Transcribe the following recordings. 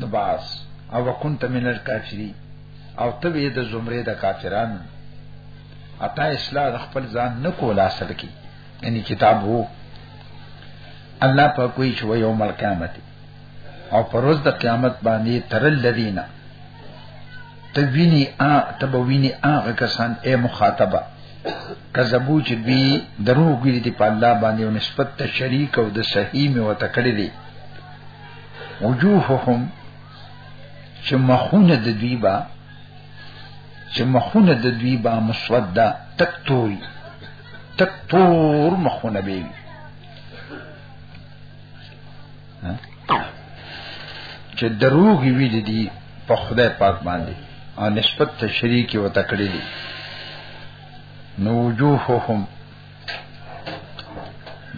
د باس او وکنت من الکافری او تبه د زمره د کافرانو اتا اصلاح د خپل ځان نه کولا سره کی یعنی کتاب وو الله په کوئی شو یوم القیامت او پروز د قیامت باندې تر الذین تبینی ا تبوینی هغه کسان اے مخاطبه کذبو چې دوی درو ګری دی په الله باندې او نسبت ته شریک او د صحیح می وته کړی دی وجوههم چې مخونه د دوی با چې مخونه د دوی با مسوده تک تور تک تور مخونه به چې دروغ وی دي په خدای پاک باندې او نسبت ته شریک وته کړی دي نو وجوههم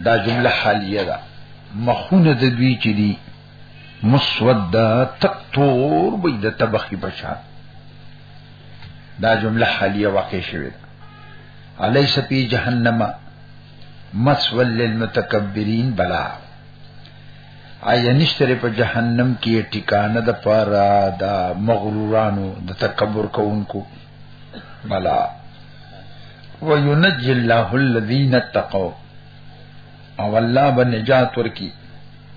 دا جمله حالیه ده مخونه د دوی چې دي مسوده تکتور وي د تبخي بشان دا جمله حالیه واقع شوه ده الیس فی جهنم مسول للمتکبرین بلا آیا نشتره په جهنم کې ټیکانه د پاره دا مغرورانو د تکبر کوونکو بلا وینجی الله الذین اتقوا او الله به نجات ورکی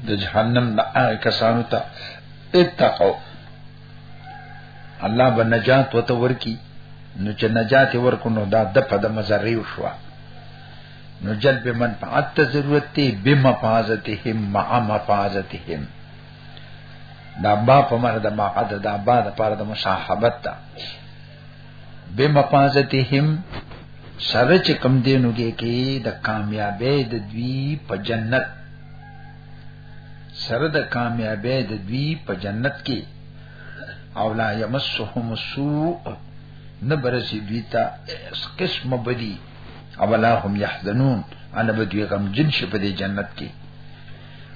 د جهنم نه هغه کسانو ته اتقوا الله به نجات وته ورکی نو چې نجات ورکو نو دا د په د مزری وشو نو جلب منفعت ضرورت ته بمفازتهم مع مفازتهم دا با په معنی د مقعد دا با د پاره د مصاحبت دا بمفازتهم سره چې کم دینوږي کې د کامیابی د دوی په جنت سره د کامیابی د دوی په جنت کې او لا یمسهم السوء نبرسی دوی ته قسم بدی او لا هم یحزنون انا بدوی غم جن شپ دې جنت کې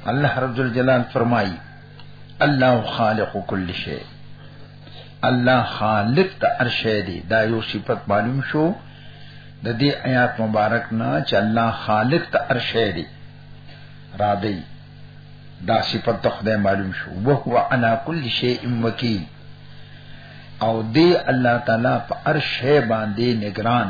الله رب الجلال فرمایي الله خالق كل شيء الله خالق د ارشه دی دا یو صفت معلوم شو د دې آیات مبارک نه چې الله خالق د ارشه دی را دی دا صفت د خدای معلوم شو او هو علا کل شیء وکیل او دی الله تعالی په ارشه باندې نگران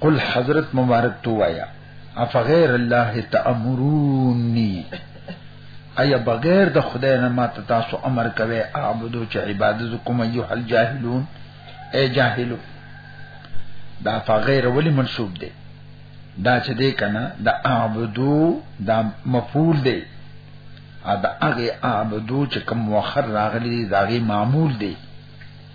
قل حضرت مبارک تو وایا افغیر الله تامرونی ایا بغیر د خدای نه ما ته تاسو امر کوي اعبدو چې عبادت کوم ایو حل جاهلون اے جاهلو دا فغیر ولی منصوب دی دا چې دی کنه دا اعبدو دا مفعول دی دا هغه اعبدو چې کوم مؤخر راغلی دی دا غي معمول دی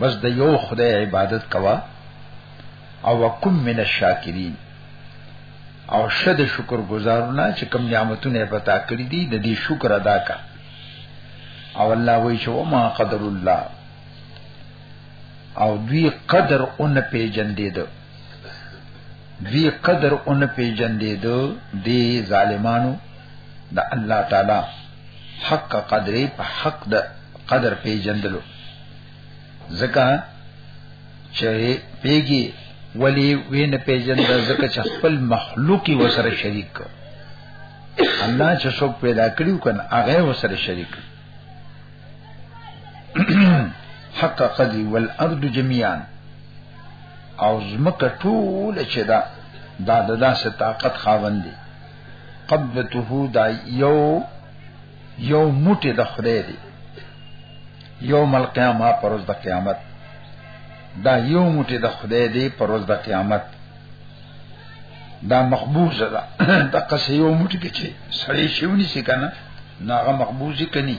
بس د یو خدای عبادت کوا او وکم من الشاکرین او شد شکر گزارونه چې کم نعمتونه پتا کړی دي د دې شکر ادا کا او الله وی چې وما قدر الله او دوی قدر اون پیجن دی دو دوی قدر اون پیجن دی دو دی ظالمانو د الله تعالی حق قدرې په حق د قدر پیجندلو زکه چې پیګي ولی وین پیجند زکه چې خپل مخلوقي وسره شریک کو الله چې څوک پیدا کړیو کنه هغه وسره شریک حق قدی والارض جميعا او زمکه ټول چې دا دا داسې طاقت خاوند دي قبته دا یو یو موټه د خدای دی یوم القیامه پروز د قیامت دا یو موټه د خدای دی پروز د قیامت دا مقبوض ده د قصې یو موټه کې چې سړی شونی سي کنه ناغه مقبوضی کني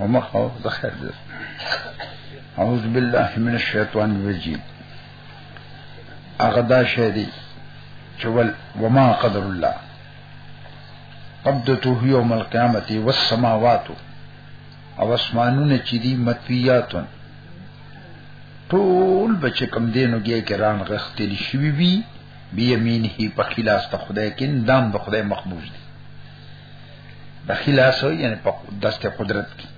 ومخ او د خیر دې اعوذ بالله من الشیطان الرجیم اغدا شری چول وما قدر الله قبضته یوم القیامت والسماوات او اسمانونه چې دي مطویاتن ټول بچ کم دینو کې کران غختلی شوی وی بی یمینه په خلاص ته خدای کې دام د خدای مقبول دي دخیل اسو یعنی په دست قدرت کې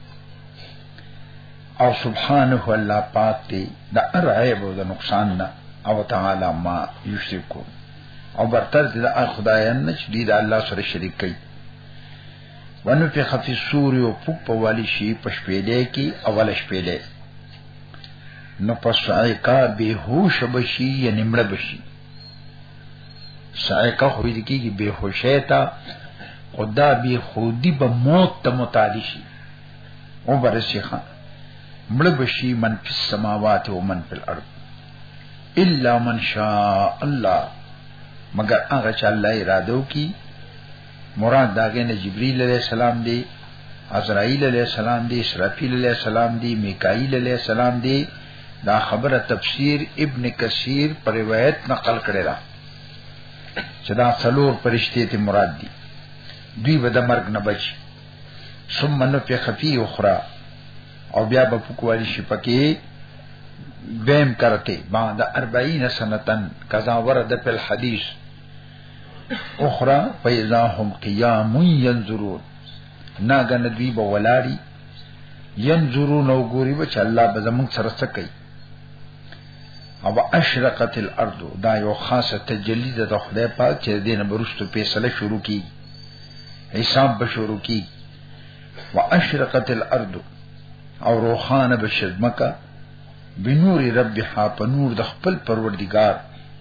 او سبحانه الله پاک دی د ار عیب او د نقصان نه او تعالی ما یشرکو او برتر دي د خدایان نه چې دي د الله سره شریک کوي ونه په خفي سوري او پوک په والی شي پشپېلې کې اوله شپېلې نو پس عیقا به هوش بشي یا نمړ بشي سائقه خو دې کېږي بے خوشې تا خدا بي خودي به موت ته متعدي شي او برسي خان مړ بشي من په سماوات او من په الارض الا من شاء الله مگر هغه چې الله اراده وکي مراد داګه نه جبرئیل علیہ السلام دی عزرائیل علیہ السلام دی اسرافیل علیہ السلام دی میکائیل علیہ السلام دی دا خبره تفسیر ابن کثیر پر روایت نقل کړی دا چې دا څلور پرشته ته مراد دي دوی به د مرګ نه بچ ثم نفخ فی اخرى او بیا به پکوالی شي پکې بهم کرتے بعد 40 سنتن کذا ورد فی الحدیث اخرى فاذا هم قيام ينظرون ناګه ندوی به ولاری ينظرون او ګوري به چې الله به زمون سره څه کوي او اشرقت الارض دا یو خاصه تجلی ده د خدای پاک چې دینه برستو فیصله شروع کی حساب به شروع کی واشرقت الارض او روخانه بشد مکه بنور رب حا په نور د خپل پروردگار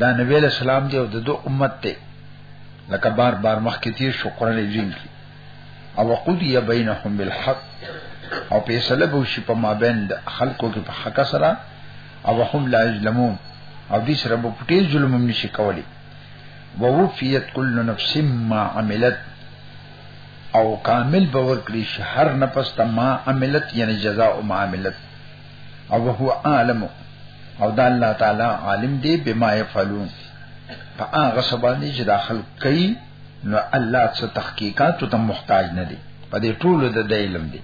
دا نبی علیہ السلام دی او د دو امت ته لکه بار بار مخ کې تیر شو قران عظیم کې او وقضی بینهم بالحق او فیصله به شي په مابین خلکو کې په حق سره او هم لا یظلمون او دې سره به پټي ظلم هم نشي کولی ووفیت کل نفس ما عملت او کامل باور کړی شي هر نفس ته ما عملت یعنی جزاء ما عملت او هو عالم او دا الله تعالی عالم دی بما يفعلون په هغه سبانه چې داخل کوي نو الله څخه تحقیقات ته محتاج نه دی په دې ټولو د علم دی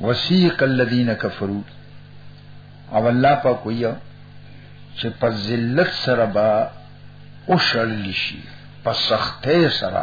وسیق الذين كفروا او الله په کویا چې په ذلت سره با او شړل شي په سختې سره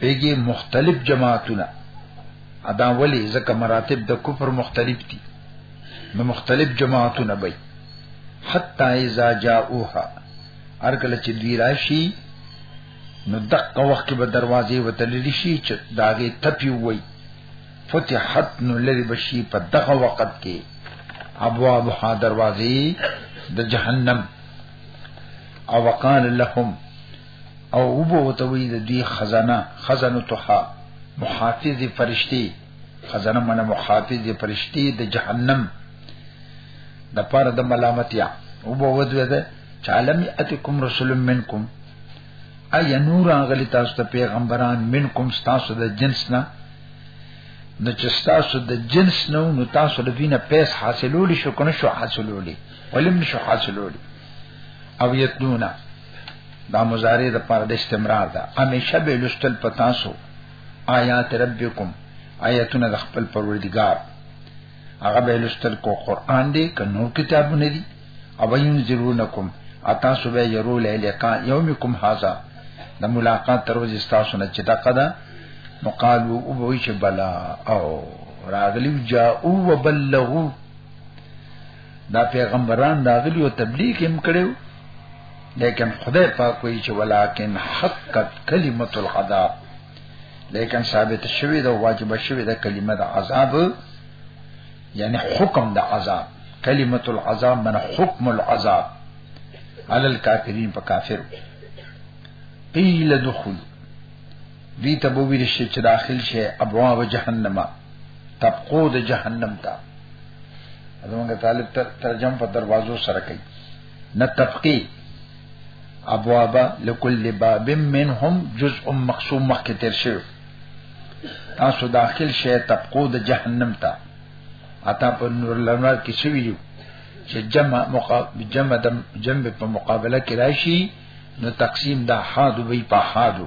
پیږي مختلف جماعتونه ادا ولی زکه مراتب د کفر مختلف دي نو مختلف جماعتونه به حتا اذا جاءوها ارګل چې دی راشي نو دقه وخت به دروازې وتللی شي چې داغه تپی وای فتحت نو لری بشي په دغه وخت کې ابواب ها دروازې د جهنم او وقال لهم او وبو ته وی د دوی خزانه خزانه توها محافظ فرشتي خزانه من محافظ فرشتي د جهنم د پاره د ملامتیا وبو ودوی ده چې علم اتکم رسول منکم اي نور غلی تاسو ته پیغمبران منکم تاسو د جنس نه نو چې تاسو د جنس نه نو تاسو د دینه پیس حاصلول شو کنه شو حاصلول ولم شو حاصلول او یتنونه دا مضارع د پاره د استمرار ده همیشه به لستل پتا سو آیات ربکم آیاتونه د خپل پروردگار هغه به لستل کو قران دی ک نور کتابونه دی او ينذرونکم اتا سو به يرو لیلقا یومکم هاذا د ملاقات تر ورځې تاسو نه چې دقه ده نو قالو او وای چې بلا او راغلی جاءو وبلغو دا پیغمبران راغلی او تبلیغ هم کړو لیکن خدای پاک وی چې ولکن حقت کلمت العذاب لیکن ثابت شوی دا واجب شوی دا کلمه د عذاب یعنی حکم د عذاب کلمت العذاب من حکم العذاب علی الکافرین په کافر قیل دخول دوی ته به ویل شي چې داخل شي ابواب جهنم تبقو د جهنم ته زمونږ طالب تر ترجم په دروازو سره کوي نه تبقي ابواب لكل باب منهم جزء مقسوم مخکې تیر شي تاسو داخل شي تبقو د جهنم ته اتا په نور لنوار کې شوی یو چې جمع مقابل جمع د جمع په مقابله کې راشي نو تقسیم دا حادو وی په حادو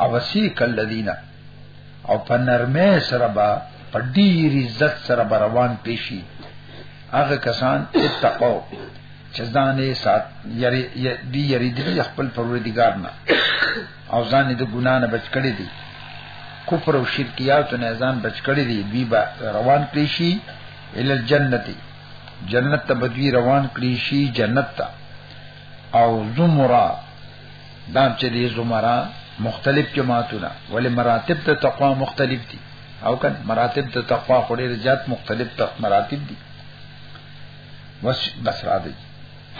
او وسیق الذین او په نرمه سره با په ډیر عزت سره روان پیشي هغه کسان اتقو چې ځانې سات یری دی یری دی خپل پروردګار نه او ځانې د ګنا نه بچ کړی دی کفر او شرکیات نه ځان بچ کړی دی بی با روان پیشي ال الجنتی جنت ته بدوی روان کړی شي جنت ته او زمرا دا چې دې زمرا مختلف جماعتونه ولې مراتب ته تقوا مختلف دي او کله مراتب ته تقوا خو ډېر زیات مختلف ته مراتب دي بس بس را دي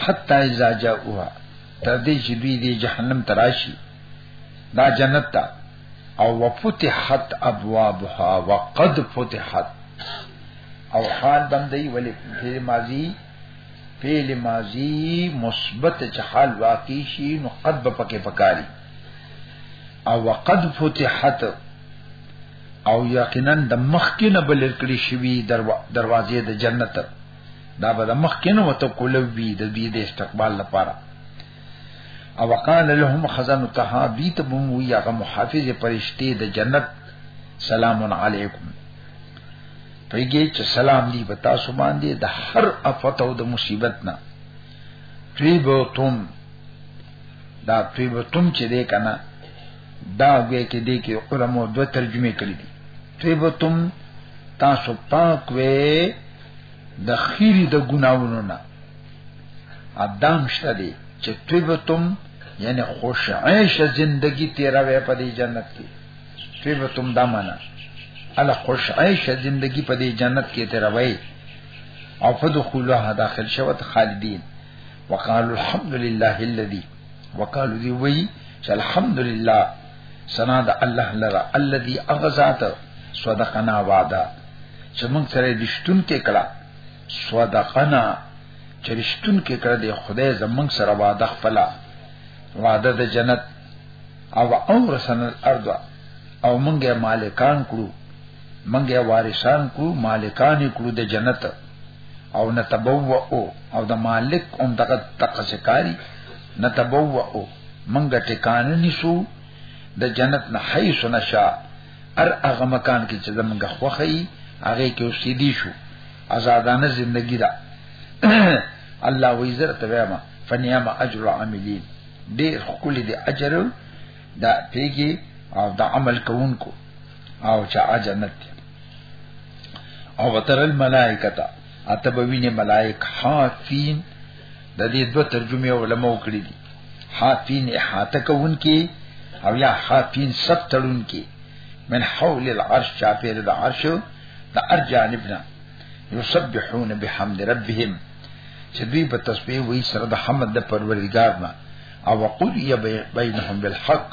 حتا اذا جاءوها تر دې چې دوی دې جهنم تراشي دا جنت ته او وفتحت ابوابها وقد فتحت او حال بندي ولې په ماضي فعل ماضی مثبت چې حال واقع شي نو قد به پکې پکاري او وقد فتحت او یقینا د مخکینه بل کړی شوی دروازې د جنت دا به د مخکینه وته کولوي د دې د استقبال لپاره او وقال لهم خزن تها بیت بم وی هغه محافظ پرشتي د جنت سلام علیکم پیږي چې سلام دی په تاسو باندې د هر افت او د مصیبت نه طیبتم دا طیبتم چې دې کنه دا وې کې دې کې علماء دوه ترجمه کړې دي طیبتم تاسو پاک وې د خیری د ګناونو نه ادم شته دي چې طیبتم یعنی خوش عیش زندگی تیرا وې په دې جنت کې پیر تم دا معنا الا خوش عیش زندگی په دې جنت کې تیروي او فدخلوها داخل شوت خالدین وقالو الحمد لله الذي وقالو دی وی چې الحمد لله سنا د الله لرا الذي اغزات صدقنا وعده چې موږ سره رښتون کې کړه صدقنا چې رښتون کې کړه د خدای زمنګ سره وعده خپل وعده د جنت او اورسن الارض او منګه مالکان کړو منګه وارثان کړو مالکان کړو د جنت او نتبوء او د مالک هم دغه تقسکاری نتبوء منګه ټکان نشو د جنت نه حیث نشا ار هغه مکان کې چې زمونږ خوخی هغه کې اوسېدی شو آزادانه زندگی دا الله ویزر ته وایم فنیام اجر العاملین ډیر خپل دي اجر دا پیګي او دا عمل کوونکو او چا جنت او وتر الملائکه تا اتبوینه ملائک حافین د دې دوه ترجمه علماء کړی دي حافین احاطه کوونکي او یا حافین سب تړونکي من حول العرش چا پیر د عرش د ارجانبنا یسبحون بحمد ربهم چې دوی په تسبیح وایي سره د حمد د پروردگار نه او وقل یا بینهم بالحق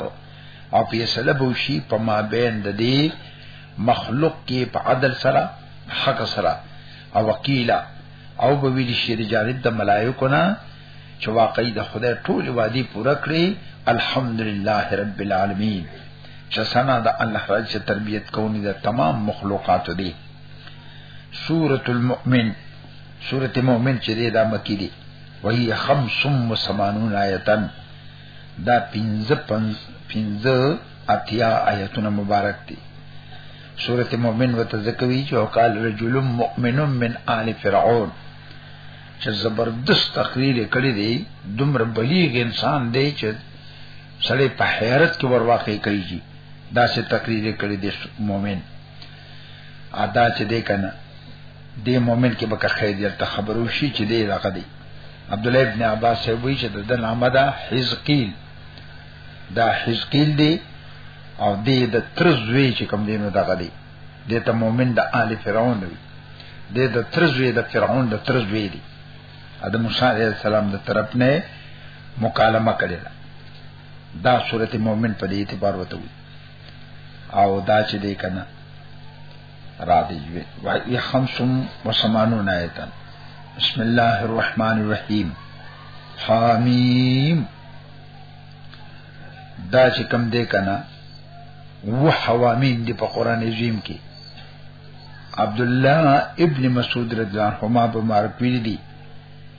او په سلب شي په ما بین د دې مخلوق کې په عدل سره حق سره او وکیلا او به ویل شي د جانب د ملائکو نه چې واقعي د خدای ټول وادي پوره کړی الحمدلله رب العالمین چې سنا د الله راځي تربيت کوونی د تمام مخلوقات دی سورۃ المؤمن سورۃ المؤمن چې دا مکی دی وهي 85 آیتن دا 55 15 اتیا آیتونه مبارک دي سورۃ المؤمن وتذکوی چې وقال رجل مؤمن من آل فرعون چې زبردست تقریر کړی دی دومره بلیغ انسان دی چې سړی په حیرت کې ورواقع کوي دا سه تقریر کړی دی مؤمن ادا چې دې کنه دې مؤمن کې بکه خیر دې ته خبرو شي چې دې لغه دی عبد الله ابن عباس وی چې د نامه دا حزقیل دا حزقیل دی او دې د ترزوی چې کم دینو دغه دی دې ته مؤمن د آل فرعون وی دې د ترزوی د فرعون د ترزوی دی د موسی علیہ السلام د طرف نه مکالمه کړې ده دا سورته مؤمن په دې اعتبار وته وي او دا چې دې کنه را دی وی وای خمسم و سمانون آیتن بسم الله الرحمن الرحیم حامیم دا چې کم دې کنه و حوامین دی په قران عظیم کې عبد الله ابن مسعود رضی الله عنه ما به معرفي دي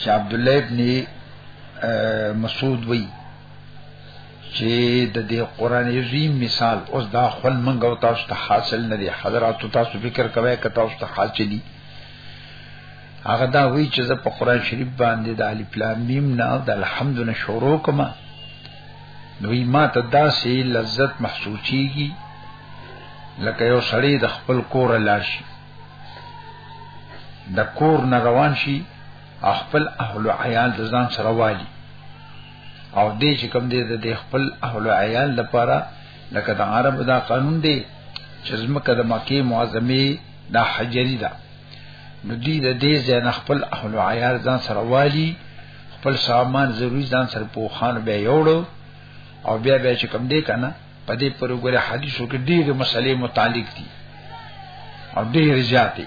چې عبد الله ابن مسعود وی چې د دې قران عظیم مثال اوس دا خپل منګ او تاسو ته حاصل نه دی حضرات تاسو فکر کوی که تاسو ته حاصل دي هغه دا وی چې په قران شریف باندې د الف لام میم نه د الحمد نه شروع کما نوې ما ته داسې لذت محسوسيږي لکه یو سړی د خپل کور لاشي د کور نه روان شي خپل اهل او عیال د ځان سره والی او دې چې کوم دې د خپل اهل او عیال لپاره لکه د عرب دا قانون دی چې زمکه د مکه معظمه دا حجری ده نو دې د دې ځان خپل اهل او عیال ځان سره والی خپل سامان ضروري ځان سره پوخان به یوړو او بیا بیا چې کوم دې کنه په دې پروګره حدیثو کې ډېرې مسلې متعلق دي او ډېرې زیاتې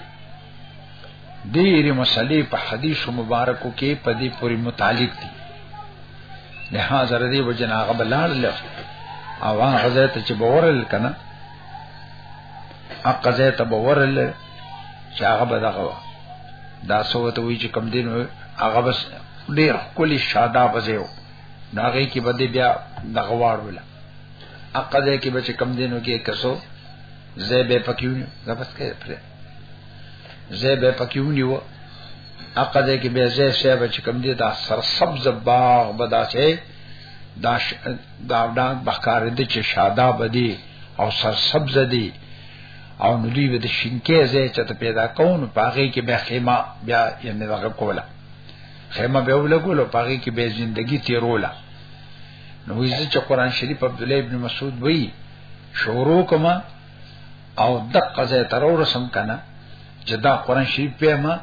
ډېرې مسلې په حدیثو مبارکو کې په دې پورې متعلق دي نه حاضر دې وجنا غبلان له او هغه ځای ته چې باورل کنه هغه ځای ته باورل چې هغه به دغه دا سوت وی چې کم دین هغه بس ډېر کلی شاداب ځای و دا غي کې بده بیا دغه واړول اقا دې کې بچ کم دینو کې کسو زیب پکیونی دا بس کې پر زیب پکیونی و اقا دې کې به زیب شه بچ کم دې دا سر سبز باغ بدا چې دا ش... دا دا بخار دې چې شادا بدی او سر سبز دی او ندی به د شینکې زې چې ته پیدا کون پاغي کې به خیمه بیا یې نه کوله خیمه به ولګول پاغي کې به ژوندۍ تیروله نو ویزه چې قران شریف عبد الله ابن مسعود وی شورو کما او دقه زه ترور سم کنه چې دا قران شریف په ما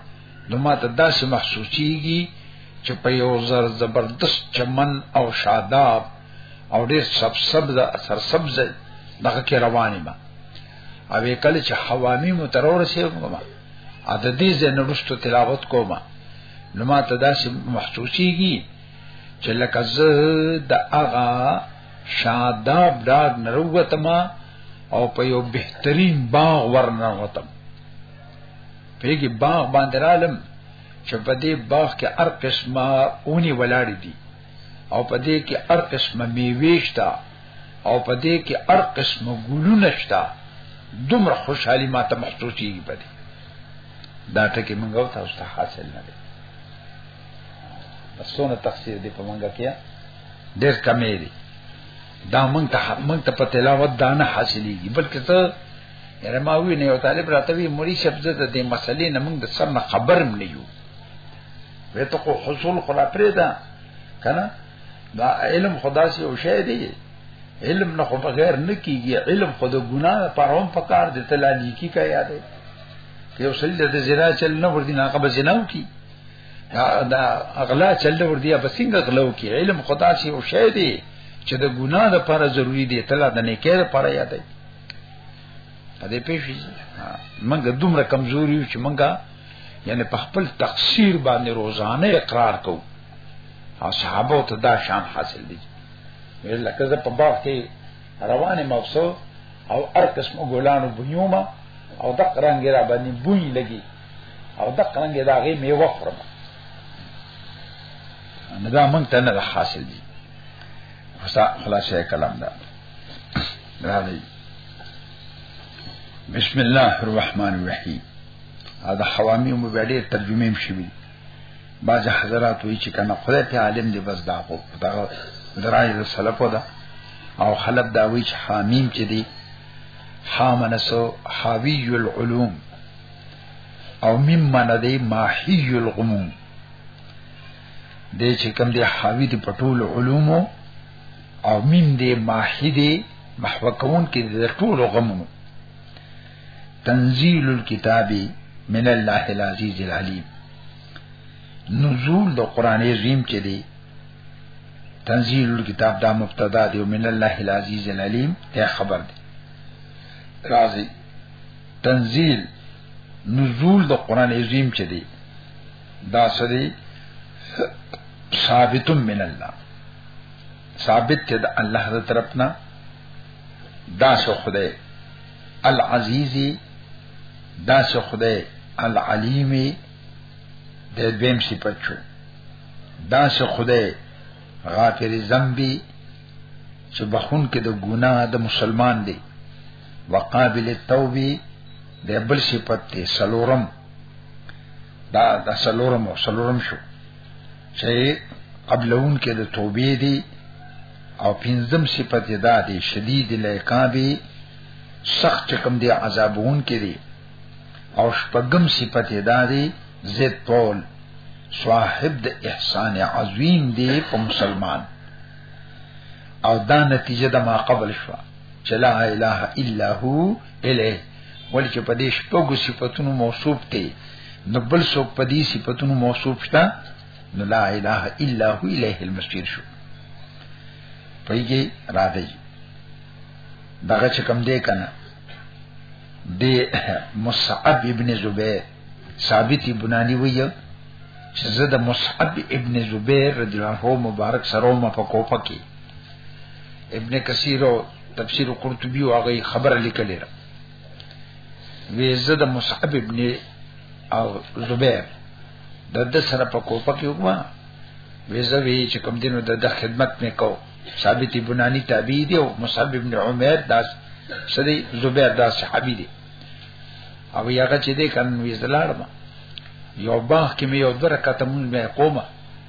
نو ما ته داسې محسوسيږي چې په یو زر زبردست چمن او شاداب او ډیر سب سبز سر سبز دغه کې رواني ما او کله چې حوامي مو ترور سي کومه عددي زنه رستو تلاوت کومه نو ما ته داسې محسوسيږي چې لکه زه د اغا شاداب دار نروتم او په یو بهترین باغ ورنوتم پیګي باغ باندې رالم چې په دې باغ کې هر قسمه اونی ولاړې دي او په دې کې هر قسمه میوه شته او په دې کې هر قسمه ګلونه شته دومره خوشحالي ماته محسوسېږي په دې دا ټکی موږ تاسو ته حاصل نه دی سونه تفسیر دی په منګه کې ډېر کمې دي دا مونږ ته مونږ ته په تلاوت دا نه حاصلېږي بلکې ته یره ما وی نه یو طالب راته وی مری شپزه ته د مسلې نه مونږ د سر نه خبرم نه یو وې ته کو حصول خلا پرې ده کنه دا علم خدا سي او شی دی علم نه خو بغیر نه کیږي علم خو د ګناه پر هم پکار دي تلالیکی کا یادې یو سل د زنا چل نه ور دي نه قبض نه کی دا اغلا چل ور دي په سنگ غلو کې علم خدا شي او شی دی چې د ګناه لپاره ضروری دی تلا د نیکه لپاره یاد دی په دې پیښې موږ دومره کمزوري یو چې موږ یعنی په خپل تقصیر باندې روزانه اقرار کوو او صحابه ته دا شان حاصل دي لکه زه په باغ کې روانه مفسو او هر قسم ګلانو بنیوما او د قرانګرا باندې بوی لګي او د قرنګ دا غي میوه خورم نه دا مونږ ته نه حاصل دي خلاصه خلاصه کلام دا راځي بسم الله الرحمن الرحیم دا حوامی مو وړي ترجمه هم شوی بعض حضرات وی چې کنه خدای په عالم دی بس دا خو دا درای د سلفو ده او خلب دا وی چې حامیم چې دی حامنسو حاوی العلوم او مم من دی ماحی الغموم دې چې کوم دی حاوی دی په ټول علوم او مم دی ماحی دی محو کون کې د ټول غمو تنزيل الكتاب من الله العزيز العليم نزول د قران عظیم چې دی تنزيل الكتاب دا مبتدا دی من الله العزيز العليم ته خبر دی راضي تنزيل نزول د قران عظیم چي دي دا سدي ثابت من الله ثابت ته د الله تر طرفنا دا سو خدای العزیزی دا سو خدای العلیمی د دویم صفت شو دا سو خدای غافر ذنبی چې بخون کې د ګناه د مسلمان دی وقابل التوبه د بل صفت ته سلورم دا د سلورم او سلورم شو چې قبلون کې د توبې دی او پنځم صفت دا دی شدید العقابی سخت کم دی عذابون کې دی او شپږم صفت دا دی زید طول صاحب د احسان عظیم دی په مسلمان او دا نتیجه د ما قبل شوه چې لا اله الا هو الیه ولې چې په دې شپږو صفاتونو موصوف دی نو بل څوک په دې صفاتونو موصوف شته نو لا اله الا هو الیه المسیر شو پېږي را دی دغه چې کم دی کنه د مصعب ابن زبیر ثابت بنانی وی چې زه د مصعب ابن زبیر رضی الله عنه مبارک سره ما په کوپه کې ابن کثیر او تفسیر قرطبی او هغه خبر لیکلی را وی زد مصعب ابن او زبیر د د سره په کوپه کې وګما وی زوی چې کوم دینو د د خدمت مې کو ثابت بنانی تابع دی او مصعب ابن عمر دا سری زبیر دا صحابي دی او یاګه چې دې کان وی زلاړم یو باغ کې مې یو درکته مونږه قومه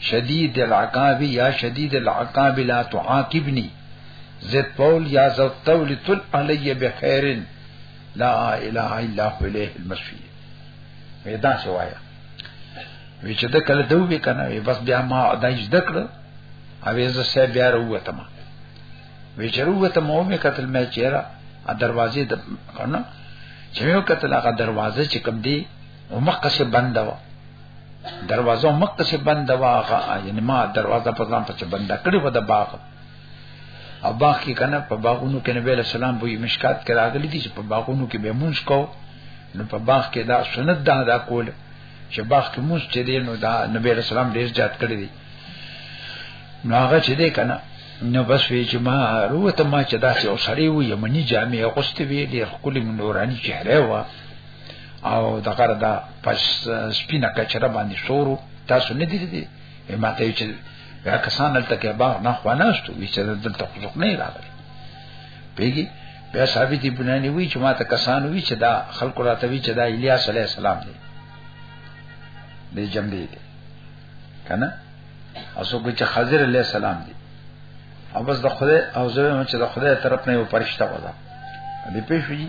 شدید العقاب یا شدید العقاب لا تعاقبنی زد پول یا زد طول تل علی بخیر لا اله الا هو الیه المسیح ودا سوایا وی چې د کله دوه وی کنه وی بس بیا ما دای زده کړ او زه سه بیا وروته ما وی چې وروته مو مې قتل مې چیرې ا دروازې د کنه چې یو قتل هغه دروازه چې کم دی او مکه سي بنده وا دروازه مکه سي بنده وا یعنی ما دروازه په ځان ته بنده کړې و د باغ او باغ کې کنه په باغونو کې نبی له سلام بوې مشکات کې راغلي دي چې په باغونو کې به مونږ کو نو په باغ کې دا سنت دا ادا کول چې باغ کې مونږ چې دین نو دا نبی له سلام ډیر زیات کړی دي نو هغه چې دې کنه نو بس وی چې ما روته ما چې داسې او سړی و یمنی جامې اغوستې وی ډېر ښکلی نورانی چهره و او دغه دا پس سپینه کچره باندې شورو تاسو نه دي دي ما ته چې یا کسان دلته کې باغ نه خواناستو وی چې دلته خو نه راغلی پیږي بیا ثابت ابن نه وی چې ما ته کسان وی چې دا خلق راته وی چې دا الیاس علی السلام دی د جمع دی کنه اسو کو چې خضر علی السلام دی او بس د خدای او زه چې د خدای طرف نه یو پرښتہ وځه دې پېښې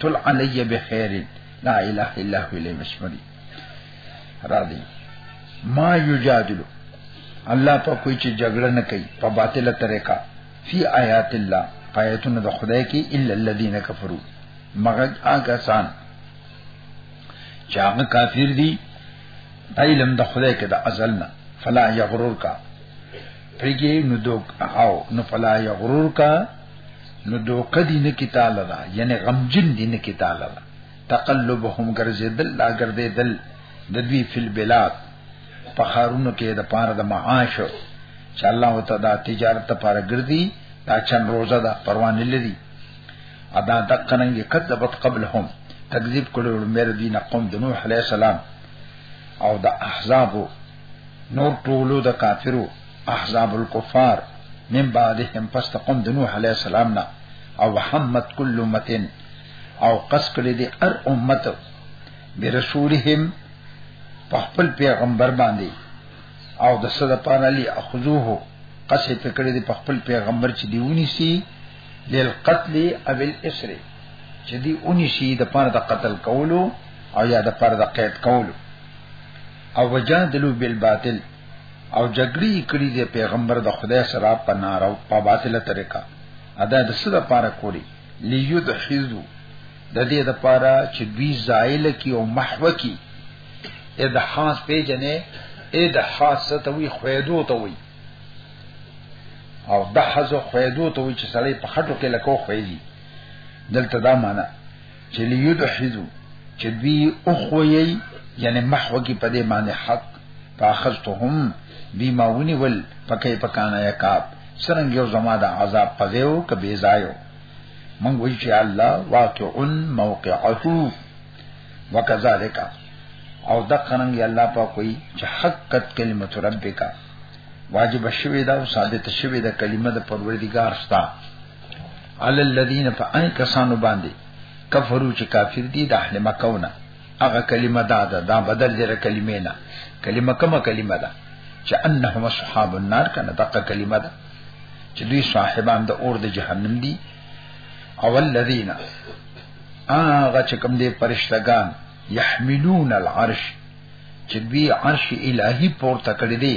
تل علی بخیر لا اله الا هو الیه مسمری را دی ما یجادلو الله په کوئی چې جګړه نه کوي په باطله طریقه فی آیات الله آیاتونه د خدای کې الا الذین کفروا مگر هغه سان چې هغه کافر دي علم د خدای کې د ازل نه فلا یغرور کا پیګې نو دوک او نو فلا یغرور کا نو دوک دی نه کتاب دا یعنی غمجن دی نه کتاب دا تقلبهم ګرځیدل لا ګرځیدل د دوی فل بلاد په خارونو کې د پاره د معاش چې الله تعالی دا تجارت لپاره ګرځي دا چن روزه ده پروا نه لري ادا دقننګ کذبت قبلهم تکذیب کړو مېر دین قوم د نوح علی السلام او د احزابو نور ټولو د کافرو احزاب الكفار من بعدهم پس تقوم د نوح علی السلام نه او محمد کل امتن او قص کړي دي ار امت برسولهم په خپل پیغمبر باندې او د صد پاره لي اخذوه قص په کړي دي په خپل پیغمبر چې دیونی سي لیل قتل او الاسر چې دی اونی شي د پاره د قتل کولو او یا د پاره د قید کولو او وجادلو بالباطل او جګړې کړې دي پیغمبر د خدای سره په نارو په باطله طریقه ادا د سره پاره کولی لیدحذو د دې د پاره چې دوی زایل کی او محو کی ادحاس پیجنې ادحاس ته وی خویدو ته وی او دحز خویدو ته وی چې سړی په خټو کې لکو خویدي دلته دا معنی چې لیدحزو چې دوی اخوی یعنی محو کی په دې باندې حق فاخذتهم بما ونول پکې پکانه یکاب سرنګ یو زما د عذاب پځیو ک بی زایو من وی چې الله واقع موقعه وکذالک او د قرنګ الله په کوئی چې حقت کلمت ربک واجب شوی دا او ثابت شوی دا کلمه د پروردگار ستا علی الذین فان کسانو باندې کفرو چې کافر دي د اهل مکه ونه هغه کلمه دا ده دا بدل جره کلمه نه کلمه کومه کلمه ده چې انهم اصحاب النار کنه دغه کلمه ده چې دوی صاحبان د اور د جهنم دي او الذین هغه چې کوم دي پرشتګان يحملون العرش چې دوی عرش الهي پورته کړی دی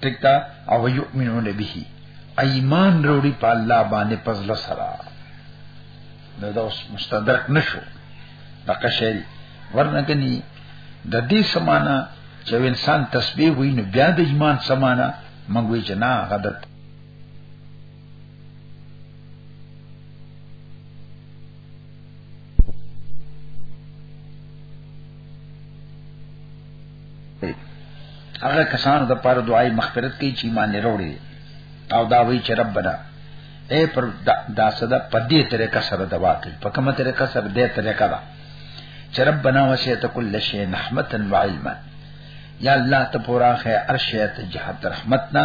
ټیک تا او یؤمنون به ایمان وروړي په الله باندې پزله سره نو دا اوس مستدرک نشو دا قشری ورنه کني د دې سمانه چې انسان تسبیح ویني بیا د ایمان سمانه مونږ وی جنا غدت هغه کسانو د پاره دعای مغفرت کوي چې ایمان لري او دا وی چې ربنا اے پر دا صدا په دې طریقه سره دوا کوي په کومه طریقه سره دې طریقه دا چې ربنا وسیت کل شی رحمتا و علما یا الله ته پورا خیر ارشیت جهت رحمتنا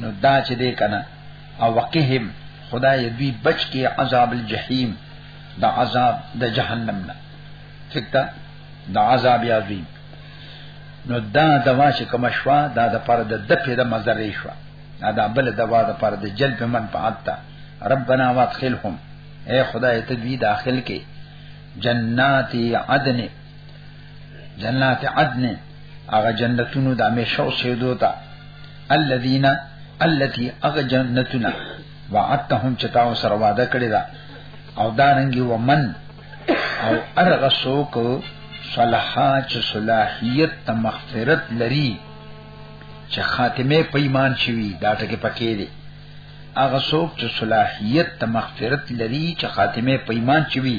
نو دا چې دې کنه او وقهم خدای دوی بچ کې عذاب الجحیم د عذاب د جهنم نه ٹھیک ده د عذاب یاوی نو دا دوا چې کوم شوا دا د پر د دپې د مزرې شوا دا بل دوا د پر د جلب منفعت ته ربنا وادخلهم اے خدای ته دوی داخل کې جنات عدن جنات عدن هغه جنتونو د همیشه اوسېدو ته الذين التي هغه جنتونه وعدتهم چتاو سره وعده کړی دا او دارنګي ومن او ارغه سوک صلاحا چې صلاحیت ته مغفرت لري چې خاتمه په ایمان شوی دا ټکه پکې دی هغه څوک چې صلاحیت ته مغفرت لري چې خاتمه په ایمان شوی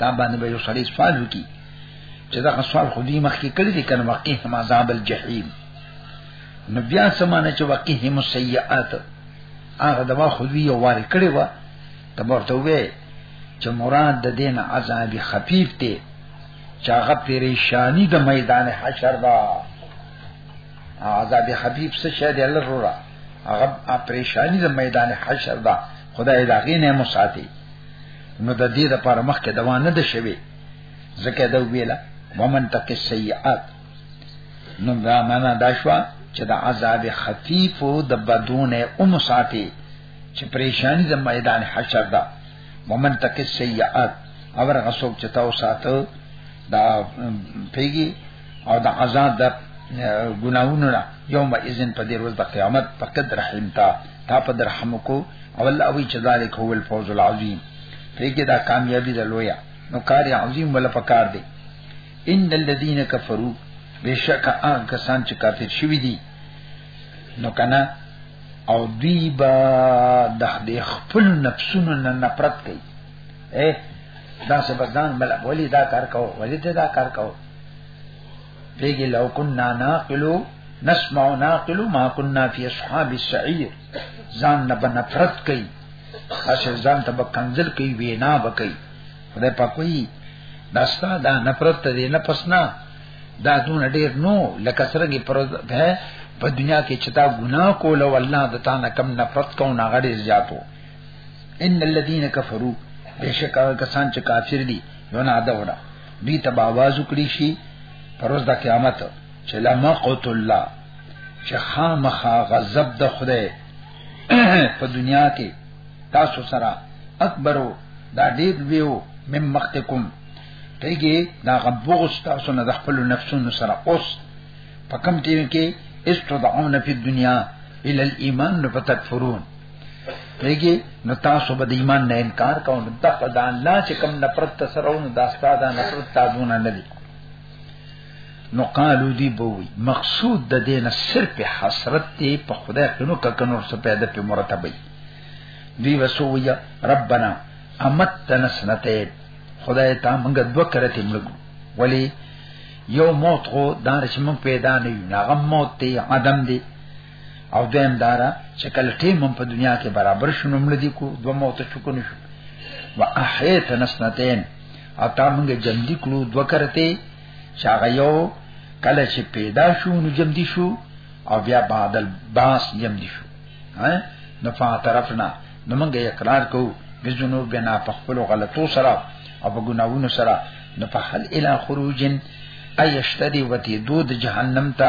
دا باندې به یو سړی سوال وکړي چې دا سوال خو دې مخکې کړی دی کنه واقع هم عذاب الجحیم نو بیا سمانه چې واقع هم سیئات هغه دوا خو دې یو واره کړی و ته ورته وې چې مراد د دین عذاب خفیف دی چې هغه پریشانی د میدان حشر دا عذاب خفیف څه شه دی الله رورا هغه پریشانی د میدان حشر دا خدای دا غي نه مساتي نو د دې لپاره مخکې دوا نه ده شوی ځکه دا ویلا ومن تک سیئات نو دا معنا دا شو چې د عذاب خفیف او د بدون او مساتي چې پریشانی د میدان حشر ده ومن تک سیئات اور غسوک چتاو ساتو دا پیگی او د عذاب د ګناونو نه یوم اذن په دې ورځ د قیامت فقط رحم تا تا په درحم کو او الله او چې ذالک هو الفوز العظیم پرېګه دا کامیابی د لویا نو کار عظیم ولا پکار دی ان الذين كفروا بشک هغه کسان چې کافر شوی دي نو کنه او دی با د خپل نفسونو نه نفرت کوي اے دا سبزان مل ولی دا کار کو ولی دا کار کو پیګی لو کنا ناقلو نسمع ناقلو ما کنا فی اصحاب السعیر ځان نه بنفرت کوي خاصه ځان ته بکنزل کوي وینا بکي خدای په کوي داستا دا نفرت ته نه پسنا دا دون ډیر نو لکه سرګي پر ده په دنیا کې چتا ګناه کول او الله د تا نه کم نفرت کو نه غړي زیاتو ان الذين كفروا بشکا کسان چې کافر دي یو نه دا وره دوی ته به आवाज وکړي شي پروز د قیامت چې لما قوت الله چې خامخا غضب د خدای په دنیا کې تاسو سره اکبرو دا ډیر ویو مم مختکم تیږي دا غبوغ تاسو نه د خپل نفسونو سره اوس په کم ټیم کې استدعون فی الدنیا الى الايمان فتكفرون دیږي نو تاسو به د ایمان نه انکار کوئ نو د خپل د الله چې کوم نفرت تسرونه د استاد نفرت تاسوونه نه دي نو قالو دی بووی مقصود د دینه صرف حسرت دی په خدای کنو ککنو څه پیدا په مرتبه دی وسویا ربنا امتنا سنته خدای ته موږ دوه کرته موږ ولی یو موت خو دانش موږ پیدا نه یو هغه موت دی عدم دی او دیم دارا چې کله ټیم هم په دنیا کې برابر شونه مړ دي کو دوه موت شکو نشو وا احیت نسنتین او تا موږ جمدی کړو دوه کرته چې هغه یو کله چې پیدا شو نو جمدی شو او بیا بعد الباس جمدی شو ها نو فاعترفنا نو موږ اقرار کو بزنو بنا په خپل غلطو سره او په ګناوونو سره نو په حل اله خروجن ايشتدي وتی دود جهنم ته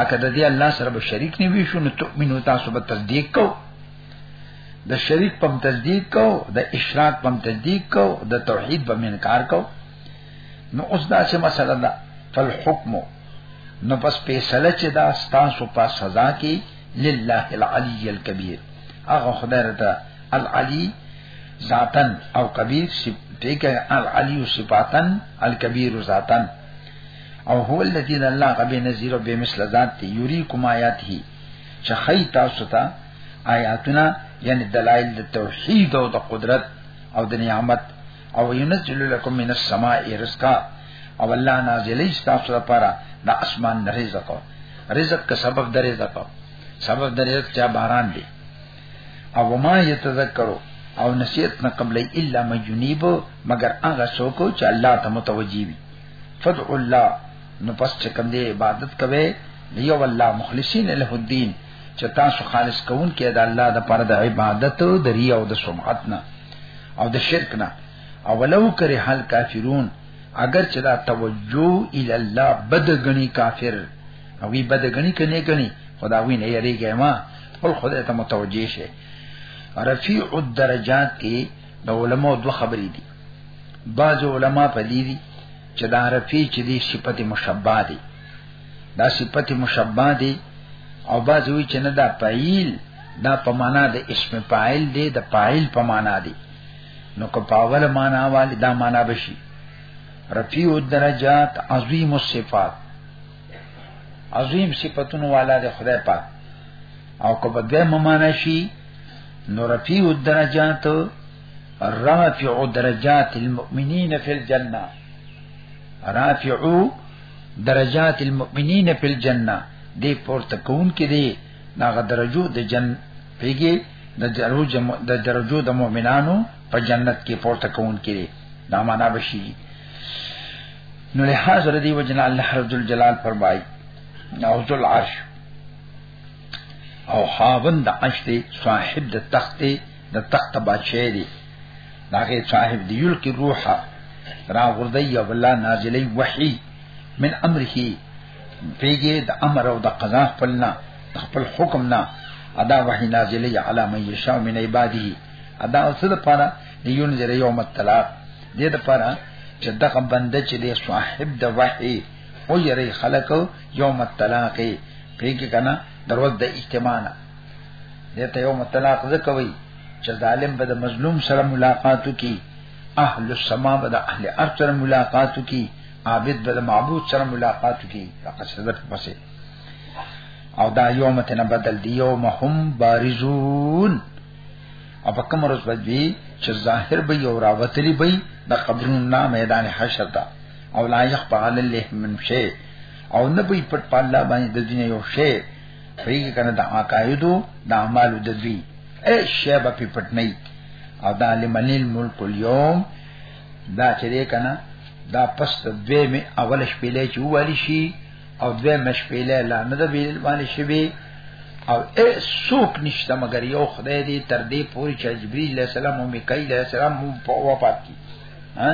اکه د دې الله سره به شریک نه وي شو نو تؤمنو تاسو به تصدیق کو د شریک په تصدیق کو د اشراق په تصدیق کو د توحید په انکار کو نو اوس دا چې مسله ده فالحکم نو پس فیصله چې دا ستاسو په سزا کې لله العلی الکبیر هغه خدای رته العلی ذاتن او کبیر ٹھیک ہے العلی صفاتن الکبیر ذاتن او هو الذی الله غبی نذیر او به مثل ذات دی یریکم آیاته چې خی تاسو ته آیاتنا یعنی دلایل د توحید او د قدرت او د نعمت او ينزل لكم من السماء رزقا او الله نازلی تاسو لپاره د اسمان رزق رزق کا سبب د رزق سبب د رزق چا باران دی او ما یتذکرو او نصیحت نه قبلې الا مجنیب مگر هغه څوک چې الله ته متوجی وي فدع الله نو پس چې کوم دی عبادت کوي یو الله مخلصین له الدين چې تاسو خالص کوون کې د الله د پر د عبادت او د ریا او د سمعت نه او د شرک نه او ولو کرے حل کافرون اگر چې دا توجه ال الله بدګنی کافر او وی بدګنی کني کني خداوی نه یریږي ما خپل خدای ته متوجي شي رفیع الدرجات کې د علماء دوه خبرې دي بعض علما په دې دي چې دا رفیع چې دي صفت مشبہ دي دا صفت مشبہ دي او بعض وی چې نه دا فاعل دا په معنا د اسم فاعل دی د فاعل په معنا دی نو که په اوله معنا والي دا معنا بشي رفیع الدرجات عظیم الصفات عظیم صفاتونو والا د خدای پاک او کو په دې ممانه شي نو رفیع الدرجات رافع درجات المؤمنین فی الجنه رافع درجات المؤمنین فی الجنه دې پورته کون کې دې ناغه درجو د جن پیګي د درجو د درجو د مؤمنانو په جنت کې پورته کون کې دا معنا بشي نو له حاضر دی وجنا الله رب الجلال فرمای او ذل عرش او خاوند د عرش دی صاحب د تخت دی د تخت بادشاہ دی داغه صاحب دی یل کی روحا را وردی یا ولا نازلی وحی من امره پیګه د امر او د قضا خپلنا خپل حکم نه ادا وحی نازلی علی من یشاء من عباده ادا سره پاره دیون زیر یوم الطلاق دې د پاره چې دغه بنده چې دی صاحب د وحی او یری خلق یوم الطلاق پیګه کنا دروز د اجتماع نه دې ته یوم الطلاق زکوي چې ظالم به د مظلوم سره ملاقات وکي اهل السما به د اهل ارض سره ملاقات وکي عابد به د معبود سره ملاقات وکي لکه صدر پسې او دا یوم تنبدل دی یوم هم بارزون او په کوم ورځ باندې چې ظاهر به یو راوتلی به د قبرونو نه میدان حشر ته او لا یخفى علی الله من شی او نه به پټ پاله باندې د دنیا یو شی فریق کنه د عقایدو د اعمالو د دوی اے شی به پټ نه او دا لمن الملک اليوم دا چې کنه دا پس دوی می اول شپې لې چې والی شي او دوی مشپیله لا نه د بیل باندې شبي او اے سوک نشته مگر یو خدای دی تر دې پوری چې جبرئیل علیہ السلام او میکائیل علیہ السلام په وفات کی ها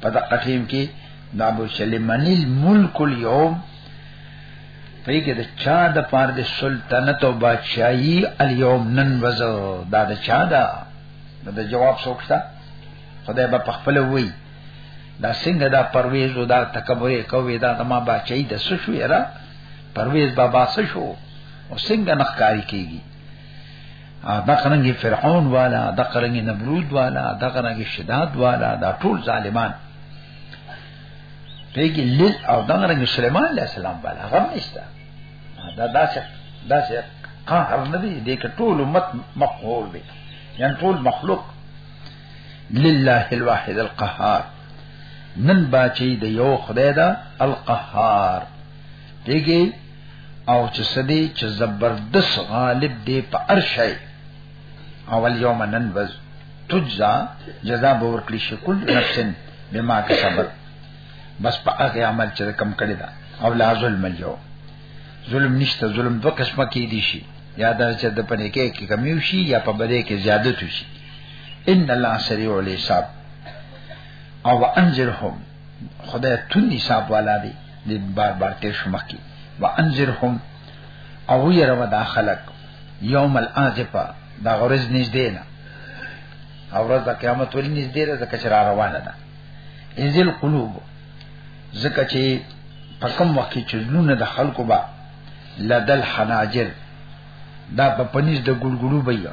په دغه ټیم کې دا ابو سلیمان الملک اليوم په کې د چا د پاره د سلطنت او بادشاہي اليوم نن وزو دا د چا دا د جواب سوکتا خدای به په خپل وی دا څنګه دا پرویز او دا تکبر کوي دا د ما بچی د سشو یرا پرویز بابا سشو او څنګه نخکاری کیږي دا قرنګي فرعون والا دا قرنګي نمرود والا دا قرنګي شداد والا دا ټول ظالمان پیږي لیل او دا قرنګي سليمان عليه السلام والا غم نشته دا دا څه دا څه قهر نه دی د ټول امت مقهور دی یان ټول مخلوق لله الواحد القهار نن باچی د یو خدای دا القهار دیږي او چې سدي چې زبردست غالب دی په ارشای اول یوم نن بز تجزا جزا به ورکړي شي کل نفس بما کسبت بس په هغه عمل چې کم کړی دا او لا ظلم یو ظلم نشته ظلم دوه قسمه کې دي شي یا دا چې د پنه کې کمی شي یا په بده کې زیادت شي ان الله سریع الحساب او انذرهم خدای تون حساب والا دی د بار بار تیر شمه کی وانذرهم او یره ودا خلق یوم الازفه دا غرض نږدې نه او ورځ د قیامت ولې نږدې ده ځکه چې را روانه ده ازل قلوب ځکه چې په کوم وخت کې چې لونه د خلکو با لدل حناجر دا په پنځ د ګړګړو بیا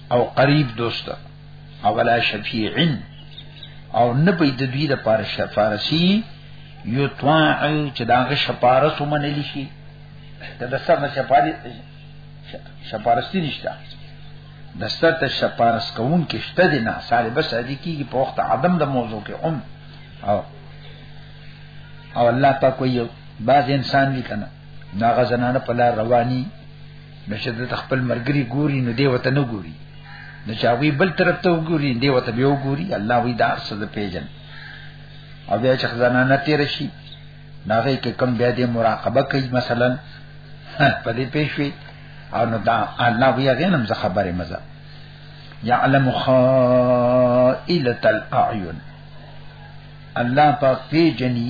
او قریب دوست او ولا شفیعن او نه به د دوی د پاره شفارسی یو طاعن چې داغه شفارت ومنل شي ته د سره شفارت شفارستی نشته د سره ته شفارس کوون کې شته دي نه ساري بس ادي کیږي په وخت عدم د موضوع کې هم او او الله پاک وي بعض انسان وی کنه ناغه زنانه په لار رواني نو چې د خپل مرګري ګوري نو دی وته نه ګوري نو چې هغه بل طرف ته وګوري دی وته به وګوري الله وی دا څه د پیجن او بیا چې خزانه نه تیر شي ناغه کې کم بیا دې مراقبه کوي مثلا په دې پېښوي او نو دا الله بیا غنم ز خبره مزه يعلم خائلة الاعين الله پاک پیجنی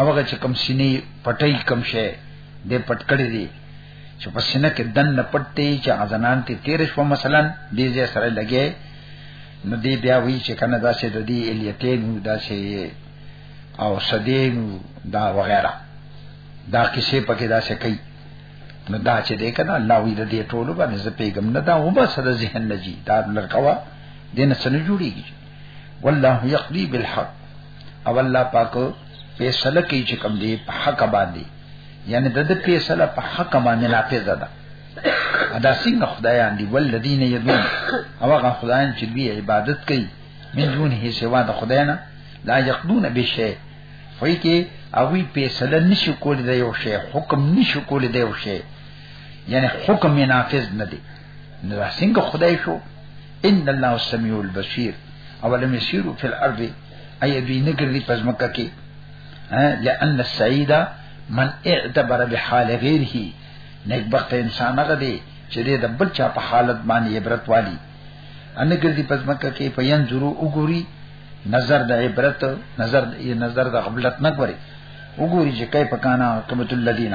اوغه چې کم سینې پټي کم شي د پټ کړی دی چې په سینه کې دن نه پټي چې ازنان ته تیر شو مثلا دې ځای سره لګي نو دې بیا وی چې کنه دا چې د دې الیتین دا چې او صدین دا وغیرہ دا کیسه پکې دا څه کوي نو دا چې دې کنه الله وی د دې ټولو باندې زه پیغام نه دا و به سره ذهن نه جی دا لړکوا دین سره جوړیږي والله یقضی بالحق او الله پاک فیصله کوي چې کوم دی په حق باندې یعنی د دې فیصله په حق باندې نافذ ده ادا څنګه خدایان دی ولذین یدون او هغه خدایان چې دوی عبادت کوي من دون هي سوا د خداینا لا یقدون بشی وای کې اوی فیصله نشو کول دی یو شی حکم نشو کول دی یو شی یعنی حکم نافذ نه دی نو څنګه خدای شو ان الله السميع البصير اولم يسيروا في الارض اي دوی نه ګرځي پزمکه کې لأن السعيد من اعتبر بحال غيره نیک بخت انسان هغه دی چې د بل چا په حالت باندې عبرت والی ان ګرځي پزمکه کې پيان ضرور وګوري نظر د عبرت نظر د نظر د قبلت نه کوي وګوري چې کای پکانا کمت الذين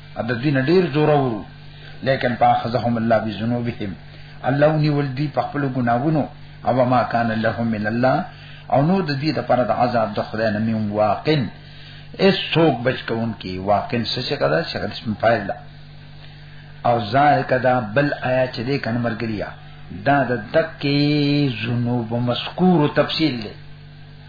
د دین ډیر زور ورو لیکن پاخذهم الله بذنوبهم الله ونی ول دی په خپل ګناوونو او ما کان لهم من الله او نو د دې لپاره د عذاب د خدای نه میم واقن اس څوک بچ کون کی واقن څه څه کړه چې غلط اسم فاعل ده او ذالک دا بل آیا چې دې کنه مرګریا دا د دکې ذنوب مذکور تفصیل دی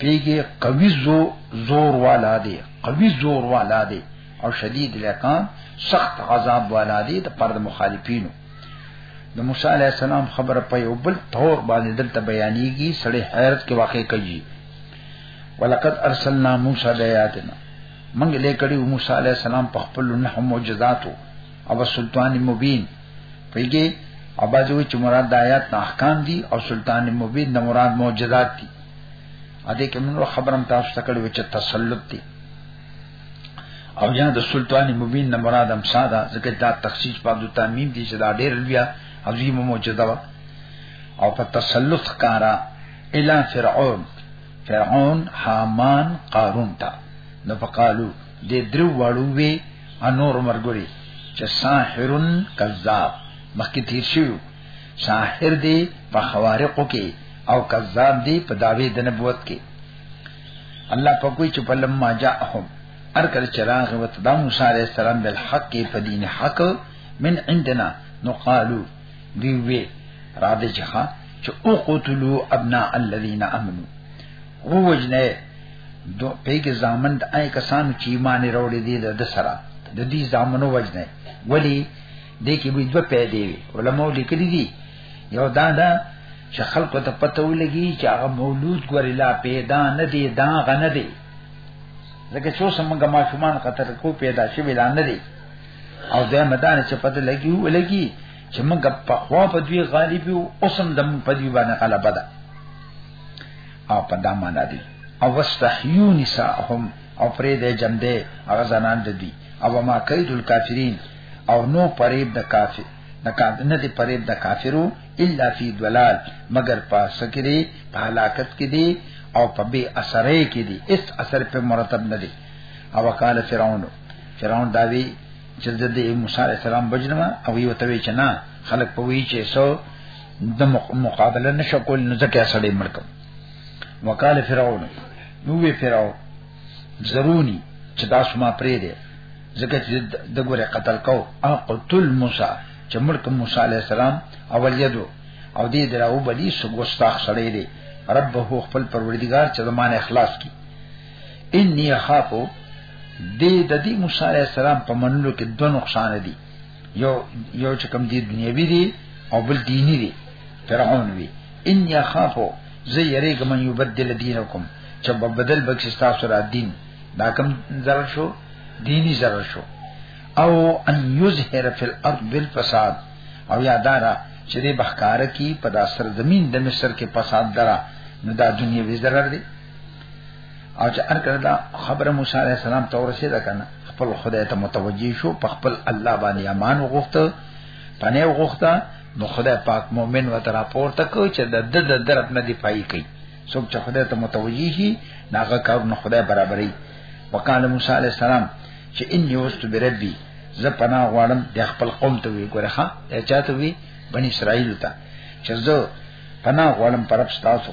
پیږي قوي زو زور والا دی قوي زور والا دی او شدید لکان سخت عذاب والا دی د پر مخالفینو د موسی علی السلام خبره په یو بل تور باندې دلته بیانېږي سړی حیرت کې واقع کوي ولقد ارسلنا موسی بیاتنا منګ لیکړی موسی علی السلام په خپل نه معجزاتو او سلطان مبین پیږي اباځوي چې مراد د آیات نه احکام دي او سلطان مبین د مراد معجزات دي ا دې کې موږ خبرم تاسو ته کړو چې تسلط دي او یا د سلطان مبین نه مراد هم ساده ځکه دا تخصیص په دوه تامین دي چې دا ډېر لوی عظیم معجزه وا او په تسلط کارا الی فرعون فرعون حامان قارون تا نو فقالو د درو واړو وی انور مرګوري چې ساحرن کذاب مخکې تیر شو ساحر دی په خوارقو کې او کذاب دی په داوی د نبوت کې الله په کوئی چې په لمما جاءهم ار کله چراغ وت د موسی عليه السلام بل حق کې په دین حق من عندنا نو قالو دی وی را دې چې او قتلوا ابناء الذين امنوا او وجنه دو پیګه زامن د آی کسانو چې ایمان وروړي دي د سره د دې زامنو وجنه ولی د کې به دوه پیدا وي علماء لیکلي دي یو دا دا چې خلکو ته پته ولګي چې هغه مولود ګورلا پیدا نه دی دا غنه دی ځکه څو سمګه ماشومان خطر کو پیدا شي ویلان نه دی او دا مدان چې پته لګي ولګي چې موږ په خوا په دوی غالب یو اوسم دم په دوی باندې غلبه ده او په دا معنا دی او واستحيو نساءهم او پرې د جمده هغه زنان د دي او ما کید الکافرین او نو پریب د کافر د کافر نه دی پریب د کافرو الا فی دلال مگر په سکری په هلاکت کې دی او په بی اثرې کې دی اس اثر په مرتب نه دی او وقال فرعون فرعون داوی چې د موسی علی السلام بجنما او یو توی چې نه خلق پوي چې سو د مقابله نشه کول نو ځکه سړی مړکم وقال فرعون نو وی فرعون زرونی چې تاسو ما پرې دې ځکه چې د ګوره قتل کو او قتل موسی چې ملک موسی علی السلام اول یدو او دې دراو بلی سګوستاخ سړی دی رب هو خپل پروردگار چې زمانه اخلاص کی انی خافو دې د دې موسی علی السلام په منلو کې دوه نقصان دي یو یو چې کوم دي دنیوي دي او بل دیني دي فرعون وی ان یخافو زه یریګم یو بدل دینکم چې په بدل بکش تاسو را دین دا کوم ضرر شو دینی ضرر شو او ان یظهر فی الارض بالفساد او یادارا چې دې بخکار کی په داسر زمين د مصر کې فساد درا نو دا دنیوي ضرر دی او چې هر کله دا خبره موسی عليه السلام ته ورسېده کنه خپل خدای ته متوجي شو په خپل الله باندې امان وغوښته پنه وغوښته نو خدای پاک مؤمن و تر پورته کو چې د د د درب نه دی پای کوي څوک چې خدای ته متوجي شي ناغه کار نو خدای برابرې وکاله موسی عليه السلام چې اني وست بربي زه پناه غواړم د خپل قوم ته وی ګوره ښا چاته وی بنی اسرائیل ته چې زه پناه غواړم پر تاسو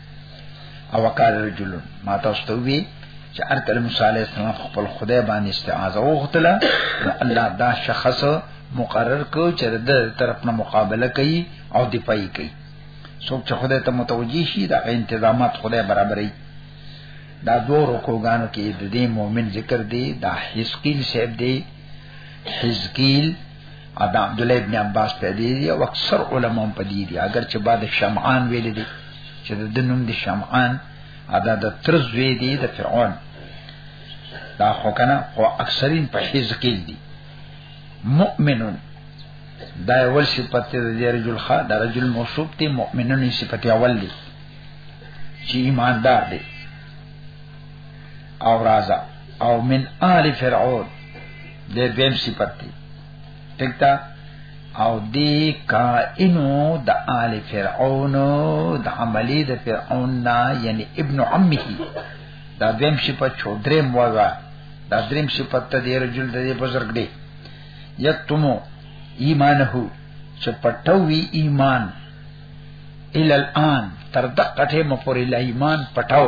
او وقال رجل ما تاسو ته وی چې هر کله موسی علی السلام خپل خدای باندې استعاذه وغوښتله الله دا شخص مقرر کو چې د طرف نه مقابله کوي او دفاعي کوي څوک چې خدای ته متوجي شي دا انتظامات خدای برابرې دا دوه رکوګانو کې د دې مؤمن ذکر دی دا حسقیل صاحب دی حزقیل ادا عبد الله ابن عباس په دې دی او اکثر علما په دې دی اگر چې بعد شمعان ویل دي چې د نوم د شمعان ادا د ترز وی دی د فرعون دا خو کنه او اکثرین په حیز کې دي مؤمنون دا اول صفت دی د رجل خا د رجل موصوف دی مؤمنون صفت اول دی چې ایماندار دی او رازا او من آل فرعون دې بیم صفت دی ٹھیک تا او دې کائنو د آل فرعون د عملی د فرعون نا یعنی ابن عمه دا بیم صفت چودره موغا دا دریم صفت ته دې رجل دې بزرګ دی یتمو ایمانه چې پټوي ایمان ال الان تر دقه ټیمه پورې لا ایمان پټاو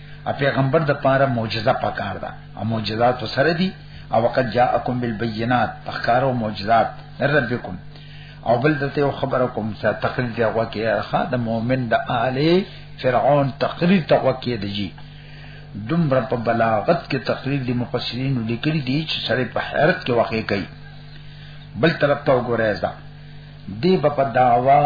ا پیغمبر د پاره معجزه پکار ده او معجزات سره دي او وقد جاءکم بالبينات پخکارو معجزات ربکم او بل دته یو خبره کوم چې تقریر دی هغه کې ښه د مؤمن د اعلی فرعون تقریر ته وکي دی دومره په بلاغت کې تقریر دی مفسرین لیکلي دي چې سره په حیرت کې واقع کوي بل طرف ته وګورئ ځا دی په دعوا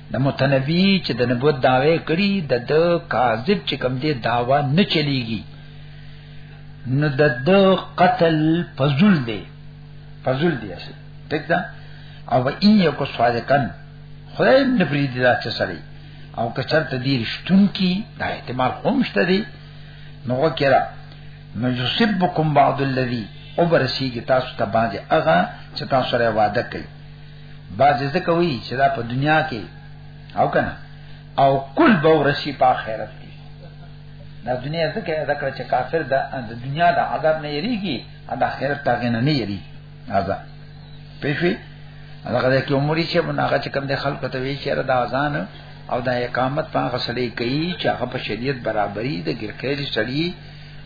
د متنبی چې د نبوت داوی کړي د د کاذب چې کوم دی داوا نه چلیږي نو د د قتل فضل دی فضل دی اصل ټیک ده او ان یو کو صادقن خدای نه پری دی دا چې سړی او کچر ته دی رښتون کی دا احتمال هم شته دی نو وکړه نو یصبکم بعض الذی او برسیږي تاسو ته باندې هغه چې تاسو سره وعده کوي باز ځکه وی چې دا په دنیا کې او کنه او کل به ورشي په آخرت کې دا دنیا ځکه دا کړ چې کافر دا د دنیا د عذاب نه یریږي او د آخرت تاګه نه نه یریږي عذاب پېښوي هغه د کې عمرې چې بناغه چې کم د خلکو ته وی چې دا اذان او دا اقامت په هغه سړی کوي چې هغه په شریعت برابرۍ د ګرکېل سړی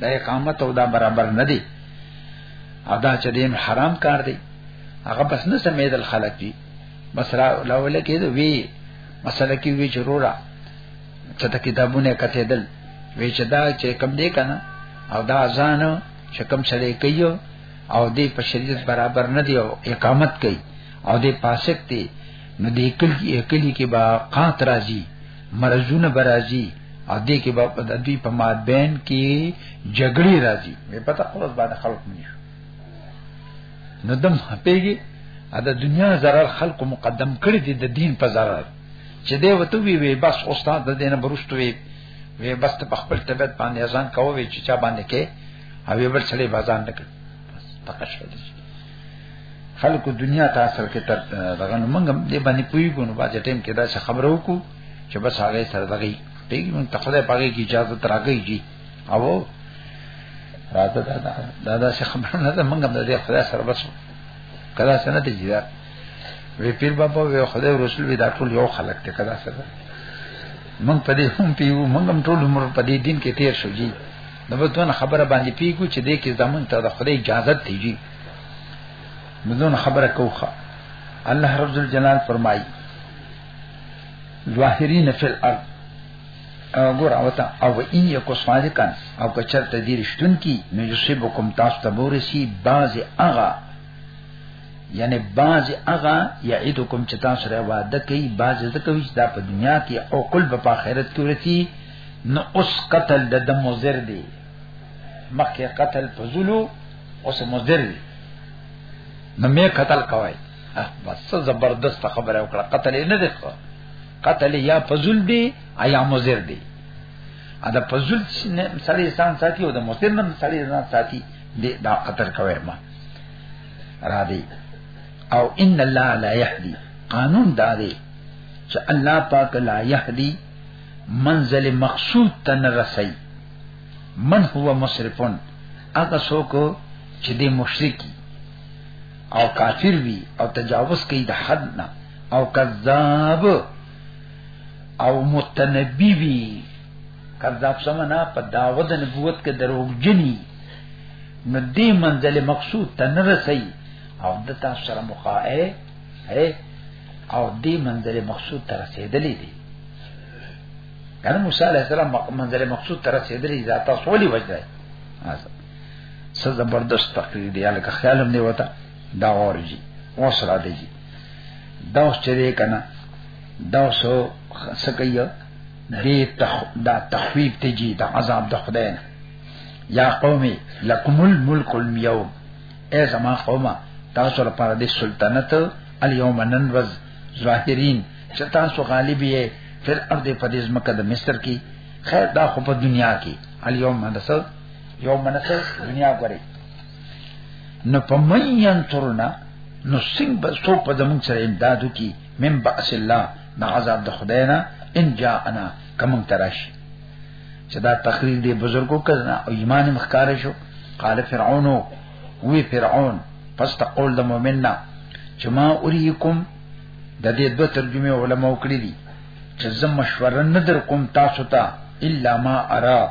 دا اقامت او دا برابر نه دی ادا چې دین حرام کار دی هغه بس نه سمیدل خلک دي بس را لاول کې دی وی مسله کې وی ضروره چې د کتابونه کته دل وی چې دا چې کم دی کنه او دا ځان چې کم سره کوي او دې په شریعت برابر نه دی او اقامت کوي او دې فاسق دی نو دې کلی کلی کې با قات راځي مرزونه برازي او دې کې په د دوی په مابین کې جګړې راځي مې پته خلاص باندې خلق مې شو نو دم هپېږي ا د دنیا zarar خلق مقدم کړی دي د دین په zarar چې دې وته وی وی بس استاد د دینه برشت وی وی بس ته خپل طبيعت باندې ځان کوو چې چا باندې کې او یو بل سره بازار نه کوي تقشل دي خلکو دنیا ته اصل کې تر دغه موږ دې باندې پوي ګونو باځه ټیم کې دا څه خبرو کو چې بس هغه سره دغه دی موږ ته خدای پاګه کی اجازه تراګی جی او راته دا دا دا څه خبره نه ده موږ دې خدای سره بس کدا سره ته جیدا وی پیر بابا وی خدای رسول وی دا ټول یو خلق ته کدا سره موږ په دې هم پیو موږ هم ټول عمر په دې دین کې تیر شو جی نو په دونه خبره باندې پیګو چې دې کې زمون ته د خدای اجازه دی جی بدون خبره کوخه الله رب الجلال فرمایي ظاهرین فی الارض او ګور او تا او ان یکو صادقان او کچر ته دیر شتون کی نو یصيبکم تاسو ته بورسی باز اغا یعنی باز اغا یعیدکم چې تاسو سره وعده کوي باز زکوي چې دا په دنیا کې او کل په آخرت کې ورسی نو اوس قتل د د مزر دی مخکې قتل فزلو اوس مزر دی نو مې قتل کوي بس زبردست خبره وکړه قتل نه دی قتل یا فزل دی یا مزر دی ا د فزل سړی انسان ساتي او د مزر نم سړی انسان ساتي دی دا قتل کوي ما را دی او ان الله لا يهدي قانون دا دی چې الله پاک لا يهدي منزل مقصود ته نه رسي من هو مسرفون هغه څوک چې د مشرکی او کافر وي او تجاوز کوي د حد نه او کذاب او متنبی وي کذاب سمنا په داوود نبوت کې دروغ جني نو دې منزل مقصود ته نه رسي او د تاسو سره مخاعه او دې منزل مقصود ته رسیدلې دي کنه موسی علی السلام منزل مقصود ته رسیدلې ذاته سولې وځي څه زبردست تقریر دی الکه خیال هم دی وته دا اورجی اوس را دی دا اوس چره کنه دا اوس سکیه دې تخ دا تخویب ته جی دا عذاب د خدای نه یا قومي لکم الملک اليوم اے زما قومه تاسو لپاره د سلطنت الیوم نن ورځ ظاهرین چې تاسو غالب یې فل ارض په دې ځمکه د مصر کې خیر دا خو په دنیا کې الیوم منصر یوم منصر دنیا غوري نو په مېن ترنا نو سنگ به سو په زمون سره امدادو کی من باس الله د عذاب د خدای نه ان جا انا کمن تراش چې دا تقریر دی بزرګو کړه او ایمان مخکاره شو قال فرعون وی فرعون پس ته قول د مؤمن نه چې ما اوریکم د دې دوه ترجمه علما وکړي دي چې زم مشوره نه در کوم تاسو ته الا ما ارا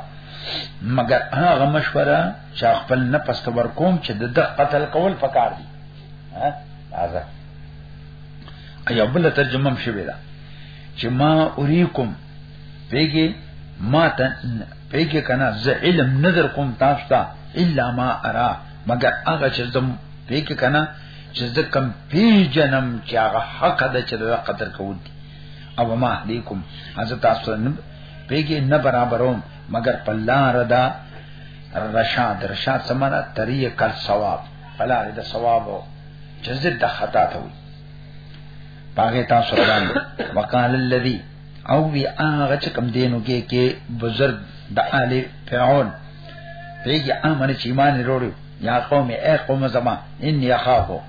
مگر هغه مشوره چې خپل نه پس ته ور کوم چې د قتل کول پکار دي ها ازه ایو بل ترجمه هم شوی دا چې ما اوریکم پیګه ما ته پیګه کنه زه علم نظر کوم تاسو ته الا ما ارا مگر هغه چې زم پیګه کنه چې زه کم پیجنم چې هغه حق ده چې دا قدر کوو او ما علیکم حضرت تاسو نه پیګه نه برابروم مگر پلا ردا رشاد رشاد سمانا طریق الثواب پلا ردا ثواب چې زه د خطا ته وي پاګه تاسو روان وقال الذي او وی هغه چې کم دینو کې کې بزرگ د آل فرعون پیږي امن چې ایمان وروړي یا قوم اے قوم زما ان یخافو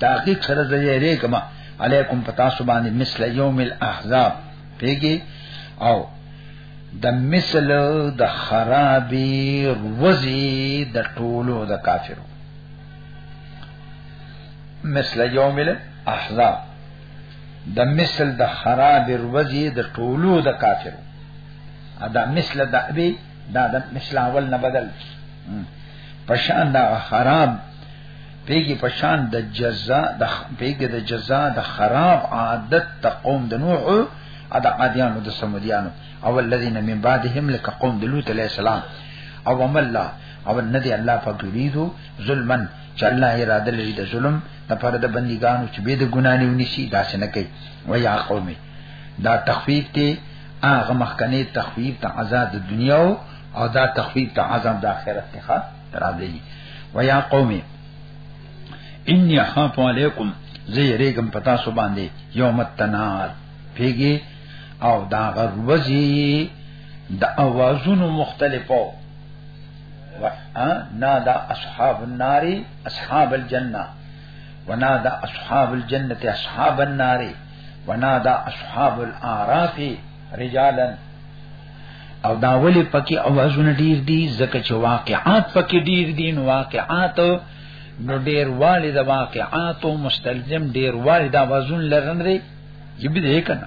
تحقیق سره زه یې کما علیکم پتا سبحان مثل یوم الاحزاب پیږي او د مثل د خرابي روزي د ټولو د کافرو مثل یوم الاحزاب د مثل د خراب روزي د ټولو د کافرو دا مثل د ابي دا د مثل اول نه بدل پشان دا خراب پیګي پشان د جزاء د پیګي د جزاء د خراب عادت د قوم د نوح او د عادیانو د سمودیانو او الذين من بعدهم لك قوم د لوط عليه السلام او مله او نه دی الله په ګریدو ظلمن چې الله اراده لري د ظلم د پر د بندګانو چې به د ګنا نه ونیسي دا څنګه کوي و یا قومي دا تخفیف ته هغه مخکنی تخفیف ته عذاب د دنیا او دا تخفیف ته عذاب د آخرت ته راځي و یا قومي ان يخاف عليكم زي ريګم پتا سو باندې يوم التنار پیږي او دا غروزي د اوازونو مختلفو نادا اصحاب النار اصحاب الجنه ونادا اصحاب الجنه اصحاب النار ونادا اصحاب الاعراف رجالا او دا ولی پکې اوازونه ډیر دي ځکه چې واقعات پکې ډیر دي نو واقعات نو ډیر والی د واقعات او مستلزم ډیر والی د اوازون لرنه دی یبه دې کنه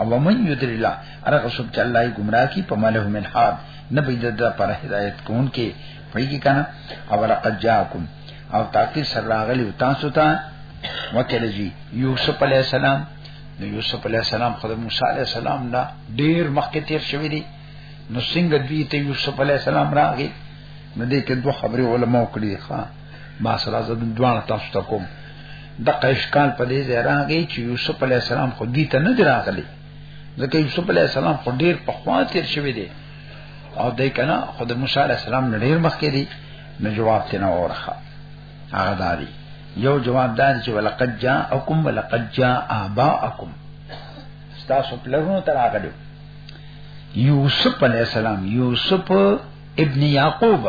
او من یدری الله هرغه څوک چې الله یې گمراه کی په مله من حاد نه بيد د پر هدایت کون کې پیږي کنه او لقد جاءکم او تاکي سر راغلی تاسو ته وکړه جی یوسف علی السلام نو یوسف علی السلام خدای موسی علی السلام نه ډیر مخکې تیر شوی دی نو څنګه دوی ته یوسف علی السلام راغی نو دې کې دوه خبرې علماو کړې ښا ما سره زه دوه تاسو ته کوم د قیشکان په دې ځای راغی چې یوسف علی السلام خو دې ته نه دراغلی ځکه یوسف علی السلام خو ډیر په خوا تیر شوی دی او دای کنه خو د موسی علی السلام نه ډیر مخکې دی نو جواب تنه اورخه هغه داري یو جواب دار چې ولقد جاءکم ولقد جاء اباءکم تاسو پلرونو تر هغه دی یوسف علی السلام یوسف ابن یعقوب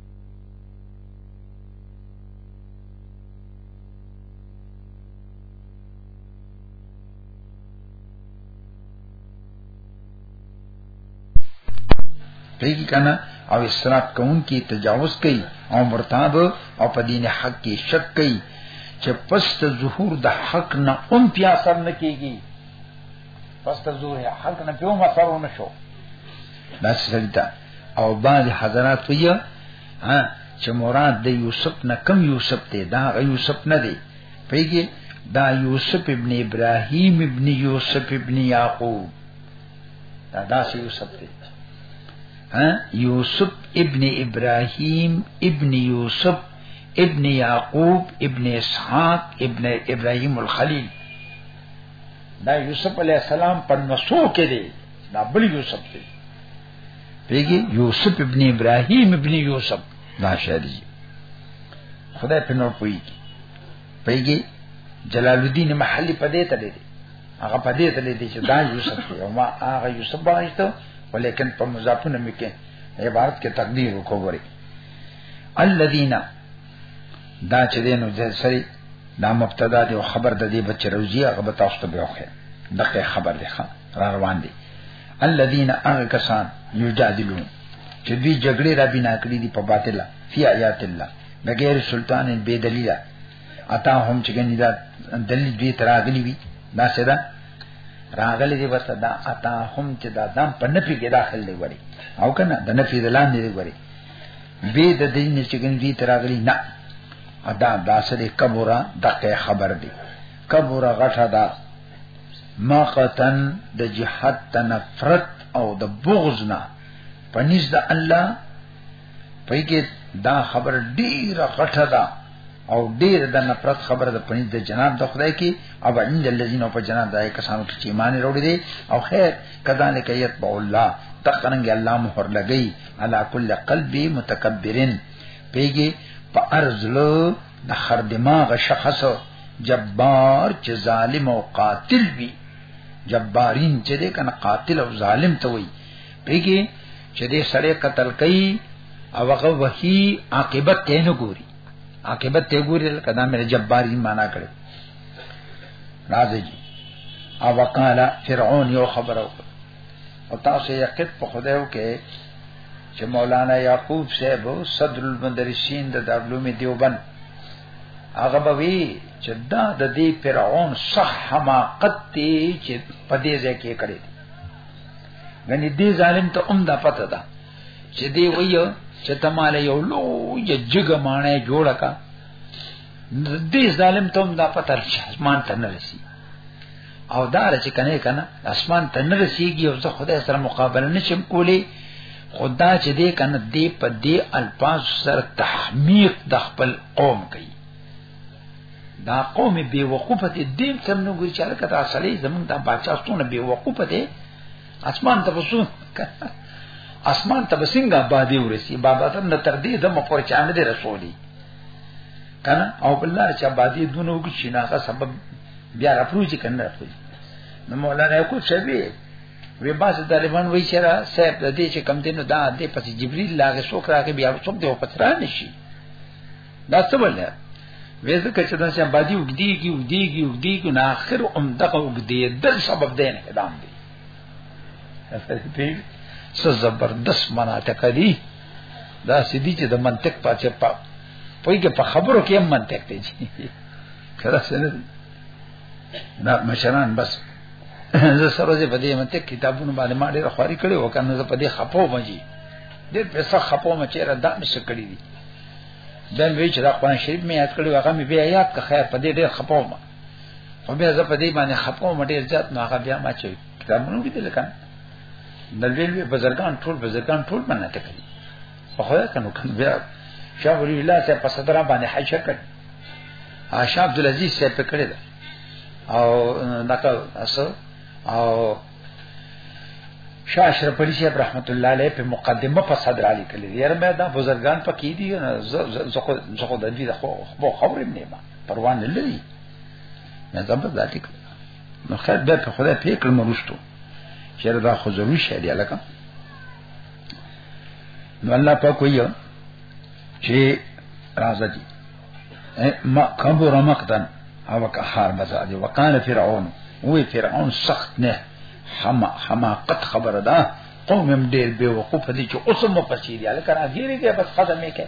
پیږي کنه او اسراف کوون کی تجاوز کوي او مرتاب او په دین حق کې شک کوي چې پس ته ظهور د حق نه اون پیا سر نه کیږي پس ته ظهور حق نه پیو مسرونه شو دا سړی او بعض حضرات وی ها چې مراد د یوسف نه کم یوسف دی دا یوسف نه دی پیږي دا یوسف ابن ابراهیم ابن یوسف ابن یعقوب دا داسې یوسف دی ها یوسف ابن ابراهیم ابن یوسف ابن یعقوب ابن اسحاق ابن ابراهیم الخلیل دا یوسف علی السلام په نسو کې دی دا بل یوسف دی پیږي یوسف ابن ابراهیم ابن یوسف دا شری خدای په نور پوي پیږي جلال الدین محلی په دې ته دی هغه په دې ته دی چې دا یوسف دی او ما هغه یوسف باندې ولیکن په مضافونه مې کې عبارت کې تقدیر وکړي الذين دا چې دینو ځل سری دا مبتدا دی او خبر د دې بچ روزي هغه به تاسو ته بیا وخه دغه خبر دی ښا روان دی الذين هغه کسان یجادلون چې دوی جګړې را بنا کړې دي په باطله فی آیات الله بغیر سلطان بے دلیلا اتا هم چې ګنې دا دلیل دوی تراغلی وي دا څه ده راغلی دی بس دا اتا هم چې دا دم په نفي کې داخل دی وړي او کنه د نفي د لاندې دی وړي به د دې نه چې ګنې دوی تراغلی نه ادا دا سره کبره دغه خبر دی کبره غټه ده مقتن د جهاد ته نفرت او د بغض نه پنځ د الله پېګه دا خبر ډیره غټه ده او ډیر د نفرت خبره ده پنځ د جناب د خدای کې او عند الذين په جناب دای کسانو کې چې ایمان وروړي دي او خیر کذالک یتبع الله تقرنګ الله مهر لګی علی کل قلب متکبرن پیګه په ارزلو د خر دماغ شخص جبار چې ظالم او قاتل وي جبارین چې دې کنه قاتل او ظالم ته وي پیګي چې دې سړی قتل کوي او هغه وحي عاقبت ته نه ګوري عاقبت ته ګوري لکه دا مې جبارین معنا کړي راځي او وقاله فرعون یو خبره وکړه او تاسو یې قط په خدایو کې چې مولانا یعقوب صاحب صدر المدرسین د دارالعلوم دیوبند هغه به وی چې دا د دې فرعون صح حماقت دی چې په دې ځای کې کړی غني دې ظالم ته هم دا پته ده چې دی وایو چې تماله یو لو یجګ مانه جوړه کا دې ظالم ته هم دا پته چې اسمان ته نه رسی او دا چې کنه کنه اسمان ته نه رسیږي او زه خدای سره مقابله نشم کولی خدا چې دې کنه دې په دې الفاظ سره تحمیق د خپل قوم کوي دا قوم بے وقوفه دې دیم سم نو ګر چاله کته سړی زمون دا بچاستونه بے وقوفه دې اسمان ته وسو اسمان ته بسنګ آبادی ورسی بابا تم نه تر دې د مپور چاند دې رسولي کنه او بلار چې آبادی دونه وګ شي نه سبب بیا راپروزی کنه راپروزی نو مولانا یو کو شوی وی باز طالبان وی چرا صاحب د دې چې کم دینو دا دې پس جبريل لاغه څوک راغی بیا څوک دی په تر نه شي دا څه ولې وې ځکه چې دا چې باجی وګدیږي وګدیږي وګدیږي نه اخر هم دغه وګدی د سبب دی نه دام دی څه زبردست مناطق دي دا سدي چې د منطق پاتې پا پوي کې په خبرو کې هم منطق دی چې کړه سره نه مشران بس زه سره دې په دې منطق کتابونو باندې ما ډېر خواري کړې وکنه زه په دې خپو مجي ډېر پیسې خپو مچې را دام څه کړې دي دم وی چې د قرآن شریف مې یاد کړو هغه مې بیا یاد که خیر په دې ډېر خپو ما خو بیا زه په دې باندې خپو مټې ځات نو هغه بیا ما چې کتابونو کې دلکان د لوی بزرګان ټول بزرګان ټول مننه کوي په خدای کنو کوم بیا شاه ولی الله سه په صدر باندې حشر کړ عائشہ عبد العزيز سه په کړی دا او نقل اسو او شاه اشرف علي صاحب رحمت الله علیه په مقدمه په صدر علی کړی یاره مې دا بزرګان پکې دي زخه زخه د دې خو خو خبرې نه ما پروان نه لري نه زبر ذاتي نو خیر به په خدای پیکل مرشتو چیرې دا خو ضرور شې دی لکه نو الله په کوی چې راځي ما کبر مقتن او کحار مزاج وقال فرعون وی فرعون سخت نه حما حماقت خبره ده قوم هم ډیر بے وقوف دي چې اوس مو پسې دی لکه راګیری کې بس قدمه کې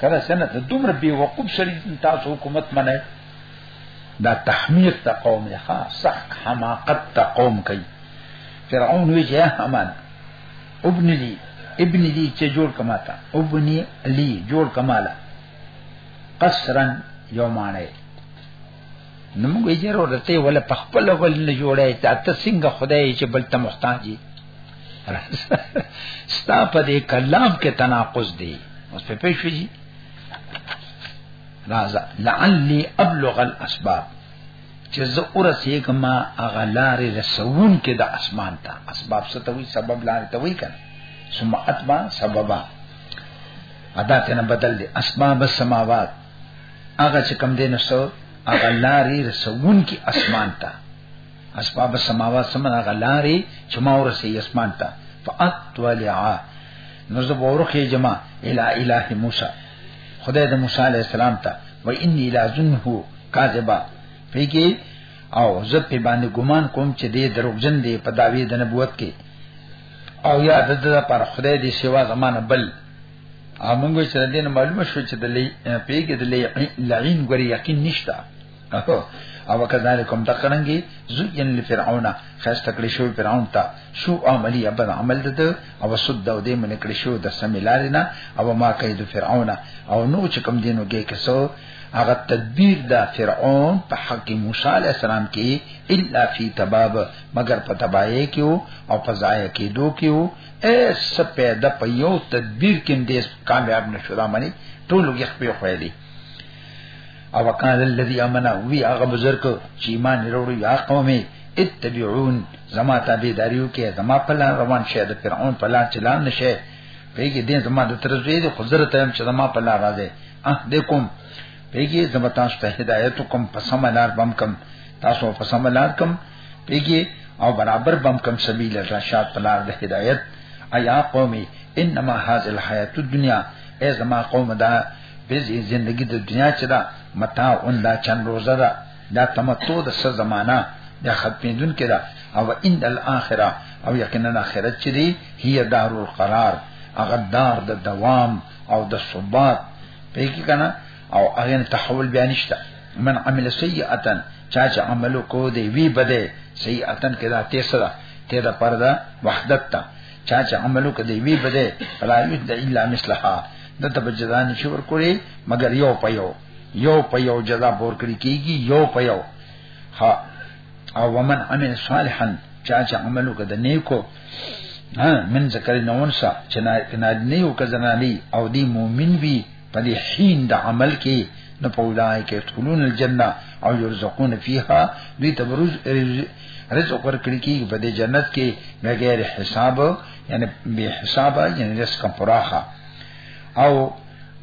کله سنت دومره بے وقوف شری تاسو حکومت منه دا تحمیر ته قوم نه ښه سخت حماقت ته قوم کوي فرعون وی چې همان ابن لی ابن لی چې جوړ کما تا ابن لی جوړ کمالا قصرا یومانه نو موږ یې ضرورت ولا پخپل ول نه جوړه ته تسنګ خدای چې بل ته محتاج دي ستا په دې کلام کې تناقض دی اوس په پېښې راځه لعلی ابلغ الاسباب چې زه ورسېږم هغه لارې رسون کې د اسمان ته اسباب څه ته وي سبب لارې ته وي کنه ثم اتبع سببا ادا کنه بدل دي اسباب السماوات هغه چې کم دین سو هغه لارې رسون کې اسمان ته اسباب السماوات سمنا هغه لارې چې ما ورسې اسمان ته فاطلع نو زه ورخه جما الی اله موسی خدای د موسی علی السلام ته و انی لازنه کاذبا پیګي او زه په باندې ګمان کوم چې دې دروغجن دی په داوی د نبوت کې او یا د دې پر خدای دی سیوا زمانه بل امونږ چې دین معلومه شو چې د لې پیګي د لې لعین ګری یقین نشته او کذالکم تقرنګي زین لفرعون خسته کړی شو فرعون ته شو عملی ابد عمل دته او صد او دې من کړی شو د سمیلارینا او ما کید فرعون او نو چې کم دینو کې کسو هغه تدبیر د فرعون په حق موسی علی السلام کې الا فی تباب مگر په تبای کې او په ځای کې دو کې او اس پیدا په یو تدبیر کې دې کامیاب نشو دا معنی ټول یې خپل خوېلي او وکال الذي امنا وی هغه بزرګ چې ایمان وروړي یا قومي اتبعون زما تابعداریو کې زما په لار روان شه د فرعون په لار چلان نشه پیګه دې زما د ترځې د حضرت هم چې زما په لار راځي اه دې کوم پیګه زما تاسو ته هدایت کوم په سم لار بم کوم تاسو په سم لار کوم پیګه او برابر بم کوم سبیل الرشاد په لار د هدایت ایا قومي انما هاذ الحیات الدنیا ای زما قوم دا دې زندگی د دنیا چې دا متاع اون دا چند روزه ده دا تمتو د سر زمانہ دا ختمیدون کې ده او ان الاخره او یقینا اخرت چې دی هي دار القرار هغه دار د دوام او د ثبات په کې کنه او هغه تحول بیا نشته من عمل سیئه چا چې عملو کو دی وی بده سیئه کدا تیسره ته دا پردا وحدت ته چا چې عمل وکړ دی وی بده فلا یجد الا مثلها دته به جزا نشي ورکړي مګر یو په یو یو په یو جزا پور کړی کیږي یو په یو ها او ومن عمل صالحا چا چې عمل وکړ د نیکو ها من ذکر نونسا چې نه نه یو کزنانی او دی مؤمن وی په دې حين د عمل کې نو په ولای کې ټولون الجنه او يرزقون فيها دوی ته بروز رزق ورکړي کې په دې جنت کې بغیر حساب یعنی به حساب یعنی رزق پراخه او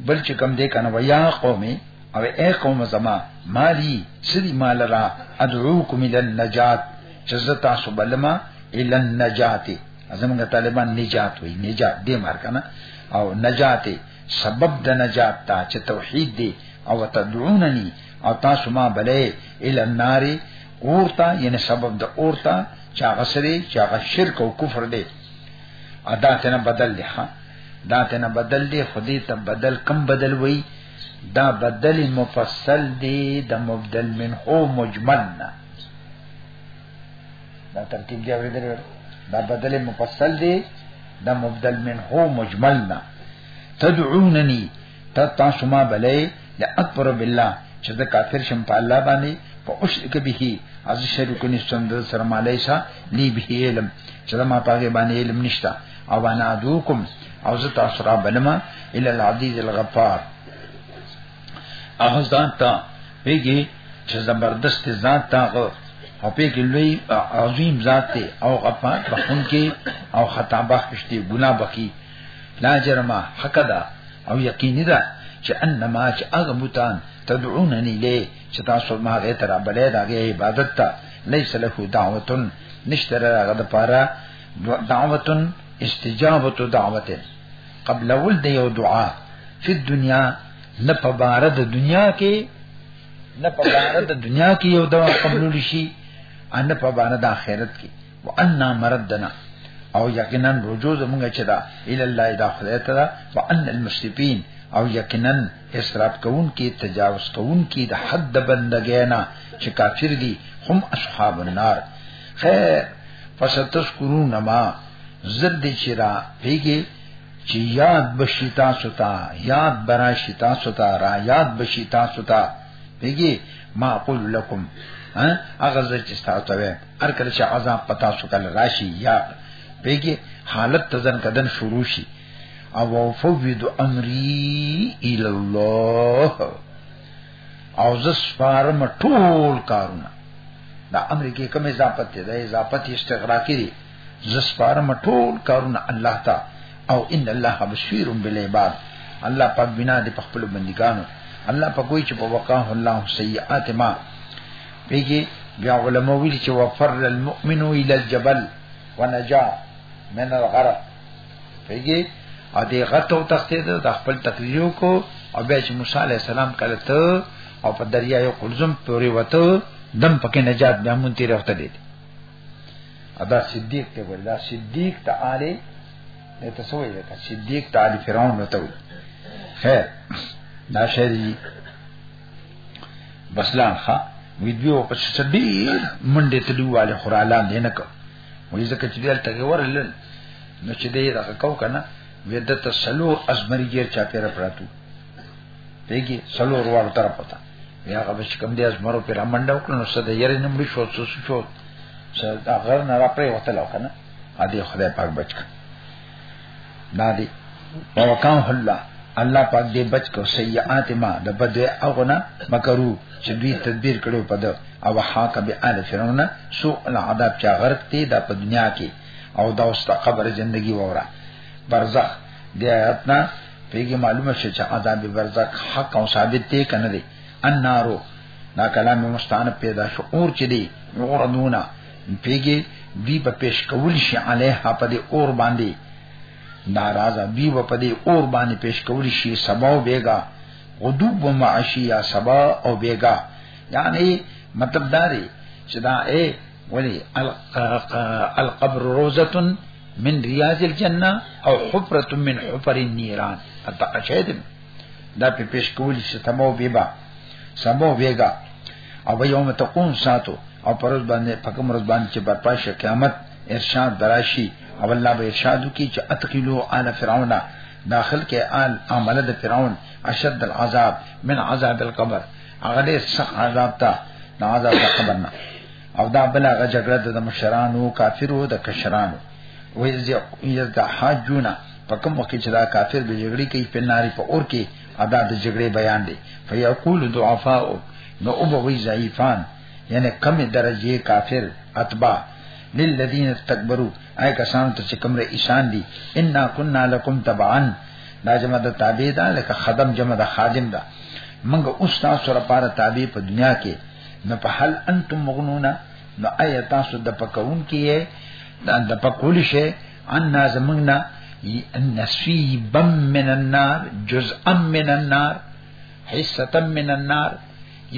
بل چې کم دې کنه ويا قومي او اے قوم زما مالی سری مال را ادعوکم الى النجات جزتا سبلما الى النجات ازمنګ طالبان نجات وي نجات دې مار کنه او نجات سبب د نجات تا چې توحید دی او تدعوننی او تاسو ما بلې ال النار اورتا یعنی سبب د اورتا چې هغه سره چې هغه شرک او کفر دی ادا ته نه بدل دی ها دا ته نه بدل دی خدای ته بدل کم بدل وای دا بدل مفصل دی د مبدل منه مجمل نه دا ترتیب دی اورې درې دا بدل مفصل دی دا مبدل من هو مجمل نه تدعونني تاسو ما بلې لاکبر بالله چې دا کافر شم په الله باندې په اشرک به از شرک نشم د سره مالیسا لی به علم چې ما پاګې باندې علم نشتا او انا دوکم او زه تاسو را بلما ال العزیز الغفار هغه ځان ته پیږي چې زبردست ځان ته هغه او پیږي لوی عظیم ذات ته او غفار بخون کې او خطا بخش دی ګنا بخي لا جرمه حق ده او یقیني ده چې انما چې هغه بوتان تدعونني له چې تاسو ما غي تر بلې دا غي عبادت ته ليس له دعوتن نشتره هغه د پاره دعوتن استجابت دعوته قبل ول د یو دعا په دنیا نه په بار د دنیا کې نه په بار د دنیا کې یو دعا قبول شي ان په بار د آخرت کې وان مردنا او یقینا رجوع زمونږ چې دا ال الله دا خدای ته دا وان المسلمین او یقینا اسراف کوون کې تجاوز کوون کې د حد بندګې نه چې کافر دي هم اصحاب النار خیر فستذكرون ما زرد چې را پیږي چې یاد بشي تاسو ته یاد براشي تاسو ته را یاد بشي تاسو ته پیږي ما اقول لكم هغه زه چې تاسو ته وې هر کله چې عذاب پتا سو کله راشي یا پیږي حالت تزن کدن شروع شي او فوض امري الى الله او زه سپارم ټول کارونه دا امریکای کوم اضافت دی دا اضافت استغراقی دی زسپارم ټول کارونه الله تا او ان الله بصیر بالعباد الله پاک بنا دې په خپل بندګانو الله په کوئی چې په وقاه الله سیئات ما پیږي بیا علماء ویل چې وفر المؤمن الى الجبل ونجا من الغرق پیږي ا دې غتو تختې د خپل تکلیو کو او بیا چې موسی علی السلام کله ته او په دریا یو قلزم پورې وته دم پکې نجات بیا مونږ تیر وخت دی ادا صدیق ته ویل دا صدیق ته آلی نه ته سوې ده صدیق ته آلی فرعون نه ته خیر دا شری بسلان ښا وی دوی او پس سړي منډه تلواله خورالان دې نه کو وی زکه چې دلته ورل نو چې دې راکاو کنه وې د تسلو ازمرګیر چا پیرا پراتو دیګي سلور وار تر پتا بیا هغه چې کوم دې از مرو پر منډه وکړ نو څه د یری نمړي شو څه شو څه دا غر نه را پرې وته لو کنه ا دې خدای پاک بچ کړ دا دې وکان الله الله پاک دې بچ کو سیئات ما د بده اغنا مکرو چې دوی تدبیر کړو په ده او حاک به آل فرعون سو العذاب چا غرق تی دا په دنیا کې او دا اوس قبر ژوندۍ وره برزخ د آیاتنا پیګه معلومه شي چې عذاب برزخ حق او ثابت دی کنه دی النارو دا کلام مستان پیدا شو اور چې دی یوردونه پیګه دی په پیش کول شي علیها په دې اور باندې ناراضه دی په دې اور باندې پیش کول شي سبا او بیګا غدوب و معشیا سبا او بیګا یعنی مطلب دا دی چې دا اے ولی القبر روزه من ریاض الجنه او حفره من حفر النيران اتقا شهید دا په پیش کول چې تمو بیبا سمو بیگا او یوم تقوم ساتو او پرز باندې پکم روز باندې چې برپا شي قیامت ارشاد دراشي او الله به ارشاد کی چې اتقلو آل فرعون داخل کې آل عمل د فرعون اشد العذاب من عذاب القبر هغه دې سخت عذاب ته نه عذاب ته خبر نه او دا بل هغه جګړه د مشرانو کافرو د کشرانو ویز یز د حاجونا په کوم وخت چې دا کافر به جګړې کوي په ناری په اور کې ادا د جګړې بیان دی فیقول ضعفاء نو او به وی ضعیفان یعنی کم درجه کافر اتبا للذین استكبروا اي کسان ته چې کوم رئیسان دي ان كنا لكم تبعا دا جمع د تابع ده لکه خدم جمع د خادم ده موږ اوس تاسو لپاره تابع په دنیا کې نو په حل انتم مغنونا نو آیا تاسو د پکون کې د پکول شي ان نازمنا نصیبا من النار جزءا من النار حصه من النار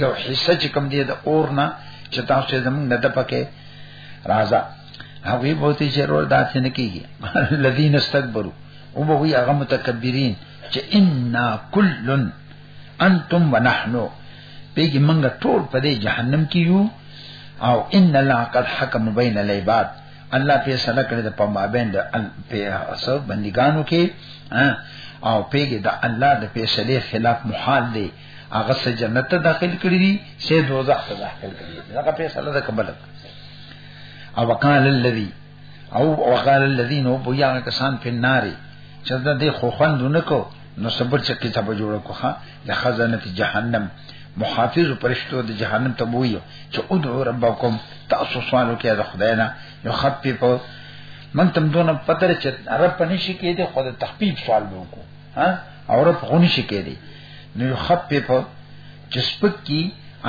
یو حصہ چې کوم دی د اور نه چې تاسو یې زمونږ نه د پکې راځه هغه به ته چې ورو داسې نه کیږي الذين استكبروا او به وی هغه متکبرین چې ان کلن انتم ونحنو پیګی منګه ټول په دې جهنم کې یو او ان الله قد حکم بین العباد الله په سره کړی د پما بین د په اصل بندګانو کې او پیګی د الله د فیصله خلاف محال دی هغه سره جنت ته داخل کړی دي سه دوزخ ته داخل کړی دي هغه فیصله ده کبلک او وکال الذی او وقال الذين وبيا کسان په ناري چې دا دې خو خوندونه کو نو صبر چې کتاب جوړ کوه د خزانه جهنم محافظ پرشتو د جهنم ته وایو چې ادعو ربکم تاسو سوال وکړئ د خدای نه یو خفیف من تم دون پتر چې رب پني شي کې دي خدای تخفیف سوال وکړو ها او رب غوني شي کې دي نو یو خفیف چې سپک کی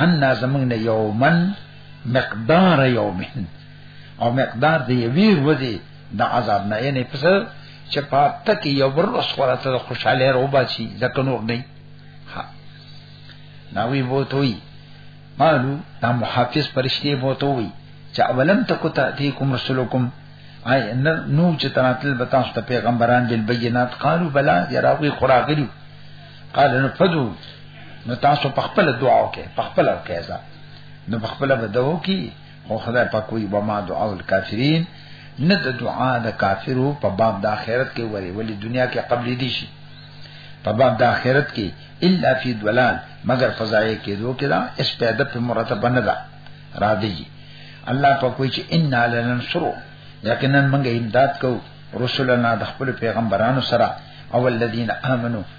ان زمنګ نه یومن مقدار یومن او مقدار دی یوې ورځې د عذاب نه یې نه پس چې پاته کې یو بر اوس خورا ته خوشاله رو بچي ځکه نور نه ها ناوی وو توي مالو دا محافظ پرشتي وو توي چې اولم تکو تاتیکم رسولکم آی نو چې تناتل بتاست ته پیغمبران دل بینات قالو بلا یراوی خراغلی قال نو فدو نو تاسو په خپل دعا وکړئ په خپل وکړئ نو په خپل بدو کې او خدای پاک وی وما دعاء الکافرین نه د دعا د کافرو په باب د آخرت کې وری ولی دنیا کې قبل دي شي په باب د آخرت کې الا فی دولان مگر فضای کې دو کې دا اس پیدا په مرتب نه دا را دی الله په کوئی چې ان لننصر یقینا موږ امداد کو رسولنا د خپل پیغمبرانو سره او الذين امنوا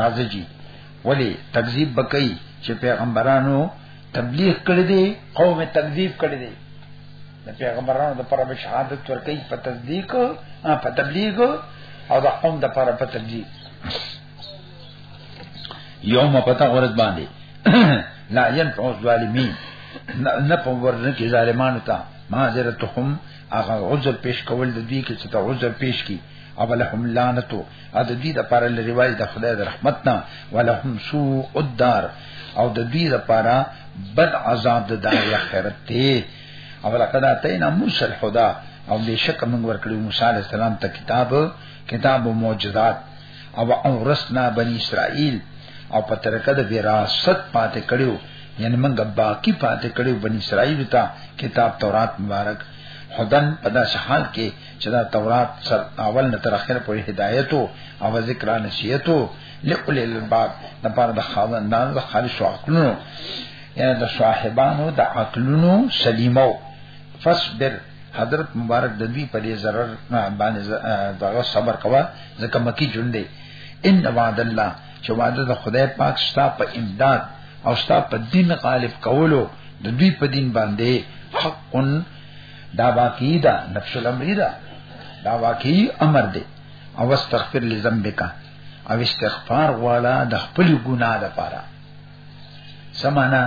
راځي جی ولی تکذیب بکئی چې پیغمبرانو تبلیغ کړی دی قوم تکذیب کړی دی د پیغمبرانو د پر شهادت ورکړي په تصدیق په تبلیغ او د قوم د پر په تبلیغ یوم پتا ورځ باندې لا ينفع الظالمین نه په ورنه کې ظالمانو ته معذرتهم هغه عذر پیش کول د دې کې چې ته عذر پیش کی او لهم لعنتو ا د دې لپاره لري وای د خدای د رحمت نه ولهم سوء الدار او د دې لپاره بد عذاب د دار اخرت ته او لقد اتینا موسی الهدى او بشک موږ ورکړو موسی علی السلام ته کتاب کتاب او معجزات او اورثنا بنی اسرائیل او په ترکه د وراثت پاتې کړو یعنی موږ باقی پاتې کړو بنی اسرائیل ته کتاب تورات مبارک هدن په داسې حال کې چې دا تورات سر اول نه تر اخره پورې هدایت او ذکر نصیحت لکل الباب د پاره د خاوندان د خالص عقلونو یعنی د صاحبانو د عقلونو سلیمو فصبر حضرت مبارک د دوی په دې zarar باندې دغه صبر کوا ځکه مکی جون دی ان وعد الله چې وعده د خدای پاک ستا په امداد او ستا په دین غالب کولو د دوی په دین باندې حق دا واقعي دا نفس الامر دا دا واقعي امر دی او استغفر لذنبک او استغفار غواړه د خپل ګناه لپاره سمانا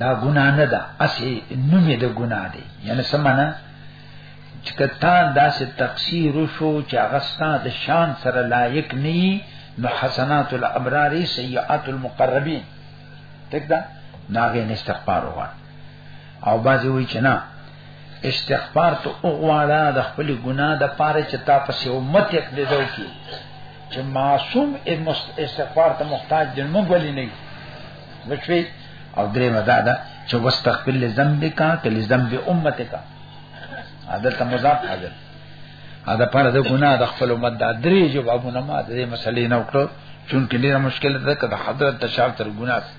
دا ګناه نه ده اسی نومې د ګناه دی یعنی سمانا چې کتا داسې تقصیر شو چې هغه ستاسو د شان سره لایق نه نو حسنات الابرار سیئات المقربین تک دا ناغه استغفار وغواړه او بازی وی چنا استغفار ته اوغواړه د خپل ګناه د پاره چې تا پسې امت یک دیدو کی چې معصوم استغفار ته محتاج دی موږ ولې نه وچوي او درې مدا ده چې واستغفر لذنبک ته لذنب امتک عادت ته مضاف حاضر دا پر د ګناه د خپل امت د درې جوابونه ما د دې مسلې نه وکړو چون کې ډیره مشکله ده کله حضرت تشاف تر ګناه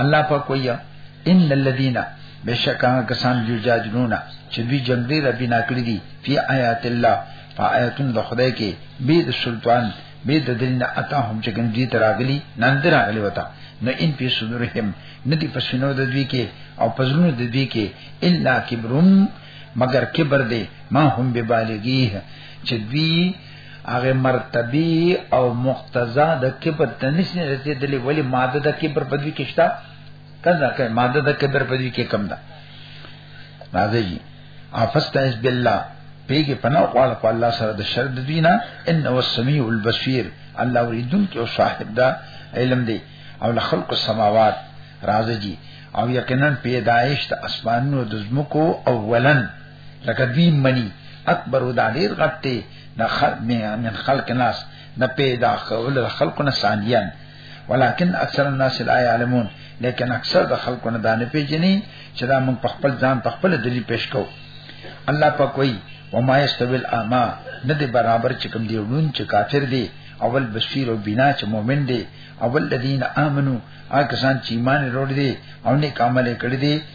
الله په کویا ان الذين بشکا کسان جو جادلونا چې دوی جنگي ربي ناکړي دي په آیات الله په آیاتونو د خدای کې به د سلطان به د دین اتا هم چې ګنجي تراغلي نن تراغلي وتا نو ان په صدورهم ندی پسینو د دوی کې او پزړونو د دوی کې الا کبرون مگر کبر دې ما هم به بالغیه چې دوی هغه مرتبه او مقتضا د کبر ته نشي رسیدلې ولی ماده د کبر په دې کې شته کله که ماده د کبر په دې کې کم ده راځي افستعذ بالله پیګه پناه قال په الله سره د شر د دینه ان هو السمیع البصیر الله اوریدون کې او صاحب دا علم دی او لخلق السماوات راځي او یقینا پیدایش د اسمانونو د زمکو اولن لکه دوی منی اکبر دا ډیر غټ دی د خلق من خلق ناس د پیدا کول د خلق نه ثانیان ولكن اکثر الناس لا يعلمون لیکن اکثر د خلق نه دانه پیژني چې دا موږ په خپل ځان په خپل دلیل پیش کو الله په کوئی وما يستوي الاما نه دی برابر چې کوم دی ړون چې کافر دی اول بصیر او بنا چې مؤمن دی اول الذين امنوا هغه کسان چې ایمان لري دي او نیک عمل کړی دي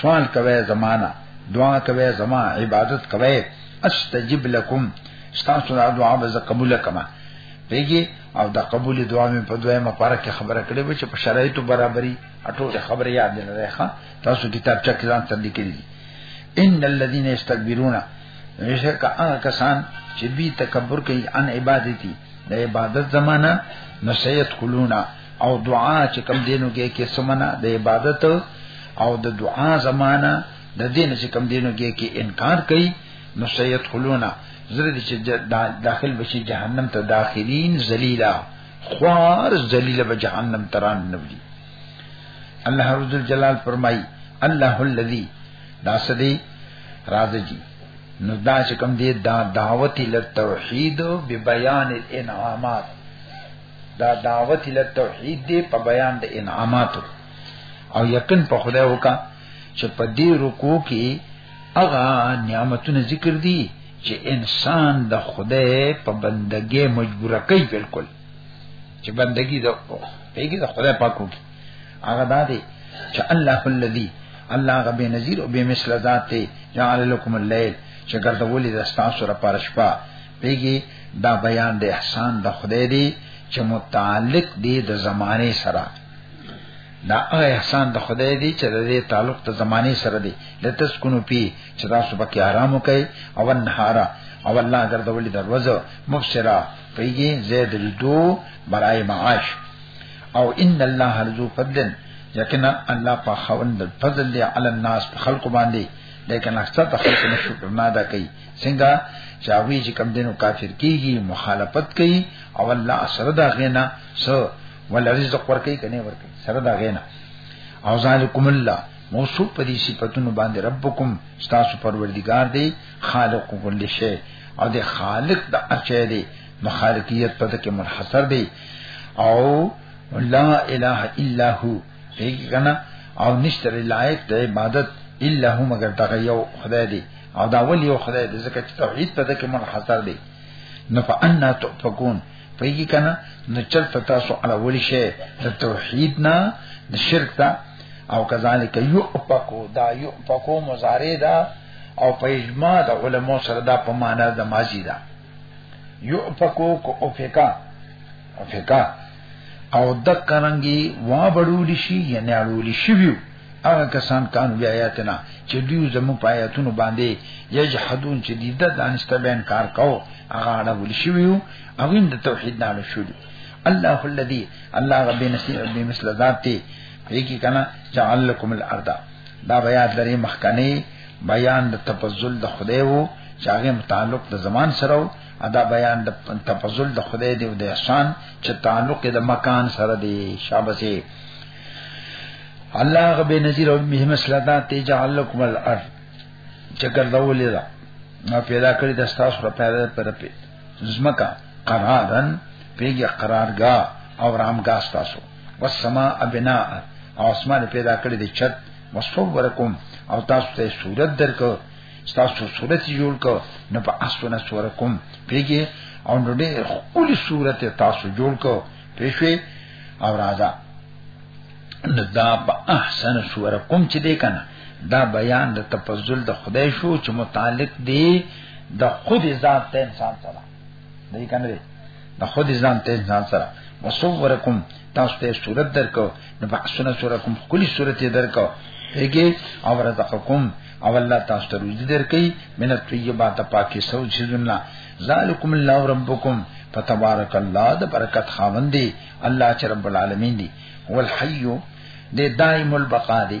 سوال کوي زمانہ دعا کوي زما عبادت کوي استجب لكم ستاسو دا دعا به قبول کما پیږي او دا قبول دعا مې په دویمه پاره کې خبره کړې و چې په شرایطو برابرۍ اټو خبره یاد نه راخه تاسو کتاب چا کې ځان تر لیکلي دي ان الذين يستكبرون رشک هغه کسان چې بي تکبر کوي ان عبادتي د عبادت زمانہ نسيت کلونا او دعا چې کم دینو کې کې سمنا د عبادت او د دعا زمانہ د دین چې کم دینو کې کې انکار کوي نو سید خلونا زره دې چې داخل بشي جهنم ته داخلين ذلیلا خوار ذلیلا به جهنم تران نوي الله عز جلال فرمای الله الذی دا سدی راځي نو دا چې کوم دی دا دعوت ال توحید به بیان الانعامات دا دعوت له توحید دی په بیان د انعاماتو او یقین په خدای وکا چې په دې رکوع کې هغه نعمتونه ذکر دي چې انسان د خدای په بندګۍ مجبور کوي بالکل چې بندګي د پیګي د خدای پاکو کې هغه دا دی چې الله الذي الله غ به نذیر او به مثل ذات ته جعل لكم الليل چې ګرځولې د تاسو لپاره شپه پیږي دا بیان د احسان د خدای دی چې متعلق دی د زمانه سره دا هغه احسان د خدای دی چې د دې تعلق د زمانه سره دی لته سکونو پی چې تاسو پکې آرام وکئ او نهارا او الله ګرځولې دروازه مبصرا پیږي زید دو برای معاش او ان الله رزو فضل یقینا الله په خوند فضل دی علی الناس په خلق باندې لیکن اکثر د خلکو نه شکر نه ادا کوي څنګه چې هغه چې کم دینو کافر کیږي مخالفت کوي او الله سره دا غینا سو ول رزق ور کوي کنه ور کوي سره دا غینا او ذالکم الله موصوف په دې صفاتونو باندې ربکم تاسو پروردگار دی خالق کل شی او د خالق د اچې دی مخالقیت پد کې منحصر دی او لا اله الا هو پیږي کنه او نشته لایق د عبادت الا هو مگر دغه یو خدای دی او دا ول یو خدای دی ځکه چې توحید په دغه منحصر دی نو فانا تفكون پیږي کنه نو چرته تاسو علا ول شي د توحید نه د شرک ته او کذالک یؤفکو دا یؤفکو مضارع دا او په اجماع د علماء سره دا په معنا د ماضی دا یؤفکو کو افکا افکا او د کرنګي وا بډول شي یا نه اړول شي ویو هغه کسان کان بیا آیاتنا چې دیو زمو پایاتونو باندې یجحدون چې دې د دانسته بین کار کو هغه اړول شي ویو او د توحید نه اړول شي الله الذي الله رب نسير بمثل ذاته یکی کنا جعل لكم الارض دا بیا درې مخکنی بیان د تفضل د خدای وو چې هغه تعلق د زمان سره وو ادا بیان د تفضل د خدای دی او د احسان چې تعلق د مکان سره دی شابسه الله غبه نذیر او به مسلدا ته جعل لكم الارض چې ګرځول دا نو پیدا کړی د تاسو پر پیدا پر پی زمکا قرارن پیګه قرارګا او رامګا تاسو والسماء بناء او اسمان پیدا کړی د چت وصورکم او تاسو ته صورت درکو تاسو صورت جوړ کو نه په اسونه صورکم پیګه او نو دې خپل صورت تاسو جوړ کو پېښې او راځه دا په احسن صورکم چې دې کنه دا بیان د تفضل د خدای شو چې متعلق دی د خود ذات ته انسان سره دی کنه دی نو خود ځان ته ځان سره وصورکم تاسو ته صورت درکو نو بحثنا صورتکم کلی صورت درکو هیګي او رزقکم او الله تاسو ته روزي درکې من طیبات پاکي سو چیزنا ذالکم الله ربکم فتبارک الله د برکت خاوندې الله چې رب العالمین دی هو الحی دې دائم البقا دی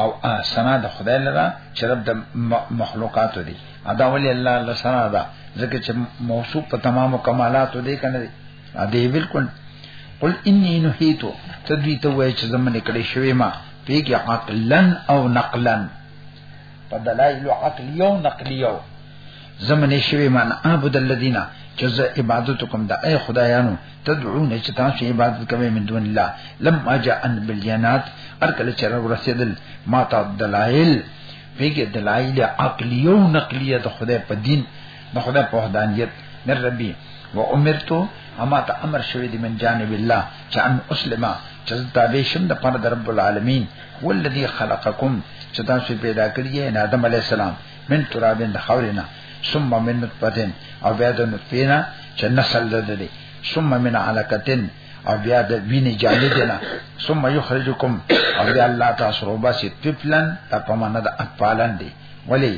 او سنا د خدای لره چې رب د مخلوقات دی ادا ولی الله الله سنا ده ځکه چې موصوف په تمامو کمالاتو دی کنه دی ا دې بالکل قل انی نهیتو تدوی ته وای چې زمونه کړي شوی ما پیګه عقلا او نقلا په دلایل عقلی او نقلی او زمونه شوی ما نه عبد الذین چې عبادت کوم د ای خدایانو تدعون چې تاسو عبادت کوئ من دون الله لم اجا ان بالجنات هر کله چې را ورسېدل ما ته دلایل پیګه دلایل عقلیه او نقلیه د خدای په دین د خدای په وحدانیت من ربي و امرتو اما ته امر شوی دی من جانب الله چې ان اسلمه چې تابع شم د پر رب العالمین هو الذی خلقکم چې تاسو پیدا کړی یې آدم علی السلام من ترابن د خورینا ثم من نطفتن او بیا د نطفینا چې نسل لري ثم من علقتن او بیا د وینې جامې دینا ثم یخرجکم او بیا الله تاسو روبا سي طفلن ته په معنا د اطفالن دی ولی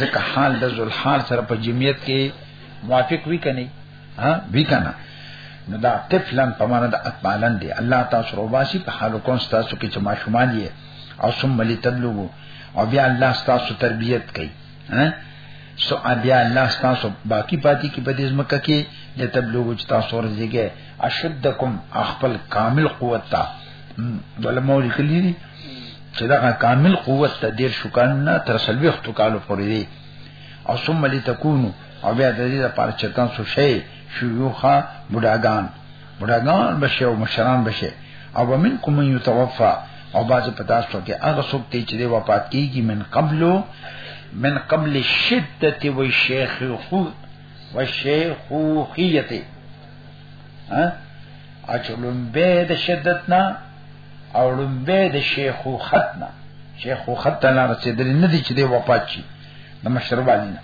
ځکه حال د ذل حال سره په جمعیت کې موافق وی کني ها وی کنه نو دا طفلن په معنا د اطفالن دی الله تاسو روبا سي په حال کون تاسو کې چې ماشومان یې او ثم لتبلغوا او بیا الله ستاسو تربیت کوي ها سو بیا الله ستاسو باقی پاتی کی په دې ځمکه کې د تبلیغ چې تاسو ورځيږي اشدکم خپل کامل قوت تا علماء لیکلي دي چې دا کامل قوت ته ډیر شکان نه تر سلوختو کالو پورې دي او ثم لتكونوا او بیا د دې لپاره چې تاسو شي شيوخه بډاګان بډاګان بشه او مشران بشه او ومن کوم یو توفا او باز په تاسو کې هغه څوک دی چې وفات کیږي من قبلو من قبل شدت و شیخ خو و شیخوخیت ها اچلون به د شدت نه او لون به د شیخوخت نه شیخوخت نه رسیدل نه دي چې دی وفات شي د مشربانی نه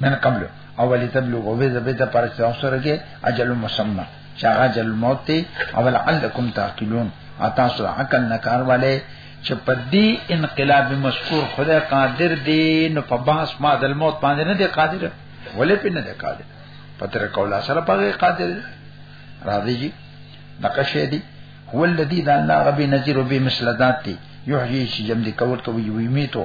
من قبل او ولي تبلغ او بيزه بيته پر څو سره کې اجل مسمى شاغه اجل موت ته او لعلکم تعقلون اتا سو عقل نه کار والے چې په دې انقلاب مشکور خدای قادر دی نو په باس ما د موت باندې نه دی قادر ولې په نه دی قادر پتر کولا سره پغه قادر راضي جی نقشه دی هو الذي ذا الله ربي نذير به مثل ذاتي يحيي شي جمد کول کوي وي میتو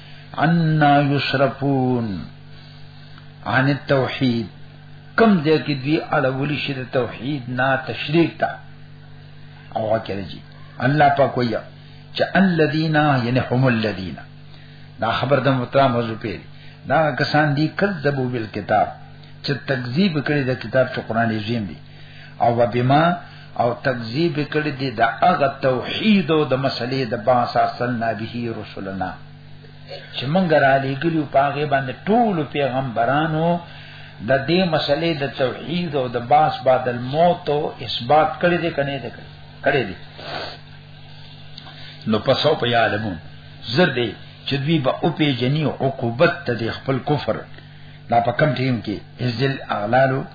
ان یشرفون عن التوحید کم دې کې دی اړول شي د توحید نه تشریک تا او کړی جی الله پاک ویا چې الذین یعنی هم الذین دا خبر د مترا موضوع په دا کسان دی کذبوا بالکتاب چې تکذیب کړي د کتاب چې قران عظیم دی او بما او تکذیب کړی دی د هغه توحید او د مسلې د باس اصل نبی رسولنا چې مونږ را لګیو پاګه باندې ټول پیغمبرانو د دې مسلې د توحید او د باس بعد الموت او اثبات کړی دی کنه دی کړی دی نو پسو په یادمون زر دی چې دوی به او پیجنی عقوبت ته خپل کفر لا په کم ټیم کې ازل اغلالو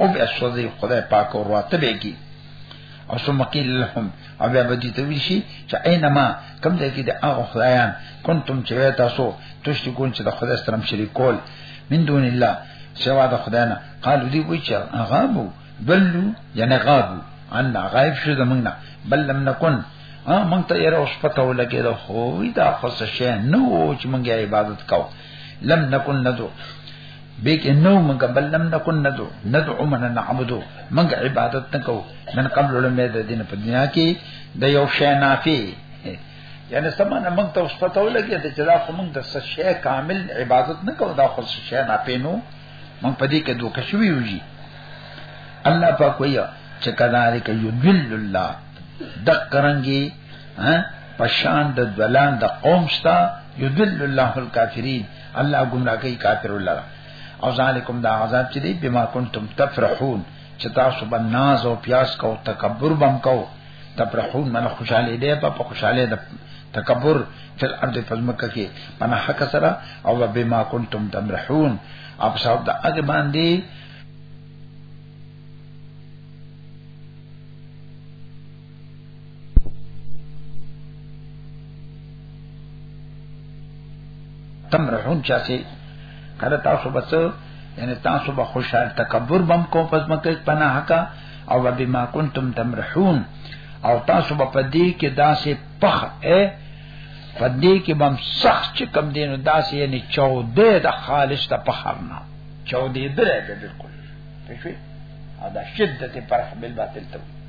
او بیا سوځي خدای پاک او راته به کی او ثم قيل لهم او بیا به دې ته وی شي چې اينما کوم ځای کې د هغه خدایان کنتم چې تاسو تشتی کون چې د خدای سره شریک کول من دون الله سوا د خدای نه قالو دی وی چې هغه بو بلو یعنی غابو ان غایب شو زمنګ نه بل لم نکن ها مونږ ته یې اوس پته ولګی دا خو دا خو څه شی نو چې مونږه عبادت کوو لم نکن ندو بیک انو منګه بل لم نکن ندو ندعو من نعبدو منګه عبادت نکو من قبل لمه د دین په دنیا کې د یو شی نافي یعنی سمانه موږ ته اوس پته ولګي چې دا خو موږ د شی کامل عبادت نه کوو دا خو شی نه پینو موږ په دې کې دوه کښوی وږي الله پاک وایي چې کذالک یذل الله دقرنګي ها پشان د دلان د قوم شتا یذل الله الکافرین الله گمراه کوي کافر الله او ذالکم دا عذاب چې دی بما کنتم تفرحون چې تاسو باندې ناز او پیاس کو تکبر بم کو تفرحون من خوشاله دی په خوشاله ده تکبر فل ارض فزمکه کې انا حق سره او بما کنتم تمرحون اپ صاحب دا هغه باندې تمرحون چاسي کله تاسو بس یعنی تاسو به خوشاله تکبر بم کو پس مکه پناه حقا او بما کنتم تمرحون او تاسو به پدې کې داسې پخ اے پدې کې بم سخت چې کم دینو داسې یعنی 14 د خالص ته پخرنا 14 درې به بالکل پښې او دا شدت پرخ بالباطل ته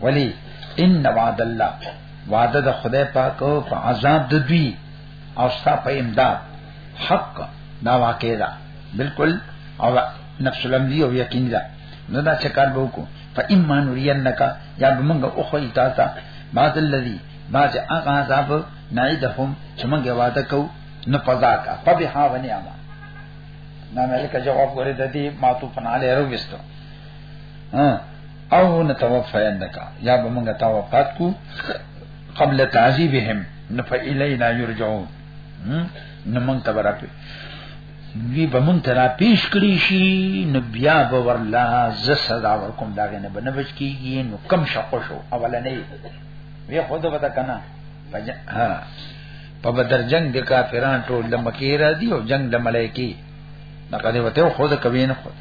ولی ان وعد الله وعده د خدای پاک په عذاب د دوی او ستا په امداد حق دا واقع ده بالکل او نفس الامری او یقین ده نو دا څه کار به وکړو فإما نرينك یا بمنګ او خو ایتا تا بعد الذي بعد هغه عذاب نعيدهم چې موږ وعده کو نه پزا کا فبها ونعما نو ملک جواب ورته دي ما تو پناله رويستو ها او نه توفینک یا به موږ تا وفات کو قبل تعذيبهم نفعلينا يرجعون نو موږ ته برابر دوی به مونږ ته را پیش کړی شي نو بیا به ورلا ز سزا ورکوم دا غنه بنه بچ کیږي نو کم شقو شو اولنې وی خود وتا کنه ها په بدر جنگ د کافرانو ټول د مکی را دی او جنگ د ملایکی نقدې وته خود کوي نه خود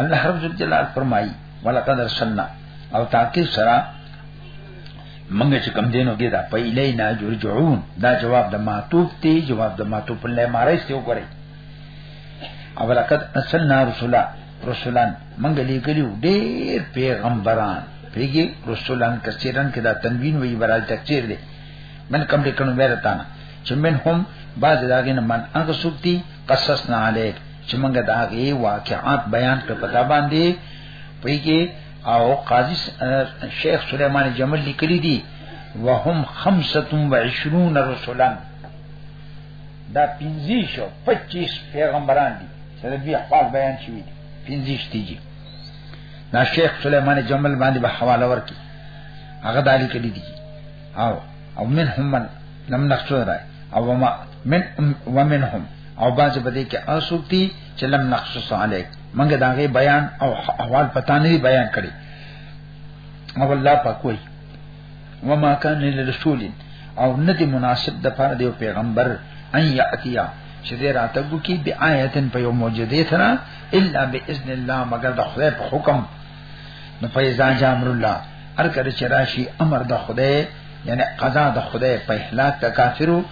الله رب جلال فرمایي ولقد ارسلنا او تاکي سره منګه چې کم دینو کې دا په الینا جرجعون دا جواب د معطوف دی جواب د معطوف الله مارای سی وګورئ او لقد ارسلنا رسولا رسولان منګه لیکلو ډېر پیغمبران پیږي رسولان کثیرن کې دا تنوین وی برال تکثیر دی من کم لیکنو مې راتانه چې من هم بعض داګه نه من هغه سوکتی قصصنا علیک چې موږ دا غي واقعات بیان کړ پتا باندې پېږي او قاضي شیخ سليمان جمل لیکلي دي وهم 25 رسولان دا 15 شو 25 پیغمبران دي چې د بیا خپل بیان شوی دي 15 دي دا شیخ سليمان جمل باندې به حواله ورکړي هغه دالي کړي دي او او من هم من لم نخسر او ما من ومنهم او باز بده کې اسوکتی چې لم نقصص علیک منګه داغه بیان او احوال پتا نه بیان کړي او الله پاک وایي وما كان للرسول او ندی مناسب د پاره دی پیغمبر ان یاتیا چې دې راتګو کې به آیتن په یو معجزه سره الا باذن الله مگر د خدای په حکم نو فیضا جامر الله هر کله چې راشي امر د خدای یعنی قضا د خدای په اهلاک د کافرو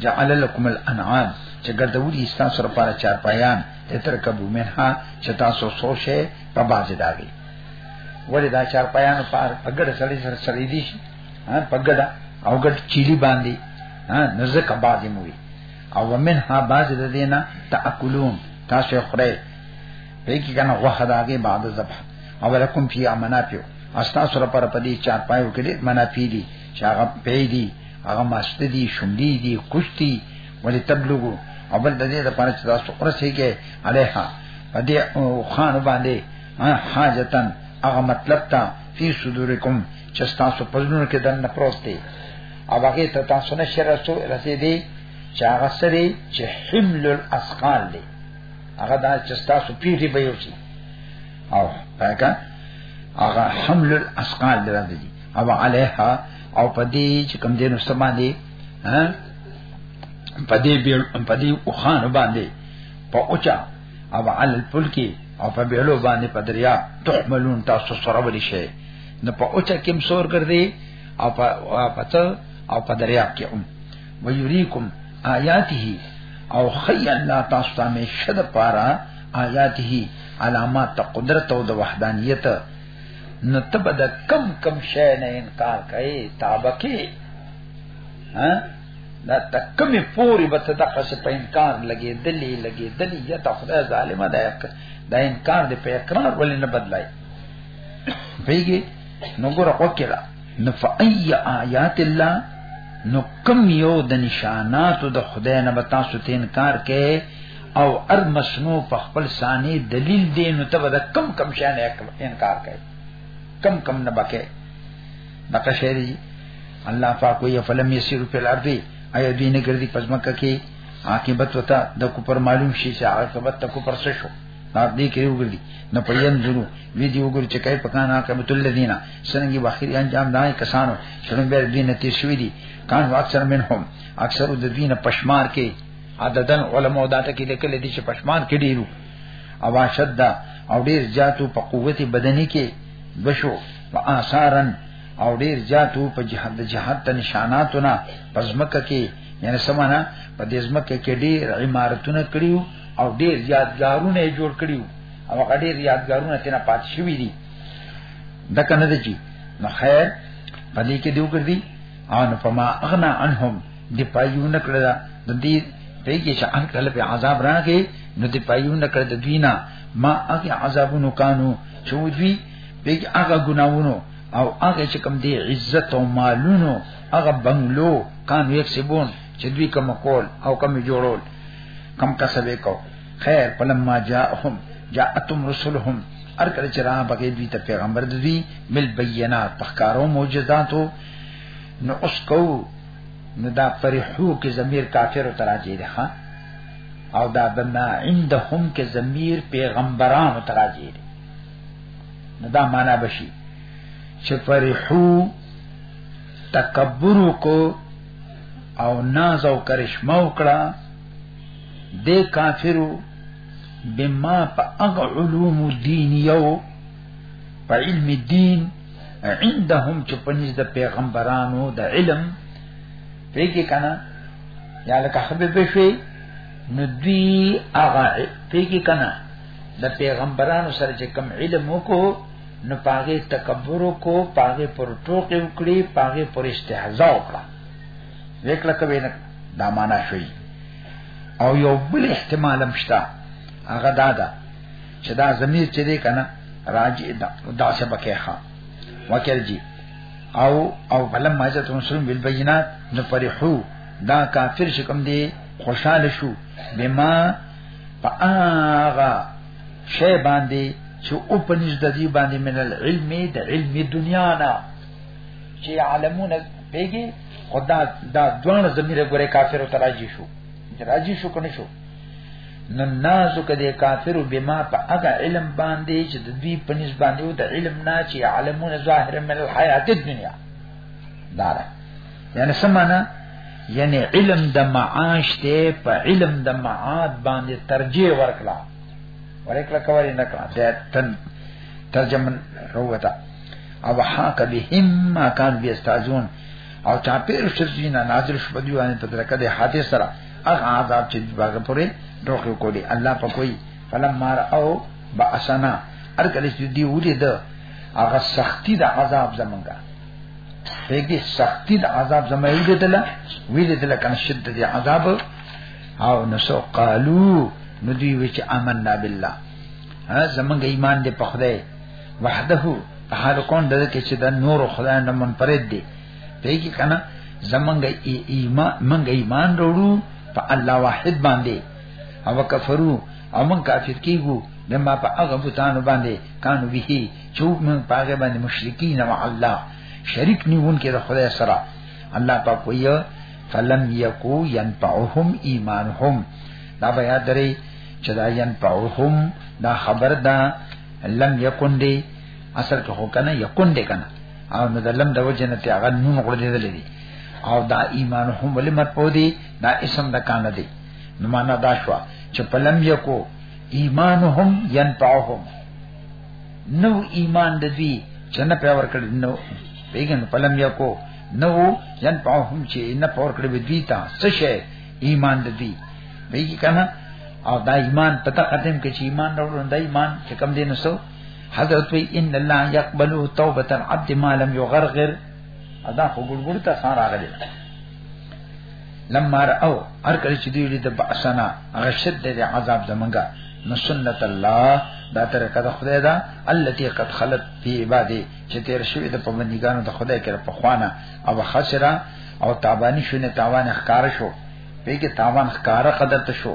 جعل لكم الانعام چې ګرځولي تاسو سره پاره چار پایان تر کبو منها چې تاسو سوشه په باز داږي ولې دا چار پایان پار پګړ سړی سره سړی دي ها پګړ او ګټ چيلي باندې ها نزه کبا دي موي او منها باز د دینه تاکلون تاسو خره په کې کنه غوخه داږي بعد ذبح او لکم فی امنافع استاسو لپاره په دې چار پایو کې منافع دي چې هغه پیدي هغه ماسته دي شونډي دي کوشتي ولې تبلغو او بل د دې لپاره چې تاسو ورسېږئ عليها په دې خان باندې حاجتن هغه مطلب ته فی صدورکم چې تاسو په ژوند کې دنه پروت دی او هغه ته تاسو نه شر رسو رسې دی چې هغه سره چې حمل الاسقال دی هغه دا چې تاسو پیری به یوسی او هغه هغه حمل الاسقال دی او علیها او پدې چې کوم دینو سما دي ها پدې بیل پدې او خان باندې په اوچا او عل الفلکی او په بیلو باندې په دریا تحملون تاسو سره ولي شي نو په اوچا کې مسور کړ دې او په پته او په دریا کې هم ويريكم آیاته او خی الله تاسو ته مشد پارا آیاته علامات قدرت او د وحدانیت نو ته به د کم کم شی نه انکار کوي تابکی ها دا تکمی پوری به ته دغه څه په انکار لګې دلی لګې دلی یا ته خدای ظالمه ده دا انکار دې په اقرار ولې نه بدلای پیږي نو ګور وکړه نو فای آیات الله نو کم یو د نشاناتو د خدای نه به تاسو ته انکار کې او ار مسنو په خپل ثاني دلیل دی نو ته به کم کم شان انکار کوي کم کم نه بکه بکه شری الله پاک وی فلم یسیر فی الارض ایا دین ګرځي پزماکه کې عاقبت وتا د کو پر معلوم شي چې عاقبت تکو پر څه شو دا دې کې وګړي نه پېن زرو وی دی وګړي چې کای پکانا عاقبت الذین سرنګي واخیر انجام دای کسانو شرم به دین ته شوی دي کان واکثر منهم اکثر د دین پشمار کې عددن علماء دا ټکی لیکل دي چې پښمان کې ډیرو او شد او ډیر زیاتو په قوت بدني کې بشو و آثارن او ډیر زیاتو په جهاد د جهاد ته نشاناتونه پزمکه کې یعنی سمانا په دې زمکه کې ډیر عمارتونه کړیو او ډیر یادګارونه جوړ کړیو او هغه ډیر یادګارونه تینا پات شوی دي د کنه دي نو خیر پدې کې دیو ګرځي او نو پما اغنا عنهم دی پایو نکړه دا د دې په کې چې ان کله په عذاب راغی نو دی پایو نکړه د دوینا ما هغه عذابونو کانو چې دوی به هغه ګناوونو او هغه چې کوم دی عزت او مالونو هغه بنگلو کان یک سبون چې دوی کوم کول او کوم جوړول کم کسب کو خیر فلما جاءهم جاءتم رسلهم ار کله چې را بګې دوی ته پیغمبر دوی مل بینات پخکارو معجزاتو نو اس کو نو دا فرحو کې ضمیر کافر ته راځي ده او دا بما عندهم کې ضمیر پیغمبرانو ته راځي ده نو دا معنا بشي چې فرحو تکبر کو او ناز او کرشمه وکړه د کافرو بما په علوم دینیو په علم دین عندهم چې پنځ د پیغمبرانو د علم پیګه کنا یا لکه خبر بشوي نو دوی هغه پیګه کنا د پیغمبرانو سره چې کم علم وکړو نو پاګه تکبر وکړو پاګه پر ټوکې وکړي پاګه پر استهزاء وکړه وکړه کوي نه دا معنا شوی او یو بل احتمال هم شته هغه دا ده چې دا زمير چې دی کنه راجع دا دا څه بکه ها وکړ جی او او فلم ما جت رسول بالبينات نو فرحو دا کافر شکم دی خوشاله شو بما پاغا شی باندې چې او په نږدې دی باندې من العلم د علم دنیا نه چې عالمون پیګي خدا دا دوه زمير ګوره کافر ته راځي شو راځي شو کنه شو نو نازو کده کافرو بما په هغه علم باندې چې د دوی په نسبت باندې او د علم نه چې علمون ظاهر من الحیات الدنیا دارا یعنی سمانا یعنی علم د معاش ته په علم د معاد باندې ترجیح ورکړه ورکړه کوي نه کړه د تن ترجمه روته او حاک بهم ما کان بیستازون او چاپیر شزینا نازل شپدیوانه تدرکه د حادثه هغه عذاب چې باغ پورې دوخه کولی الله په کوئی فلم مار او باسنا هر کله چې دی ولې ده هغه سختی د عذاب زمونږه دغه سختی د عذاب زمونږه ویلدله ویلدله کنه شدت د عذاب او نسو قالو نو دوی وچ آمنا بالله ها زمونږ ایمان دې په خدای وحده حال کون دغه چې د نور خدای نه منفرد دی په کې کنه زمنګ ایمان منګ ایمان وروړو په الله واحد باندې او کفرو او من کافر کیګو لما په هغه بوتانو باندې کانو به چې من په هغه باندې مشرکین مع الله شریک نیون کې د خدای سره الله پاک وایي فلم یکو ينفعهم ایمانهم دا بیا درې چې دا ينفعهم دا خبر دا لم یکون دی اصل کې هو کنه یکون دی کنه او نو د لم د وجه نه هغه نون غړدېدلې دي او دا ایمان هم ولې مرپو دي دا اسم د کان دی نو معنا دا شو چې په لم یکو ایمانهم ينفعهم نو ایمان د دوی چې نه په ور کړی نو بیګن په لم یکو نو ينفعهم چې نه په ور کړی دوی ته څه شي ایمان د دوی بیګی کنه او دا ایمان پتا قدم کې چې ایمان راوړل دا ایمان چې کم دینسو حضرت وی ان الله يقبل توبه العبد ما لم يغرغر ادا خو ګړګړ ته خان راغلی لما او هر کله چې دوی د باسنا هغه شدت د عذاب زمونږه نو سنت الله دا طریقه د خدای دا التي قد خلت في عباده چې تیر شوی د پمنګانو د خدای کړه په خوانه او خسره او تابانی شونه تاوان ښکار شو پیګه تاوان ښکارا قدر ته شو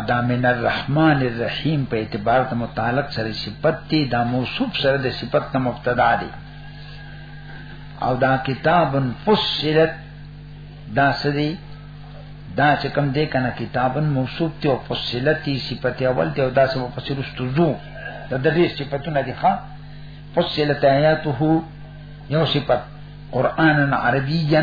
ادا من الرحمن الرحیم په اعتبار د متعلق سره صفت دی دا موصوف سره د صفت نه مبتدا دی او دا کتاب فصلت دا سدی دا چې کوم دی کنه کتاب موصوف ته او فصلت دی صفت اول ته او دا سم فصل استوزو د دې صفاتونه دي ښا فصلت آیاته یو صفت قرآن عربیا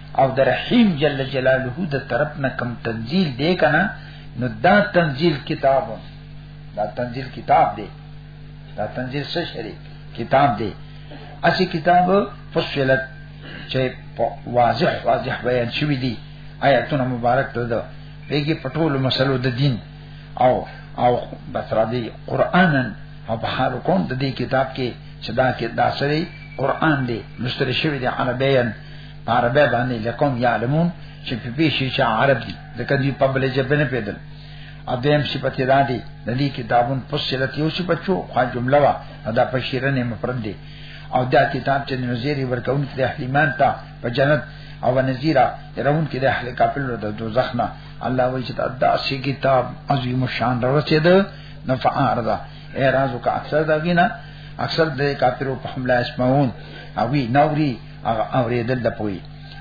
او در رحیم جل جلاله د طرف نه کم تنزیل دی کنه نو دا تنزیل کتاب دا تنزیل کتاب دی دا تنزیل څه شری کتاب دی اسی کتاب فصلت چې واضح واضح بیان شوی دی آیاتونه مبارک ته ده پیږي پټول مسلو د دین او او بسرا دی قرانن او په حال کوم د دې کتاب کې چې دا کې دا سری قران دی مستری شوی دی عربین عربه باندې لکم یعلمون چې په پیشي چې عرب دي ځکه دوی په بلې ژبه نه پیدل ادم صفت دا دي د دې کتابون فصلت یو صفت شو خو جمله وا دا په شیره نه مفرد دي او دا کتاب چې نذیر ورکون کې د احلیمان ته په جنت او نذیرا يرون کې د اهل کافر د دوزخ نه الله وایي چې دا سی کتاب عظیم شان راوچید نه فعارضه اعتراض وکړه اکثر دا غینا اکثر د کافرو په حمله اسمعون او وی نوري هغه اوریدل د پوي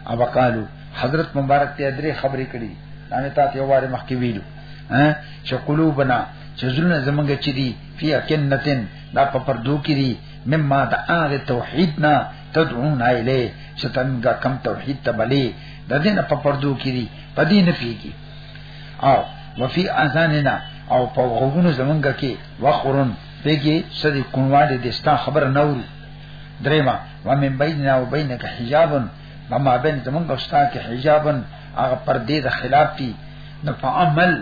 او وقالو حضرت مبارک ته درې خبرې کړې دا تا ته واره مخکې ویلو ها چې قلوبنا چې زړه زمونږ چې دي فی اکنتن دا په پردو کې دي مما د هغه توحید نه تدعون ایله چې څنګه کم توحید ته بلې د دې نه په پردو کې دي په دې نه پیږي او وفي اذاننا او په غوګونو زمونږ کې وخورن پیږي سړي کونواله دې ستا خبر نه وری دریما ومن بیننا وبینک حجاب وما بین زمونږ او ستا کې حجاب هغه پردې د خلاف دي نو فعمل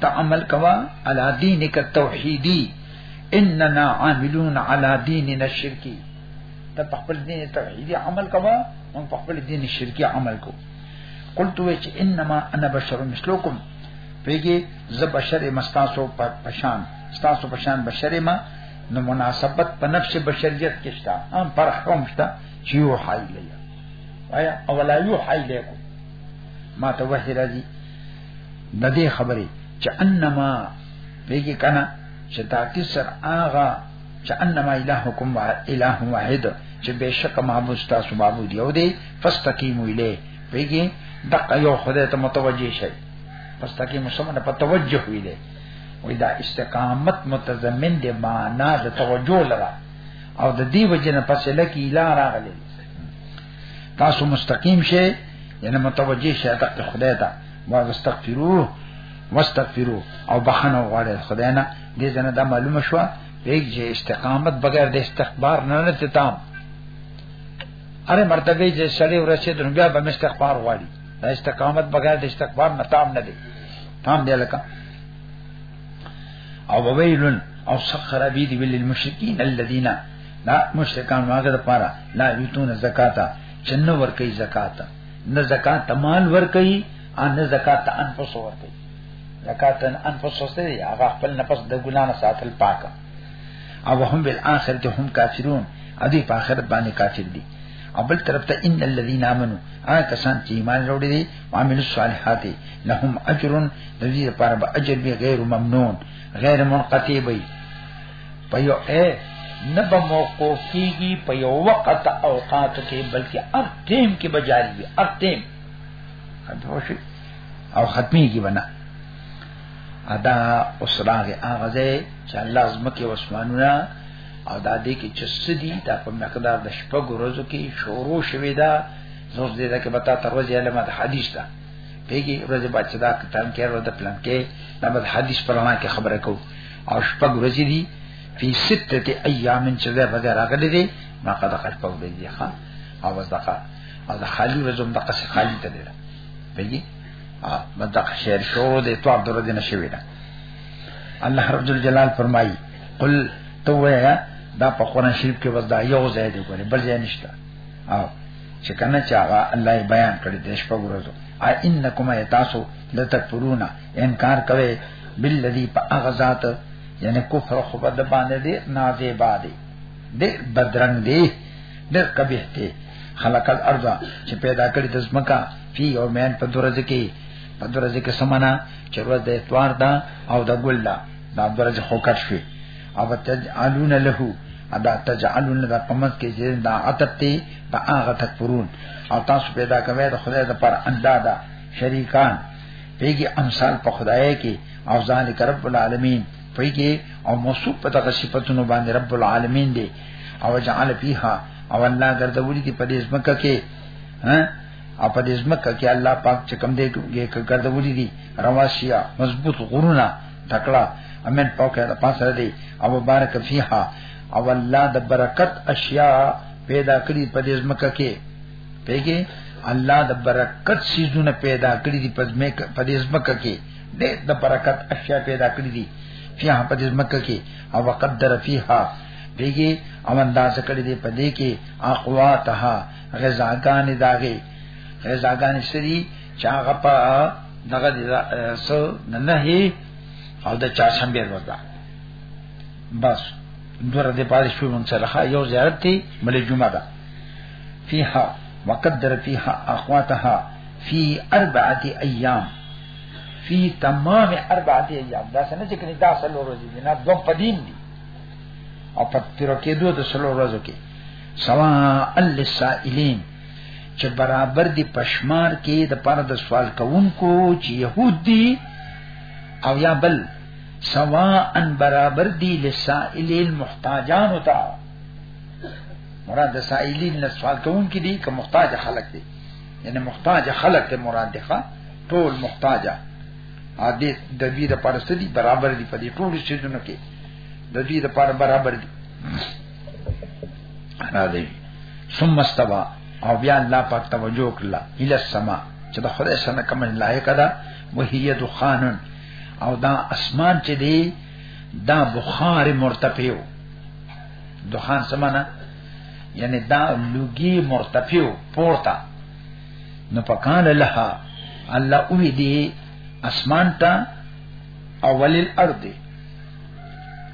تعمل کوا علی دینک توحیدی اننا عاملون علی دیننا شرکی ته په خپل دین توحیدی عمل کوا مونږ په خپل دین شرکی عمل کو قلت وی چې انما انا بشر مثلکم پیږي ز بشر مستاسو په پشان ستاسو پشان بشر ما نو مناسبت په نفس بشریت کې شته هم پر حکم شته چې یو حای لیا آیا اولا یو حای لیکو ما ته وحی راځي د دې خبرې چې انما پیږي کنه چې دا کسر آغا چې انما الہکم و الہ واحد چې بشک معبود تاسو معبود یو دی فاستقیموا الیه پیږي دغه یو خدای ته متوجه شئ فاستقیموا سمونه په توجه ویلې وی دا استقامت متضمن دی معنا د توجه لره او د دې وجنه پسې لکه اله راغلی تاسو مستقیم شئ یعنی متوجه شئ د خدای ته واستغفروه واستغفرو او بخنه غواړي خدای نه دې ځنه دا معلومه شو پیګ چې استقامت بغیر د استخبار نه نه تام اره مرتبه چې سړی ورسېد نو بیا به استغفار غواړي دا استقامت بغیر د استغفار نه تام نه دی تام دی لکه او ویلن او سخر بی دی ویل المشرکین الذین لا مشرکان واګه د پاره لا یتون زکاتا چنه ور کوي زکاتا نه زکات مال ور کوي ان نه زکات انفس ور کوي زکات انفس سره هغه خپل نفس د ګنا نه ساتل پاک او هم بالآخرت هم کافرون ادي په آخرت باندې کافر دي او بل طرف ته ان الذين امنوا هغه کسان چې ایمان وروړي دي او عمل الصالحات لهم اجر د دې لپاره به اجر به غیر ممنون غیر منقطع وي په یو اے نه به موقوف کیږي په یو وخت اوقات کې بلکې هر ټیم کې به جاری وي هر ټیم او ختمي کې بنا ادا اوسراغه اغازه چې الله زمکه وسمانونه او دا دې کې چې سدي دا په مقدار د شپږ ورځو کې شروع شوې ده نو دې دا کې بتا تر ورځې علم د حدیث ده پیږي ورځې بعد چې دا کتاب کې ورته پلان کې دا د حدیث پرانا کې خبره کو او شپږ ورځې دي په سته ایام چې دا به راغلي دي ما قد قد په دې دي ها او بس دغه او د خالی ورځو د قصې خالی ته دي پیږي ا مدق شعر شروع دې تو عبد الرحمن شوی ده الله رب جلال فرمایي قل تو ویا دا په قران شریف کې بس دا یو ځای دی ګوره بل ځای نشته او چې کنه چې هغه الله بیان کړی د شپږ ورځو ا انکم یتاسو لتکفرون انکار کوي بالذی په هغه ذات یعنی کفر خو بد باندې دی نازې باندې دې بدرنګ دی ډېر کبیه دی خلق الارض چې پیدا کړی د زمکا فی یومین په درځ کې په درځ کې سمنا چې ورځ د اتوار دا او د ګل دا دا درجه خو کټ شوی او تجعلون له ادا تجعلون دا پمس کې چې دا عتب ته دا هغه تکفرون او تاسو پیدا کوي د خدای د پر اندادا شریکان پیږي امثال په خدای کې او ذالک رب العالمین پیږي او موصوف په دغه صفاتونو باندې رب العالمین دی او جعل فیها او الله ګرځولي دي په دې ځمکه کې ها او په دې ځمکه کې الله پاک چې کوم دی ګوګې ګرځولې دي رواسیا مضبوط غرونه تکړه امن پاکه د پاسه دی او مبارک فیها او الله د برکت اشیاء پیدا کړی په دې ځمکه کې پیګه الله د برکت سيزونه پیدا کړی دي په دې ځمکه کې د برکت اشیاء پیدا کړی دي فیها په دې ځمکه کې او قدر فیها پیګه او انداز کړی دی په دې کې اقواتها غزاګان داغي غزاګان سری چې هغه په دغه سو نه هي او د چا سم بیر ودا بس دور دې پاره شو مون سره یو زیارت دی ملي جمعه ده فيها وقدر فيها اقواتها في اربعه ايام في تمام اربعه ايام دا څنګه چې کني دا سلو ورځې نه دوه پدین دي او په تیر کې دوه د سلو ورځو کې سوا للسائلین چې برابر دي پشمار کې د پر د سوال کوونکو چې يهود دي او یا بل سوا ان برابر دي لسائلین محتاجان ہوتا مراد سائلین نه سوال کوونکو دي که محتاج خلک دي یعنی محتاج خلک ته مراد دي ټول محتاجه ا دې د دې لپاره ستدي برابر دي په دې ټول شیزونو کې د دې لپاره برابر دي انا دی ثم استوا او بیا الله پاک توجه کړل اله السما چې د خدای سره کوم لایق ده وهي دخان او دا اسمان چې دی دا بخار مرتفعو دخان سمانا یعنی دا لوګي مرتفعو پورته نو پکان لها الله اوی دی اسمان ته اول الارض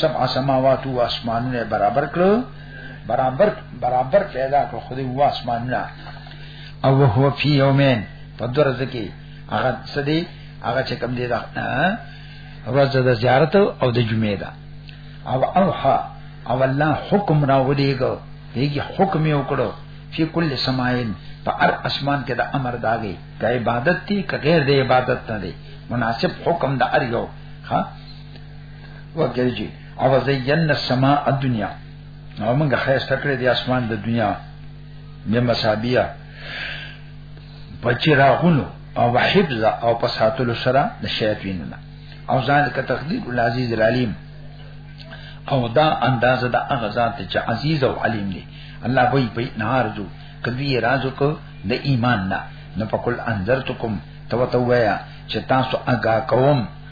سبع سماوات او اسمانونه برابر کړو برابر برابر پیدا کړو خو دې هو اسمانونه او هو فی یومین په درځ کې هغه سدي هغه چې کم دی دا ورځ د زیارت او د جمعې دا او اوها او الله حکم را ولېګو دیږي حکم یې وکړو فی کل سماین په هر اسمان کې د امر داږي که عبادت دی که غیر د عبادت نه دی مناسب حکم د ار یو ها وګړي جی او زینا السما الدنیا نو موږ خیر ستکړه دی اسمان د دنیا مې مصابیه بچی راغونو او حفظ او پساتلو سره د شیاطین نه او ځان ته تقدیر العزیز العلیم او دا انداز دا هغه ذات چې عزیز او علیم دی الله وی په نهار جو کدی رازو کو د ایمان نه نو پکل انذرتکم تو تو ویا چې تاسو اگا کوم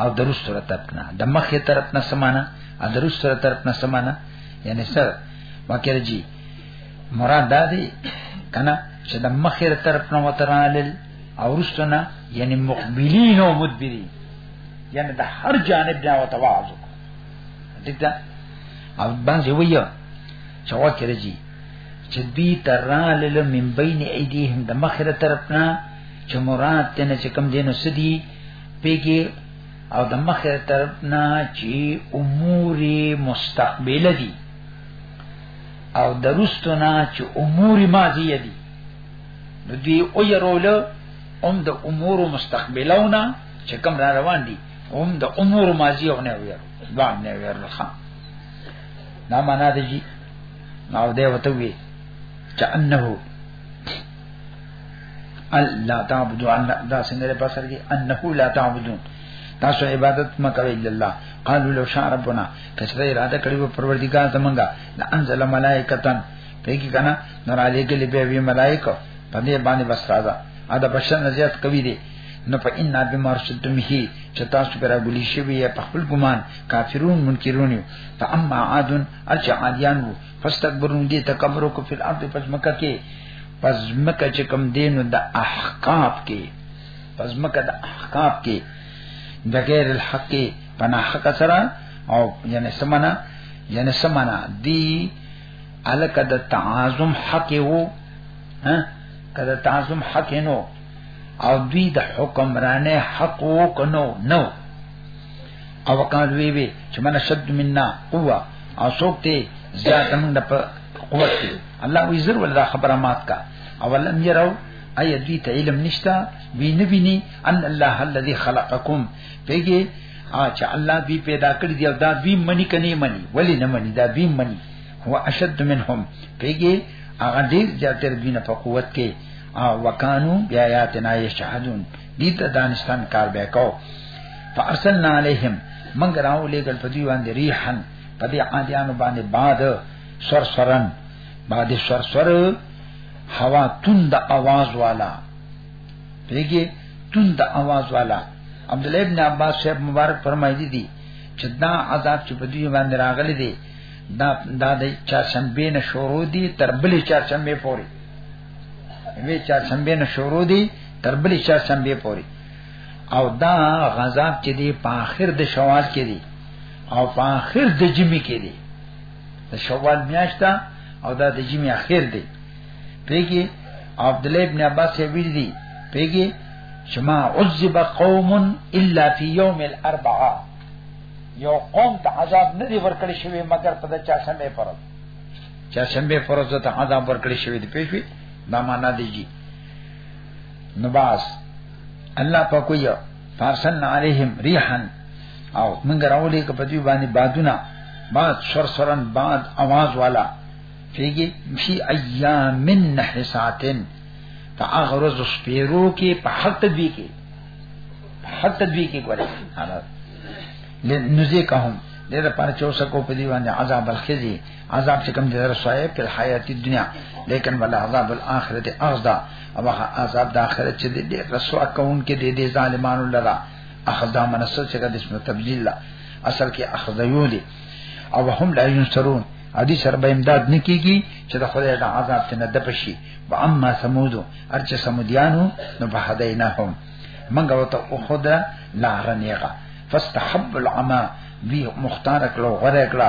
او دروس سره طرف نه د مخه طرف نه سمانه او دروس سره طرف نه سمانه یعنی سر وکړه جی مراد دا دی کنه چې د مخه طرف نه وترانل او رسنا یعنی مقبلین او مدبرین یعنی د هر جانب نه وتواز دته او باندې ویو چې وکړه جی چې دوی ترانل من بین ایدیهم د مخه طرف نه چې مراد تنه چې کم دینو سدي پیګي او د مخه طرف نه چې امور مستقبله دي او درستو نه چې امور ماضیه دي نو دوی او يرول هم د امور مستقبلونه چې کوم را روان دي هم د امور ماضیه نه وي دا نه وي ورخه دا معنا دی نو دی وته وی چې انه الله تعبدو الله دا څنګه په سر کې انه لا تعبدون تاسو عبادت مکوي الله قالو لو شاء ربنا کچره اراده کړی و پروردگار زمونږه لا انزل ملائکتن پیګی کنا نور علی کې لبه وی ملائکه په دې باندې بس راځه ا د بشر نزیات کوي دي نو په ان ابي مرشدتم هي چې تاسو پر غولي شوی یا په خپل ګمان کافرون منکرون یو فاما عاد الچ عادیان وو فاستكبرون دي تکبر کو فی الارض پس مکه کې پس مکه چې کم دینو د احقاف کې پس مکه د احقاف کې د غیر الحق پنا حق سره او یعنی سمنا یعنی سمنا دی الک د تعاظم حق وو ها کله تعاظم حق نو او دوی د حکمرانه حق وو کنو نو او وقال وی وی چې من شد منا قوه او څوک ته زیات موږ د قوت دی الله وی زر ولا خبره مات کا او لم يروا اي دوی ته علم نشتا وی نه ویني ان الله الذي خلقکم پیګه چې الله دوی پیدا کړی دی او دا دوی منی کني منی ولی نه منی دا دوی منی هو اشد منهم پیګه هغه ډیر زیاتره دوی نه په قوت کې او وکانو بیااتنا یشهدون دي ته دانشتان کار به کو فارسلنا علیهم من راو لګل په دی باندې ریحن په دی عادیانو باندې باد سرسرن باد سرسر هوا تند आवाज والا پیګه تند आवाज والا عبد الله ابن عباس صاحب مبارک فرمایلی دي چې دا عذاب چې په دی باندې راغلي دي دا دا د چا شنبه نه شروع دي تر بلې چا شنبه پورې وی چار شنبه نه شروع دي تر بلې چار شنبه پوري او دا غذاب چې دی په اخر د شوال کې دی او په اخر د جمی کې دی د شوال میاشتا او دا د جمی اخر دی پیګي عبد الله ابن عباس ویل دی پیګي شما عذب قوم الا فی یوم الاربعاء یو قوم ته عذاب نه دی ورکړی شوی مگر په د چا سمې پرد چا شنبه فرض ته عذاب ورکړی شوی دی پیښوی دا معنا دی جی نباس الله په کوی فارسن علیهم ریحان او موږ راولې کپه دی باندې بادونه بعد سرسرن بعد आवाज والا فیگی فی ایام نحساتن تا اغرز سپیرو کې په حق تدبی کې په حق تدبی کې کوله حالات لنذيقهم دې لپاره چې اوسه کو په دی باندې عذاب الخزي عذاب چې کوم در شای په حیات دنیا لیکن ول عذاب الاخرت اغدا او هغه عذاب د اخرت چې دې رسوا کون کې دې دې ظالمانو لرا اخذا منصر چې د اسم تبدیل لا اصل کې اخذ یو دي او هم لا ينصرون ادي سره به امداد نکېږي چې د خدای د عذاب ته نه دپشي و اما سمود ارچ سمودیانو نو په هدینا هم منګه وته او خدا لارنیغه فاستحب العما وی مختار کړو غره کړه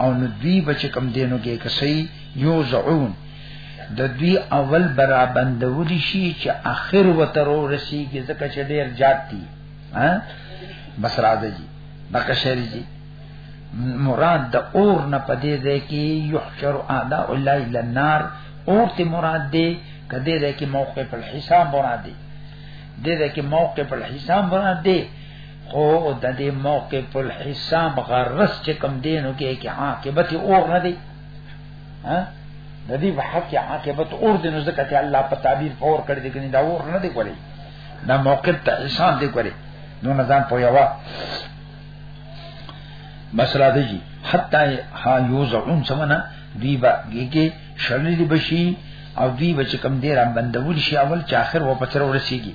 او نو دوی بچ کم دینو کې کسي یو زعون د دوی اول برا بندول شي چې اخر وترو رسیږي ځکه چې ډیر جات دي ها بس راځي بکه شری جی مراد د اور نه پدې ده کې یحشر اعداء الله الى النار اور ته مراد ده کدی ده کې موقع پر حساب مراد ده دې ده کې موقع پر حساب مراد ده خو د دې موقع په حساب غرس چې کم دینو کې کې عاقبت اور نه دی ها د دې په حق کې عاقبت اور دینو ځکه چې الله په تعبیر فور کړی دی کني دا اور نه دی کولی دا موقع ته حساب دی کولی نو نه ځان پویوا مسله دی جی حتا ها یوزعون سمنا دی با گیگی شرلی بشی او دی بچ کم دیر بندول شي اول چې اخر و پتر ورسیږي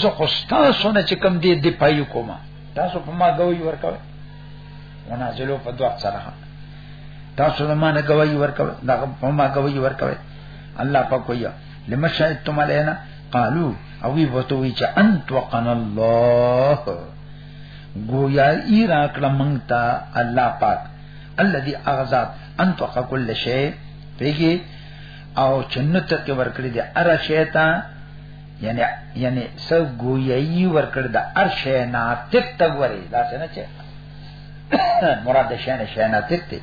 زه خو تاسو نه چې کم دې دی پایو کومه تاسو په ما غوي ورکوي منازلو په دوه سره تاسو نه ما نه غوي ورکوي دا په ما غوي ورکوي الله په کویا لما شهدتم علينا قالو او وی وتوی چې انت وقن الله گویا ای راکړه مونږ ته الله پاک الذي اغزاد انت وقن كل شيء پیږي او چنت ته ورکړي دي ار شیطان یعنی یعنی سو گویی ورکړ د ارشه ناطق ته وری دا څنګه چې مراد شنه شنه ناطق ته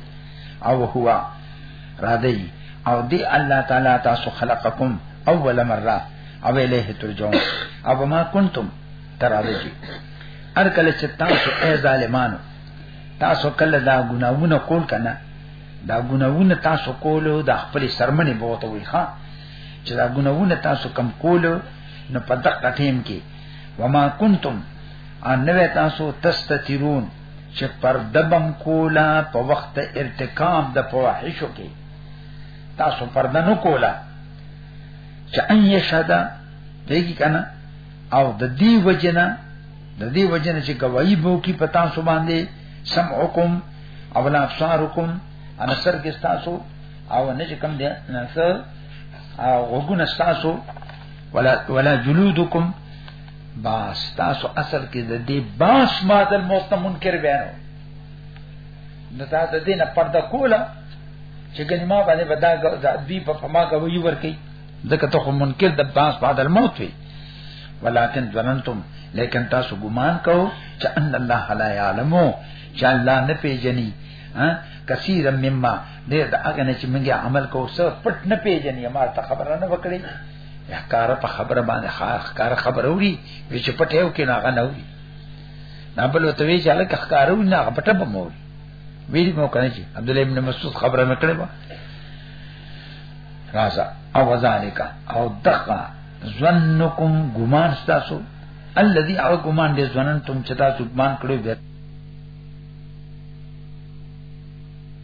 او هو رادی او دی الله تعالی تاسو خلقکم اول مره او الیه ترجعون او ما کنتم تراجی ار کله چې تاسو ای ظالمانو تاسو کله دا ګناونه کول کنه دا ګناونه تاسو کولو د خپل سرمنې بوته وي ښا چې دا ګناونه تاسو کم کول نو په دقه ټیم کې وما کنتم ان نو تاسو تستترون چې پر دبم کولا په وخت ارتکاب د فواحشو کې تاسو پر دنو کولا چې ان یشهدا دیږي کنه او د دې وجنه د دې وجنه چې گواہی بو کی پتا سو باندې سمعکم او لا ابصارکم ان سر کې تاسو او نه چې کم دي نه څه غوګونه تاسو ولا ولا جلودکم باس تاسو اصل کې د دې باس مادل موت منکر بیانو نو دا د دې نه پرده کوله چې ګنې ما باندې ودا دوی په ما کوي ورکی ځکه ته خو منکر د باس بعد الموت وي ولکن ظننتم لیکن تاسو ګمان کوو چې ان الله لا يعلمو چې الله نه پیژني ها کثیر مما دې دا هغه نه چې موږ عمل کوو څه پټ نه پیژنې ما ته خبره نه وکړي یا کار په خبره باندې خار کار خبره وری وی چې پټه یو کې نه غنه وی نه بل ته وی چې الک خارو نه پټه به مو وی مو کنه چې عبد الله ابن مسعود خبره مې کړې و راځه او ذالک او دقه ظنکم ګمان تاسو الذي او ګمان دې ظننتم چې تاسو ګمان کړو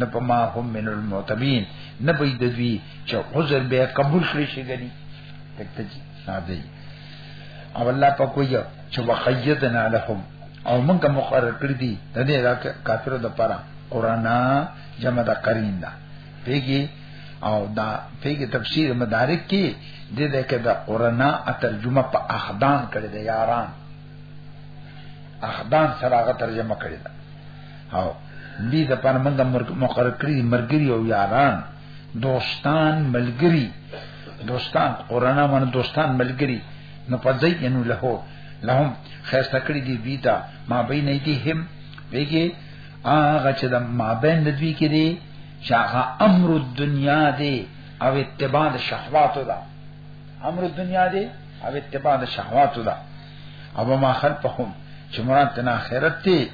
نه په ما هم من المعتبین نه به د دوی چې عذر به قبول کړی شي غني تکته چې ساده او الله په کوی چې وقیدنا لهم او موږ مقرر کړی دي د دې کافرو د پاره قران جمع د قرین دا پیږي او دا پیږي تفسیر مدارک کې د دې کې د قران ترجمه په اخدان کړی دی یاران اخدان سره هغه ترجمه کړی دا او دې د پاره موږ مقرر کړی مرګري او یاران دوستان ملګری دوستان قرانا من دوستان ملګری نو پزینو له لهم خیسته کړی دی بیتا ما بین ایدیهم بیگی آغا چه دا ما بین ندوی که دی چه آغا امر الدنیا دی او اتباع دا شخواتو دا امر الدنیا دی او اتباع دا شخواتو دا او ما خلفهم چه مراد تنا خیرت دی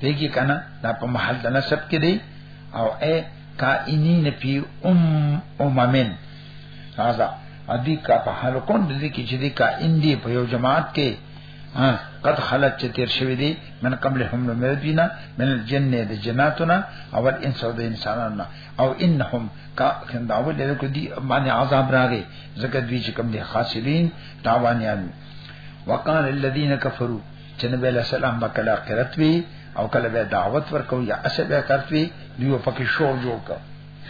دیږي کنه دا په محل د نسب کې دی او اے کائنین فی ام اممن هاذا ادي کا په حال کون دي کې چې دي کا اندي په یو جماعت کې ها قد خلت چې تیر شوی دي من قبل هم نو مردینا من الجنه د جناتنا او الانس او د انسانانو او انهم کا کنداو دې کو دي باندې عذاب راغی زکه دوی چې کوم دي خاصلین تاوانیان وقال الذين كفروا چې نبی له سلام به کله قرت وی او کله به دعوت ورکو یا اسه به قرت وی دیو پکې شور جوړ کو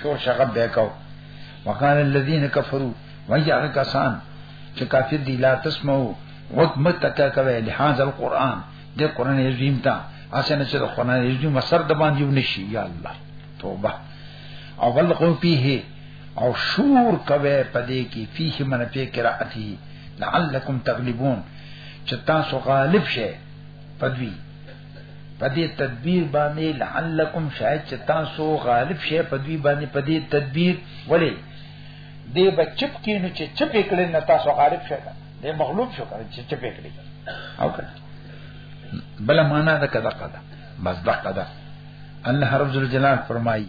شور شغب به کو وقال الذين كفروا ويا کسان چې کافر دي لا تسمعوا وقمت تک کوي لهذا القران د قران عظیم ته اسنه چې د قران عظیم سر د باندې ونشي یا الله توبه او بل قو پیه او شور کوي پدې کې فيه من په قراءتي لعلکم تغلبون چې تاسو غالب شئ پدوی پدې تدبیر باندې لعلکم شاید چې تاسو غالب شئ پدوی باندې پدې تدبیر ولی دې بچپ کې نو چې چپ کړي نه تاسو غالب شئ دې مغلوب شو کړي چې چپ کړي او کړه بل معنا ده کدا کدا بس دا کدا الله رب جلال فرمایي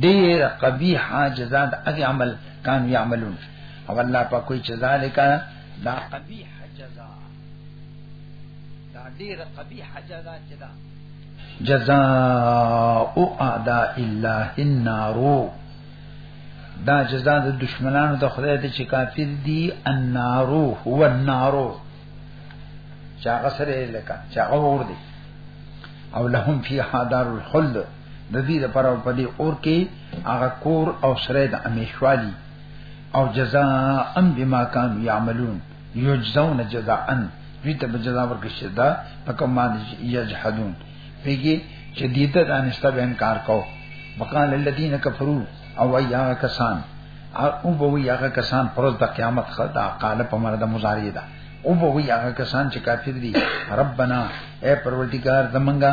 ډیر قبیح جزاد اغه عمل کان یعملون او الله په کوئی جزا لیکا دا قبیح جزا دا ډیر قبیح جزا چې دا جزاء اعداء الله النار دا جزاء د دشمنانو د خدای ته چې کافر دي النار هو النار چا غسر لکه چا اور دي او لهم فی حدار الخلد د دې لپاره په دې اور کې هغه کور او سره د امیشوالی او جزاء بما كانوا يعملون یجزون جزاء دوی ته جزاء ورکشي دا په کوم باندې یجحدون پیږي چې دې ته دانسته به انکار کو وقال الذين كفروا او یا کسان او به وی هغه کسان پرز د قیامت خدا قال په مرده مضارع ده او به وی هغه کسان چې کافر دي ربنا اے پروردگار زمونږه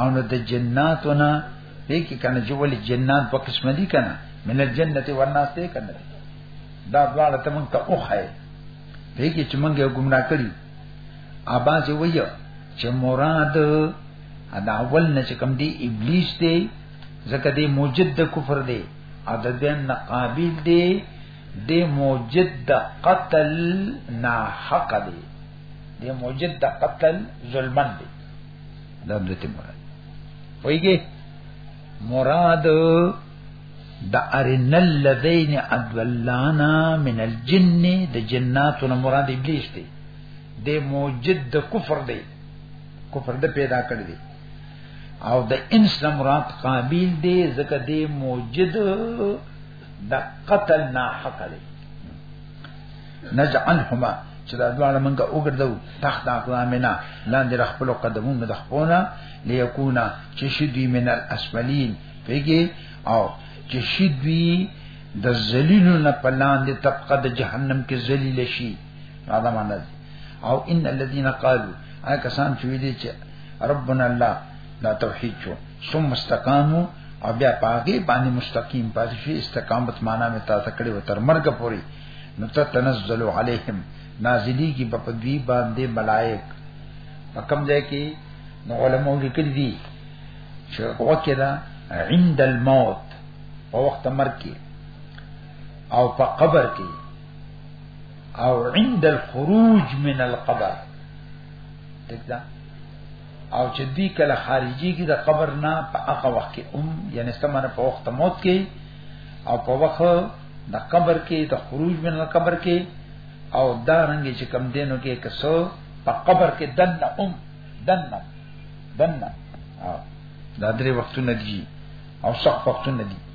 او نو د جناتو نه دې کې کنه چې ولې جنات په قسم دي کنه من الجنت والناس دې کنه دا دواړه ته مونږ ته اوخه دې کې چې مونږ یو ګمرا کړی ابا چې وایو چې مراد دا اول نه چې کم دی ابلیس دی ځکه دی موجد د کفر دی او د دې نه قابل دی د موجد د قتل نه حق دی د موجد د قتل ظلمن دی دا دته مراد وایي مراد د ارن الذين ادولانا من الجن د جناتو نه مراد ابلیس دی د موجد د کفر دی کفر د پیدا کړ دی او د انس نه مراد قابیل دی ځکه دی موجد دا قتل نا حق دی نجعلهما چې دا دواړه مونږه وګرځو تخت اقدامنا لاندې خپل قدمونو د خپلونه ليكونا چې شدي من الاسفلين پیږي او چې شدي د ذلیلو نه پلاندې طبقه د جهنم کې ذلیل شي دا معنی او ان الذين قالوا هغه کسان چې ویلي چې ربنا الله دا توحید شو ثم استقاموا او بیا پاګې باندې مستقیم پاتې شي استقامت معنا مې تا ته کړې و تر مرګ پورې نو ته تنزل علیهم نازلی کی په دوی باندې ملائک په کوم ځای کې نو علماء لیکل دي چې وکړه دا عند الموت په وخت مرګ کې او په قبر کې او عند الخروج من القبر دګه او چې دی کله خارجي کی د قبر نه په هغه وخت کې ام یعنی سمانه په وخت موت کې او په وخت د قبر کې د خروج من قبر کې او دا رنګ چې کم دینو کې کسو په قبر کې دنه ام دنه دنه دا درې وختونه دي او څو وختونه دي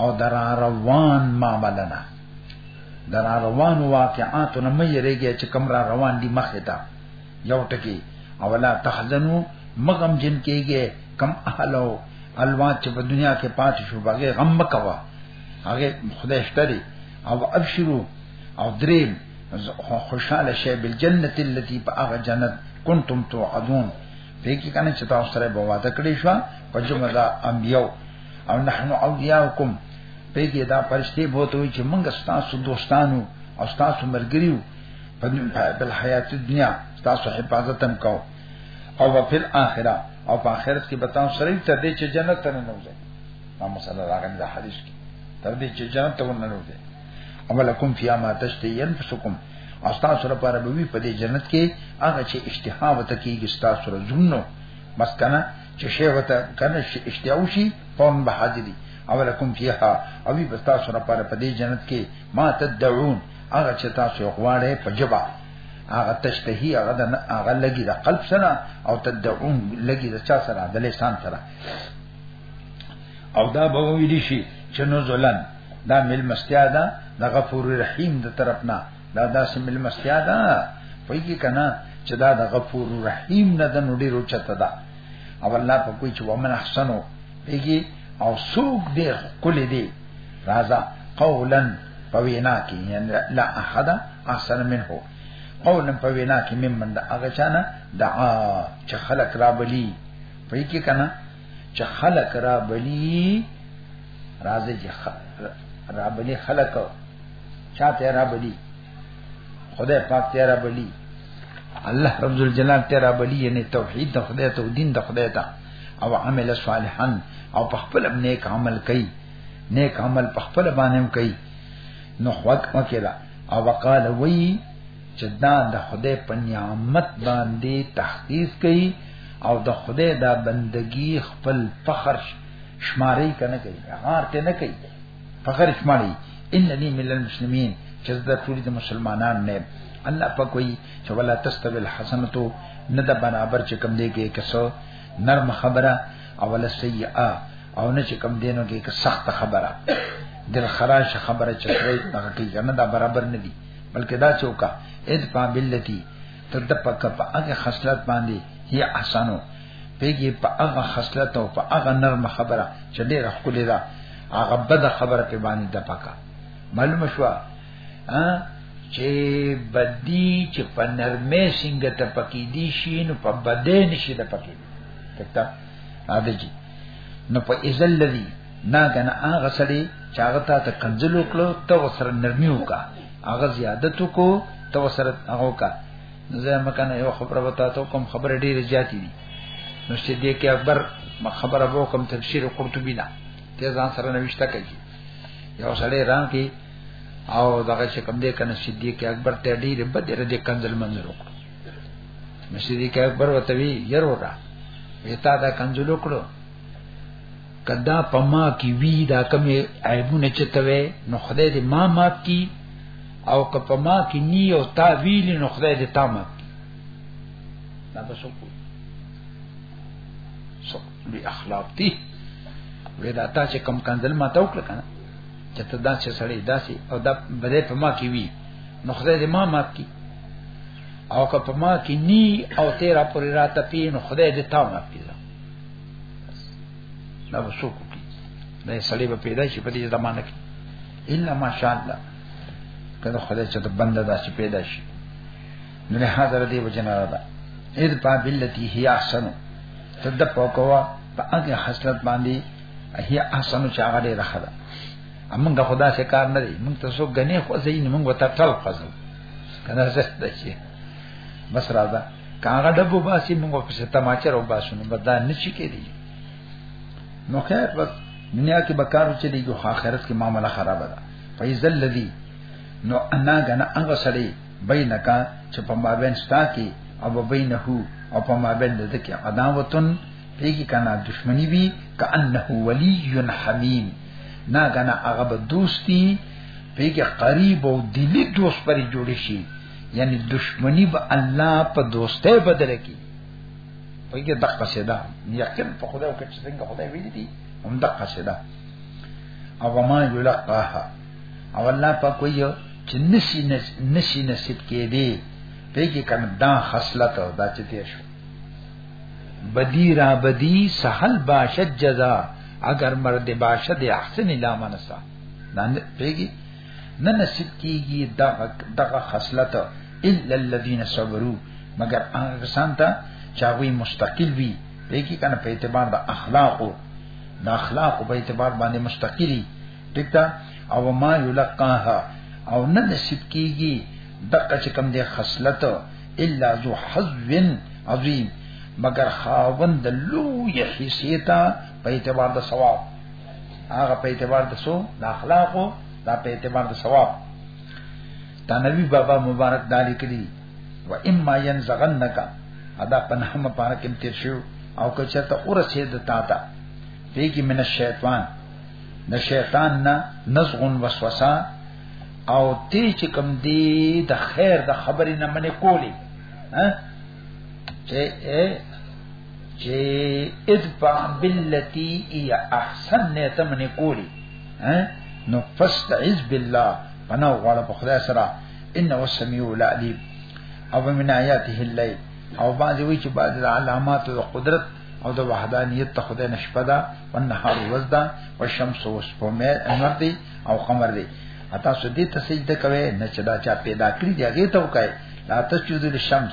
او در روان معامله نه در روان واقعات نه مې یریږي چې کوم را روان دي مخه تا یو ټکی اولا تحزنو مغم جن کېږي کم اهلو الوا چې په دنیا کې پات شو بغیر غم مکوا هغه خدای شتري او ابشرو او دریم خوشاله شی بل جنت التي باغ جنت کنتم توعدون په کې کنه چې تاسو سره به وعده کړی شو په جمله انبیو او نحن اولیاءکم پیږي دا فرشتي بوته وي چې موږ ستاسو دوستانو او ستاسو مرګریو په بل حیات دنیا ستاسو حفاظت هم کو او په اخرت او په اخرت کې به تاسو سره ته دې چې جنت ته نه وځي دا مسله راغلی دا حدیث کې تر دې چې جنت ته ونه وځي اولکم فیا ما تشتی انفسکم او تاسو لپاره به وي په دې جنت کې هغه چې اشتها وته کیږي تاسو سره زونو مسکنه چې شی وته کنه اشتیاو شي فون به حاضری او لکم فیها او وی بستا سره پر په دې جنت کې ما تدعون هغه چې تاسو غواړئ په جبا هغه تشتهي هغه د هغه لګي د قلب سره او تدعون لګي د چا سره د لسان سره او دا به ویل شي چې نزلن دا مل مستیا ده د غفور رحیم د طرفنا دا داسې ملمستیا ده پېږي کنه چې دا د غفور رحیم نه د نډې روچته ده او الله په کوئی چې ومن احسنو پېږي او سوق دې کول دې راځه قولا پوینا کې یعنی لا احد احسن منه قولا پوینا کې ممن دا هغه چانه دعا چې خلق را بلی پېږي کنه چې خلق را بلی راځي چې را بلی خلق چاته را بلی خدای پاک ته را بلی الله رب الجلال ته را بلی یعنی توحید د خدای ته دین د خدای ته او عمل صالحا او په خپل نیک عمل کوي نیک عمل په خپل باندې کوي نو خوک مکه دا او وقال وی چې دا د خدای په نعمت باندې تحقیق کوي او د خدای دا بندگی خپل فخر شماري کنه کوي غار ته نه کوي فخر شماري انني من المسلمین چې دا ټول د مسلمانان نه الله په کوئی چې ولا تستوی الحسنه نه د برابر چې کم دی کې کسو نرم خبره او ولا سیئه او نه چې کم دینو کې سخت خبره دل خراش خبره چې سره نه کوي نه دا برابر نه دي بلکې دا چوکا ادفع باللتی تدپک په هغه خصلت باندې هي احسانو پیږي په هغه خصلت او په هغه نرم خبره چې ډیره خولې ده هغه بد خبره په باندې د پکا معلومه شو چې بدی چې په نرمه څنګه ته پکې دي شي نو په بدې نشي د پکې ته تا اده جی نو په ازل لذي نه کنه هغه سړی چې هغه تا ته کنځل وکړو ته وسره نرمي وکا هغه زیادت وکړو ته وسره هغه وکا زه مکنه یو خبره وتا ته کوم خبره ډیره زیاتې دي نو چې دې کې اکبر ما خبره وو کوم تفسیر قرطبی نه ته ځان سره نوښته کوي یو سړی ران کې او دغه چې کوم دې کنه صدیق اکبر ته ډیره بده ردی کنځل منظور وکړو نو صدیق اکبر وتوی ير ورا وتا دا کنځل وکړو کدا پما کی وی دا کم عیبونه چتوي نو خدای دې ما ماف کی او که پما کی نی او تا ویل نو خدای دې تا ماف کی دا به څوک څوک لوی اخلاق دي وې دا تا چې کم کنزل ما تا وکړه کنه چې ته دا چې سړی داسي او دا بده پما کی وی نو خدای دې ما ماف کی او که پما کی نی او تیرا پوری راته پی نو خدای دې تا ماف کی دا وسوک کی دا سړی به پیدا شي په دې زمانه کې الا ماشاءالله کله خدای چې د بنده داسې پیدا شي نو له حاضر دی وجنا را ده اذ پا بلتی هي احسن تد پوکوا په هغه حسرت باندې هي احسن چې هغه ډیره خدا امنګ خدا سے کار نه دی موږ ته سو غنی خو زین موږ وته ټل فضل کنه زه ستاسو بس راځه کاغه ډبو باسي موږ په ستا ماچر او باسو نو بدا نه شي کېدی نو خیر بس دنیا کې بکار چې دی جو آخرت کې معاملې خراب ده فیزل الذی نو انا غنا هغه سړی بینکا چې په مابین ستا کې او بینه او په مابین د دې کې عداوتن پیږي کنه دشمنی وی کانه ولی حمیم نا غنا هغه دوستی پیږي قریب او دلی دوست پرې جوړ شي یعنی دشمنی به الله په دوستۍ بدل کی پکې دغه سیدا یقین په خدای او کې څنګه خدای ویل دي هم دغه سیدا او ما یلقاها او الله په کوی چې نسی نسی نصیب کې دی په کې کنه دا خصلت او دا چې تیر شو بدی را بدی سهل باشد جزا اگر مرد باشد احسن لا منسا دا پیږي نه نصیب کیږي دغه دغه خصلت الا الذين صبروا مگر هغه کسان ته چې هغه مستقل وي لکه کنه په اعتبار د اخلاقو د اخلاقو په اعتبار باندې مستقلی دکتا او ما یلقاها او نه نصیب کیږي دغه چې کم دی خصلت الا ذو حظ عظیم مگر خاوند لو یحسیتا په اعتبار د ثواب هغه په اعتبار د سو د اخلاقو دا په اعتبار د ثواب دا نبی بابا مبارک دالی کړي و اما ينزغنک ادا پنهمه پارک امتیر شو او که چرته ورسید تا تا پیګی من الشیطان د شیطان نه نزغون وسوسه او تی چې کوم دی د خیر د خبرې نه منې کولی ها چې چې ادفع بالتي هي احسن نه ته منې کولی نو فاستعذ بالله پناه غواړه په خدای سره انه السميع العليم او من آیاته الليل او بعضی وی چې بعضی د علامات او قدرت او د وحدانیت ته خدای نشپه ده او نهار ورځ ده او شمس او سپومه انور دی او قمر دی اته سدی ته سجده کوي نه چې دا چا پیدا کړی دی هغه ته وکای لا تسجد للشمس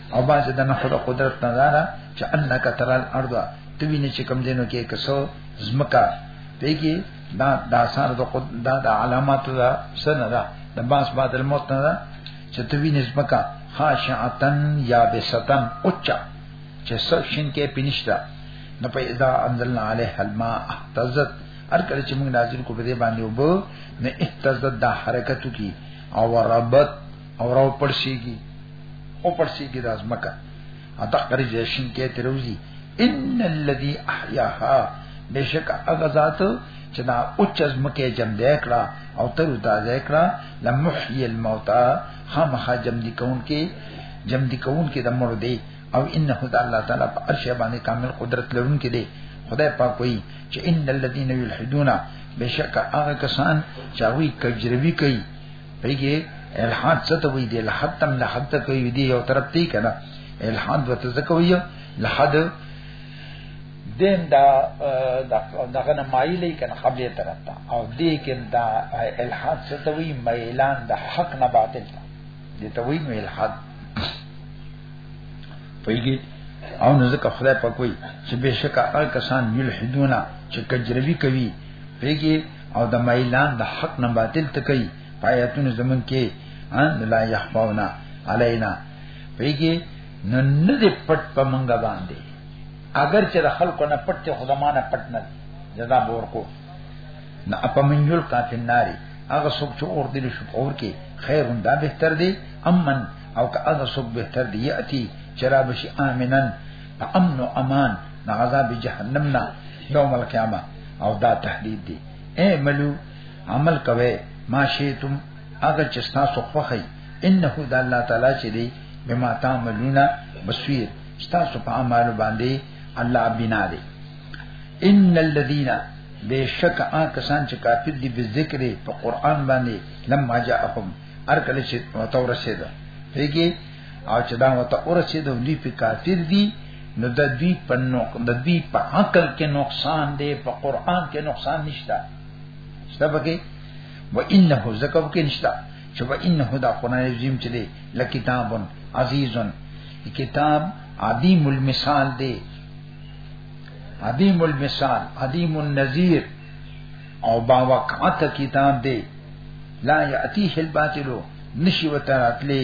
او باز د نه خود قدرت نه دارا چې انک ترال ارض ته ویني چې کم دینو کې کسو زمکا پیږي دا د اثر د خود دا د علامات دا سن دا د باز بعد الموت نه دا چې ته ویني زمکا خاشعتن یا بسطن اوچا چې سر شین کې پینشتا نه په اذا انزلنا علیه الماء اهتزت هر کله چې موږ نازل کو په دې باندې وب نه اهتزت دا حرکت کی او ربت او راو پړسیږي او پړسیږي د ازمکه اته قری جشن کې تروزی ان الذي احیاها بشک هغه ذات چې دا اوچ ازمکه جم دې کړه او تر دا دې کړه لمحی الموتى خامخ جم دي کون کې جم دي کون کې د مړ دی او انه د الله تعالی په ارشه باندې کامل قدرت لرونکي دی خدای پاک وایي چې ان الذين يلحدون بشک هغه کسان چې وی کجروي کوي پیږي الحاد څه ته وی دی الحاد تم له حد ته کوي دی یو طرف دی کنه الحاد وته څه کوي له حد دین دا دغه نه مایلې کنه قبلې طرف ته او دې کې دا الحاد څه ته وی میلان د حق نه باطل ته دې ته وی الحاد پیږي او نو ځکه خدای په کوئی چې بشکه هغه کسان یلحدونا چې کجروي کوي پیږي او د ميلان د حق نه باطل تکي پایتون زمون کې ان لا يحفونا علينا پیږي نو نه دې پټ په منګه باندې اگر چې د خلکو نه پټ ته خدامانه پټ نه جزا بور کو نه اپا من یل کافن ناری هغه څوک چې اور دې شو اور کې خیر دا بهتر دی امن او که هغه څوک بهتر دی یاتی چرابشی امنن امن او امان نه عذاب جهنم نه یوم القیامه او دا تهدید دی اے ملو عمل کوي ما شیتم هغه چې تاسو خوخی انه د الله تعالی چې دی بما تعملون بصیر تاسو په اعمال باندې الله بنا دی ان الذين بشک آ کسان چې کافر دي به ذکر په قران باندې لما جاءهم ارکل چې وتورسید پیږي او چې دا وته اورسه د دوی په کافر دي نو د دوی په نوق د دوی په عقل کې نقصان دی په قران کې نقصان نشته شته پکې و انه زکه کې نشته چې و انه دا قران عظیم چې دی لکتابن عزیزن کتاب عظیم المثال دی عظیم المثال عظیم النذیر او باوقعت کتاب دی لا یاتیه الباطل نشی وتراتلی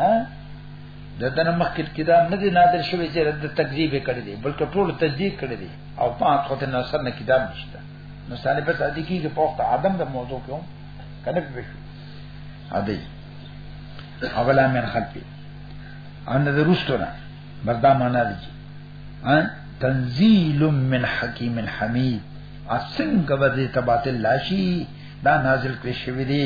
ها د دنه مخکې کتاب نه دی نادر شوی چې د تکذیب کړی دی بلکې ټول تصدیق کړی دی او په خو ته نصر نه کتاب نشته نو ساله په ساده کې په وخت عدم د موضوع کوم کنه به شو ادي اولا من خلفی ان د رستونه بردا معنا دی ها تنزيل من حکیم حمید اسنګ به دې تباتل لاشي دا نازل کړی شوی دی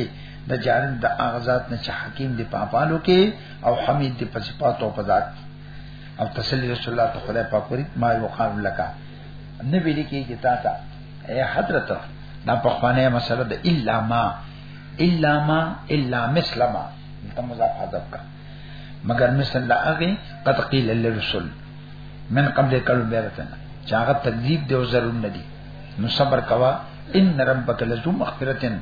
د جانب د هغه ذات نه چې حکیم دی په افعالو کې او حمید دی په صفاتو او په ذات او تسلی رسول الله ته خدای پاک وري ما یو قال لکا نه ویل کې چې تا ته اے حضرت دا په خوانه مسله د الا ما الا ما الا مثل ما ته مضاف حذف کا مگر مثل لا اغه قد قيل للرسل من قبل کلو بیرتنا چاغه تکذیب دی او ضرور ندی نو صبر کوا ان ربک لذو مغفرتن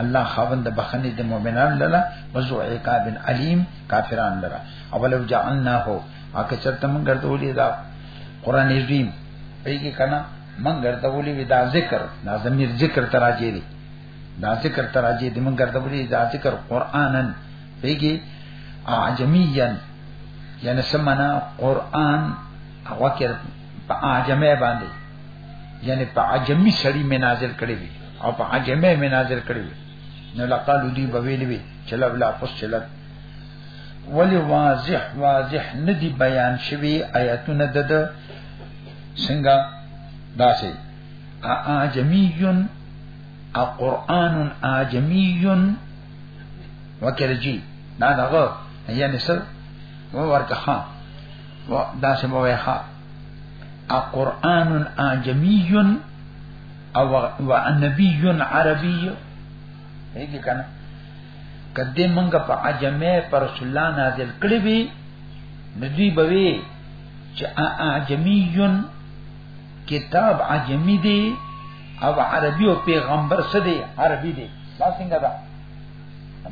الله خاوند د بخنه د مؤمنان لره وزو عقاب علیم کافران لره اولو جعلناه اکه چرته من ګرځولې دا قران عظیم پیږي کنه من ګرځولې دا ذکر دا زمير ذکر تراجه دي دا ذکر تراجه دي من ګرځولې دا ذکر قرانن پیږي اعجمیا یعنی سمنا قران هغه په عجمه باندې یعنی په عجمی سړی می نازل کړی وی او په عجمه می نازل کړی وی نو لقال دی بویل وی چلو لا پس چلت ولی واضح واضح ندی بیان شوی آیاتونه دد څنګه داسې اعجمیون او قران اعجمیون وکړه جی دا دغه یعنی سر ورته خان دا څه به ښه ا قران اعجمی او و نبی عربی هیڅ کنه کدی منګه په عجمه پر رسول الله نازل کړی وی ندی بوي چې اعجمی کتاب عجمی دی او عربی او پیغمبر څه دی عربی دی دا څنګه ده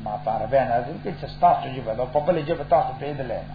ما په عربی نازل کې چې تاسو جبه په بل جبه تاسو پیدا لینه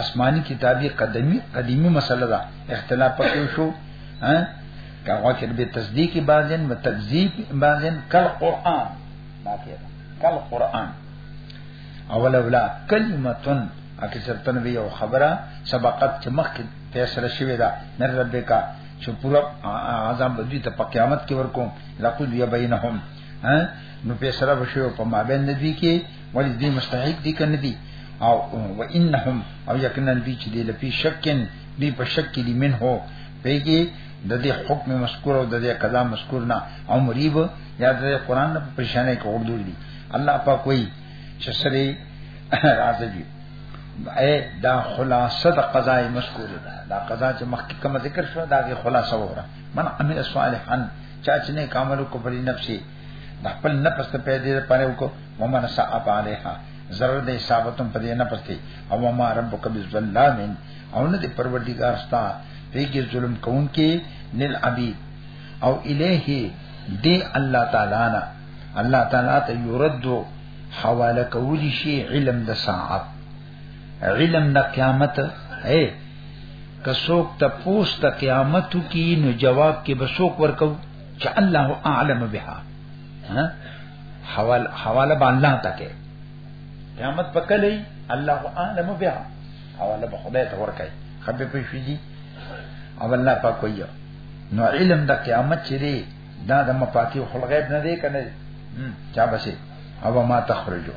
آسمانی کتابی قدمی قدیمی مسله ده اختلاف پکې شو ها کاوه کې به تصدیق بعضن و تکذیب بعضن کل قران ما کې کل قران اول اولا کلمتن اکه سرتن وی او خبره سبقت چې مخکې فیصله شوې ده نر ربکا چې پورا عذاب دوی ته په قیامت کې ورکوم لقد یبینهم نو په سره بشو په مابین ندی کې ولی دې مستحق دي کنه دي او و انهم او یقینا دې چې دې لپی شکن دې په شک کې دي من هو پیږي د دې حکم مذکور او د دې قضا مذکور نه او مریب یا د قران په پریشانه کې اور دور دي الله پاک کوئی چې سره راځي دي اے دا خلاصه د قضا مذکور ده دا قضا چې مخکې کوم ذکر شو دا غي خلاصه وره من عمل صالحا چا چې نه کامل کو پر نفسي د خپل نفس ته پیدا دې پاره وکړو ومن سا اپالها ضرر دې ثابتم پر دې نه پستي او ما ربک بالظلام او نه دې پروردگار ستا پیګي ظلم کون کې نل عبید او الیه دې الله تعالی نه الله تعالی ته یرد حواله کولی شي علم د ساعت علم د قیامت اے کسوک ته پوس د قیامت کی نو جواب کې بسوک ورکو چې الله اعلم بها ها حوال حواله باندې الله تکه قیامت پکلې الله اعلم بها حواله به خدای ته ورکای خبر پې شي دي او الله پاک وایي نو علم د قیامت چې دی دا د مفاتيح الغیب نه دی کنه چا بسي او ما تخرجو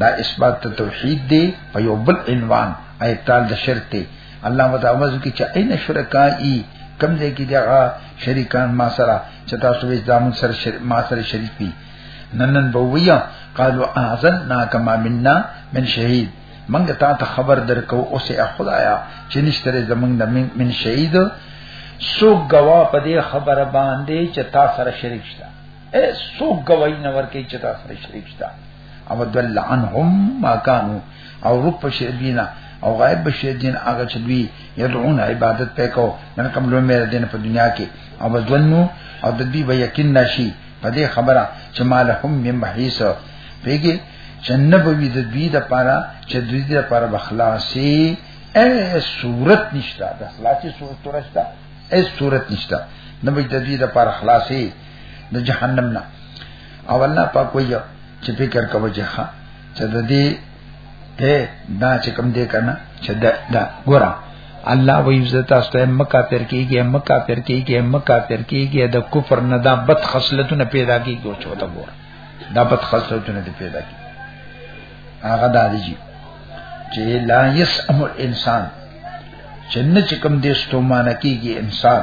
دا اثبات ته توحید دی په یو بل عنوان ایتال د شرک دی الله متعوذ کی چې عین شرکای کم ځای کې دغه شریکان ما سره چې تاسو وې ځامن سره شر... ما سره شریک دي ننن بویا قالوا اعذنا کما منا من شهید منګ تا ته خبر درکو او سه خدایا چې نشته زمنګ د من شهید سو گوا په دې خبره باندې چې تا سره شریک شته سو گواہی نه ورکې چې تاسو سره شریک شته او دل عنهم ما كانوا او رب شدینا او غائب شدین هغه چې دوی يدعون عبادت پکاو نن کوم لوی مې دین په دنیا کې او ځنو او د دې به یقین نشي په دې خبره چې مالهم من محیص پیګه چې نبوي د دوی د پاره چې دوی د پاره بخلاصي اے صورت نشتا د خلاصي صورت نشتا اے صورت نشتا نبوي د دوی د پاره خلاصي د جهنم نه او الله پاک وایي چې فکر کوو چې ښا چې د دې ته دا چې کوم دې کنه چې دا دا ګورا الله وی عزت است مکه پر کیږي مکه پر کیږي مکه پر کیږي د کفر نه دا بد خصلتونه پیدا کیږي او چوتا ګور دا بد خصلتونه دې پیدا کیږي هغه د دې چې لا یسم الانسان چې نه چې کوم دې ستومانه کیږي انسان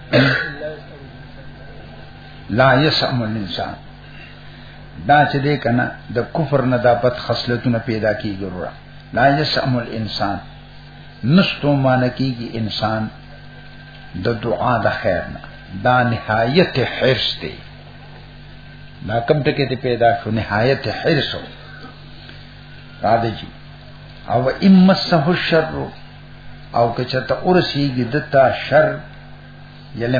لا يسم الانسان دا چې دې کنه د کفر نه د بد خصلتونه پیدا کیږي ضرور لا يسم الانسان نستو مان کیږي انسان د دعا د خیر نه دا نهایت حرص دی دا کم ټکه ته پیدا شو نهایت حرص را دي او امسه الشر او که چرته ورسیږي دتا شر یله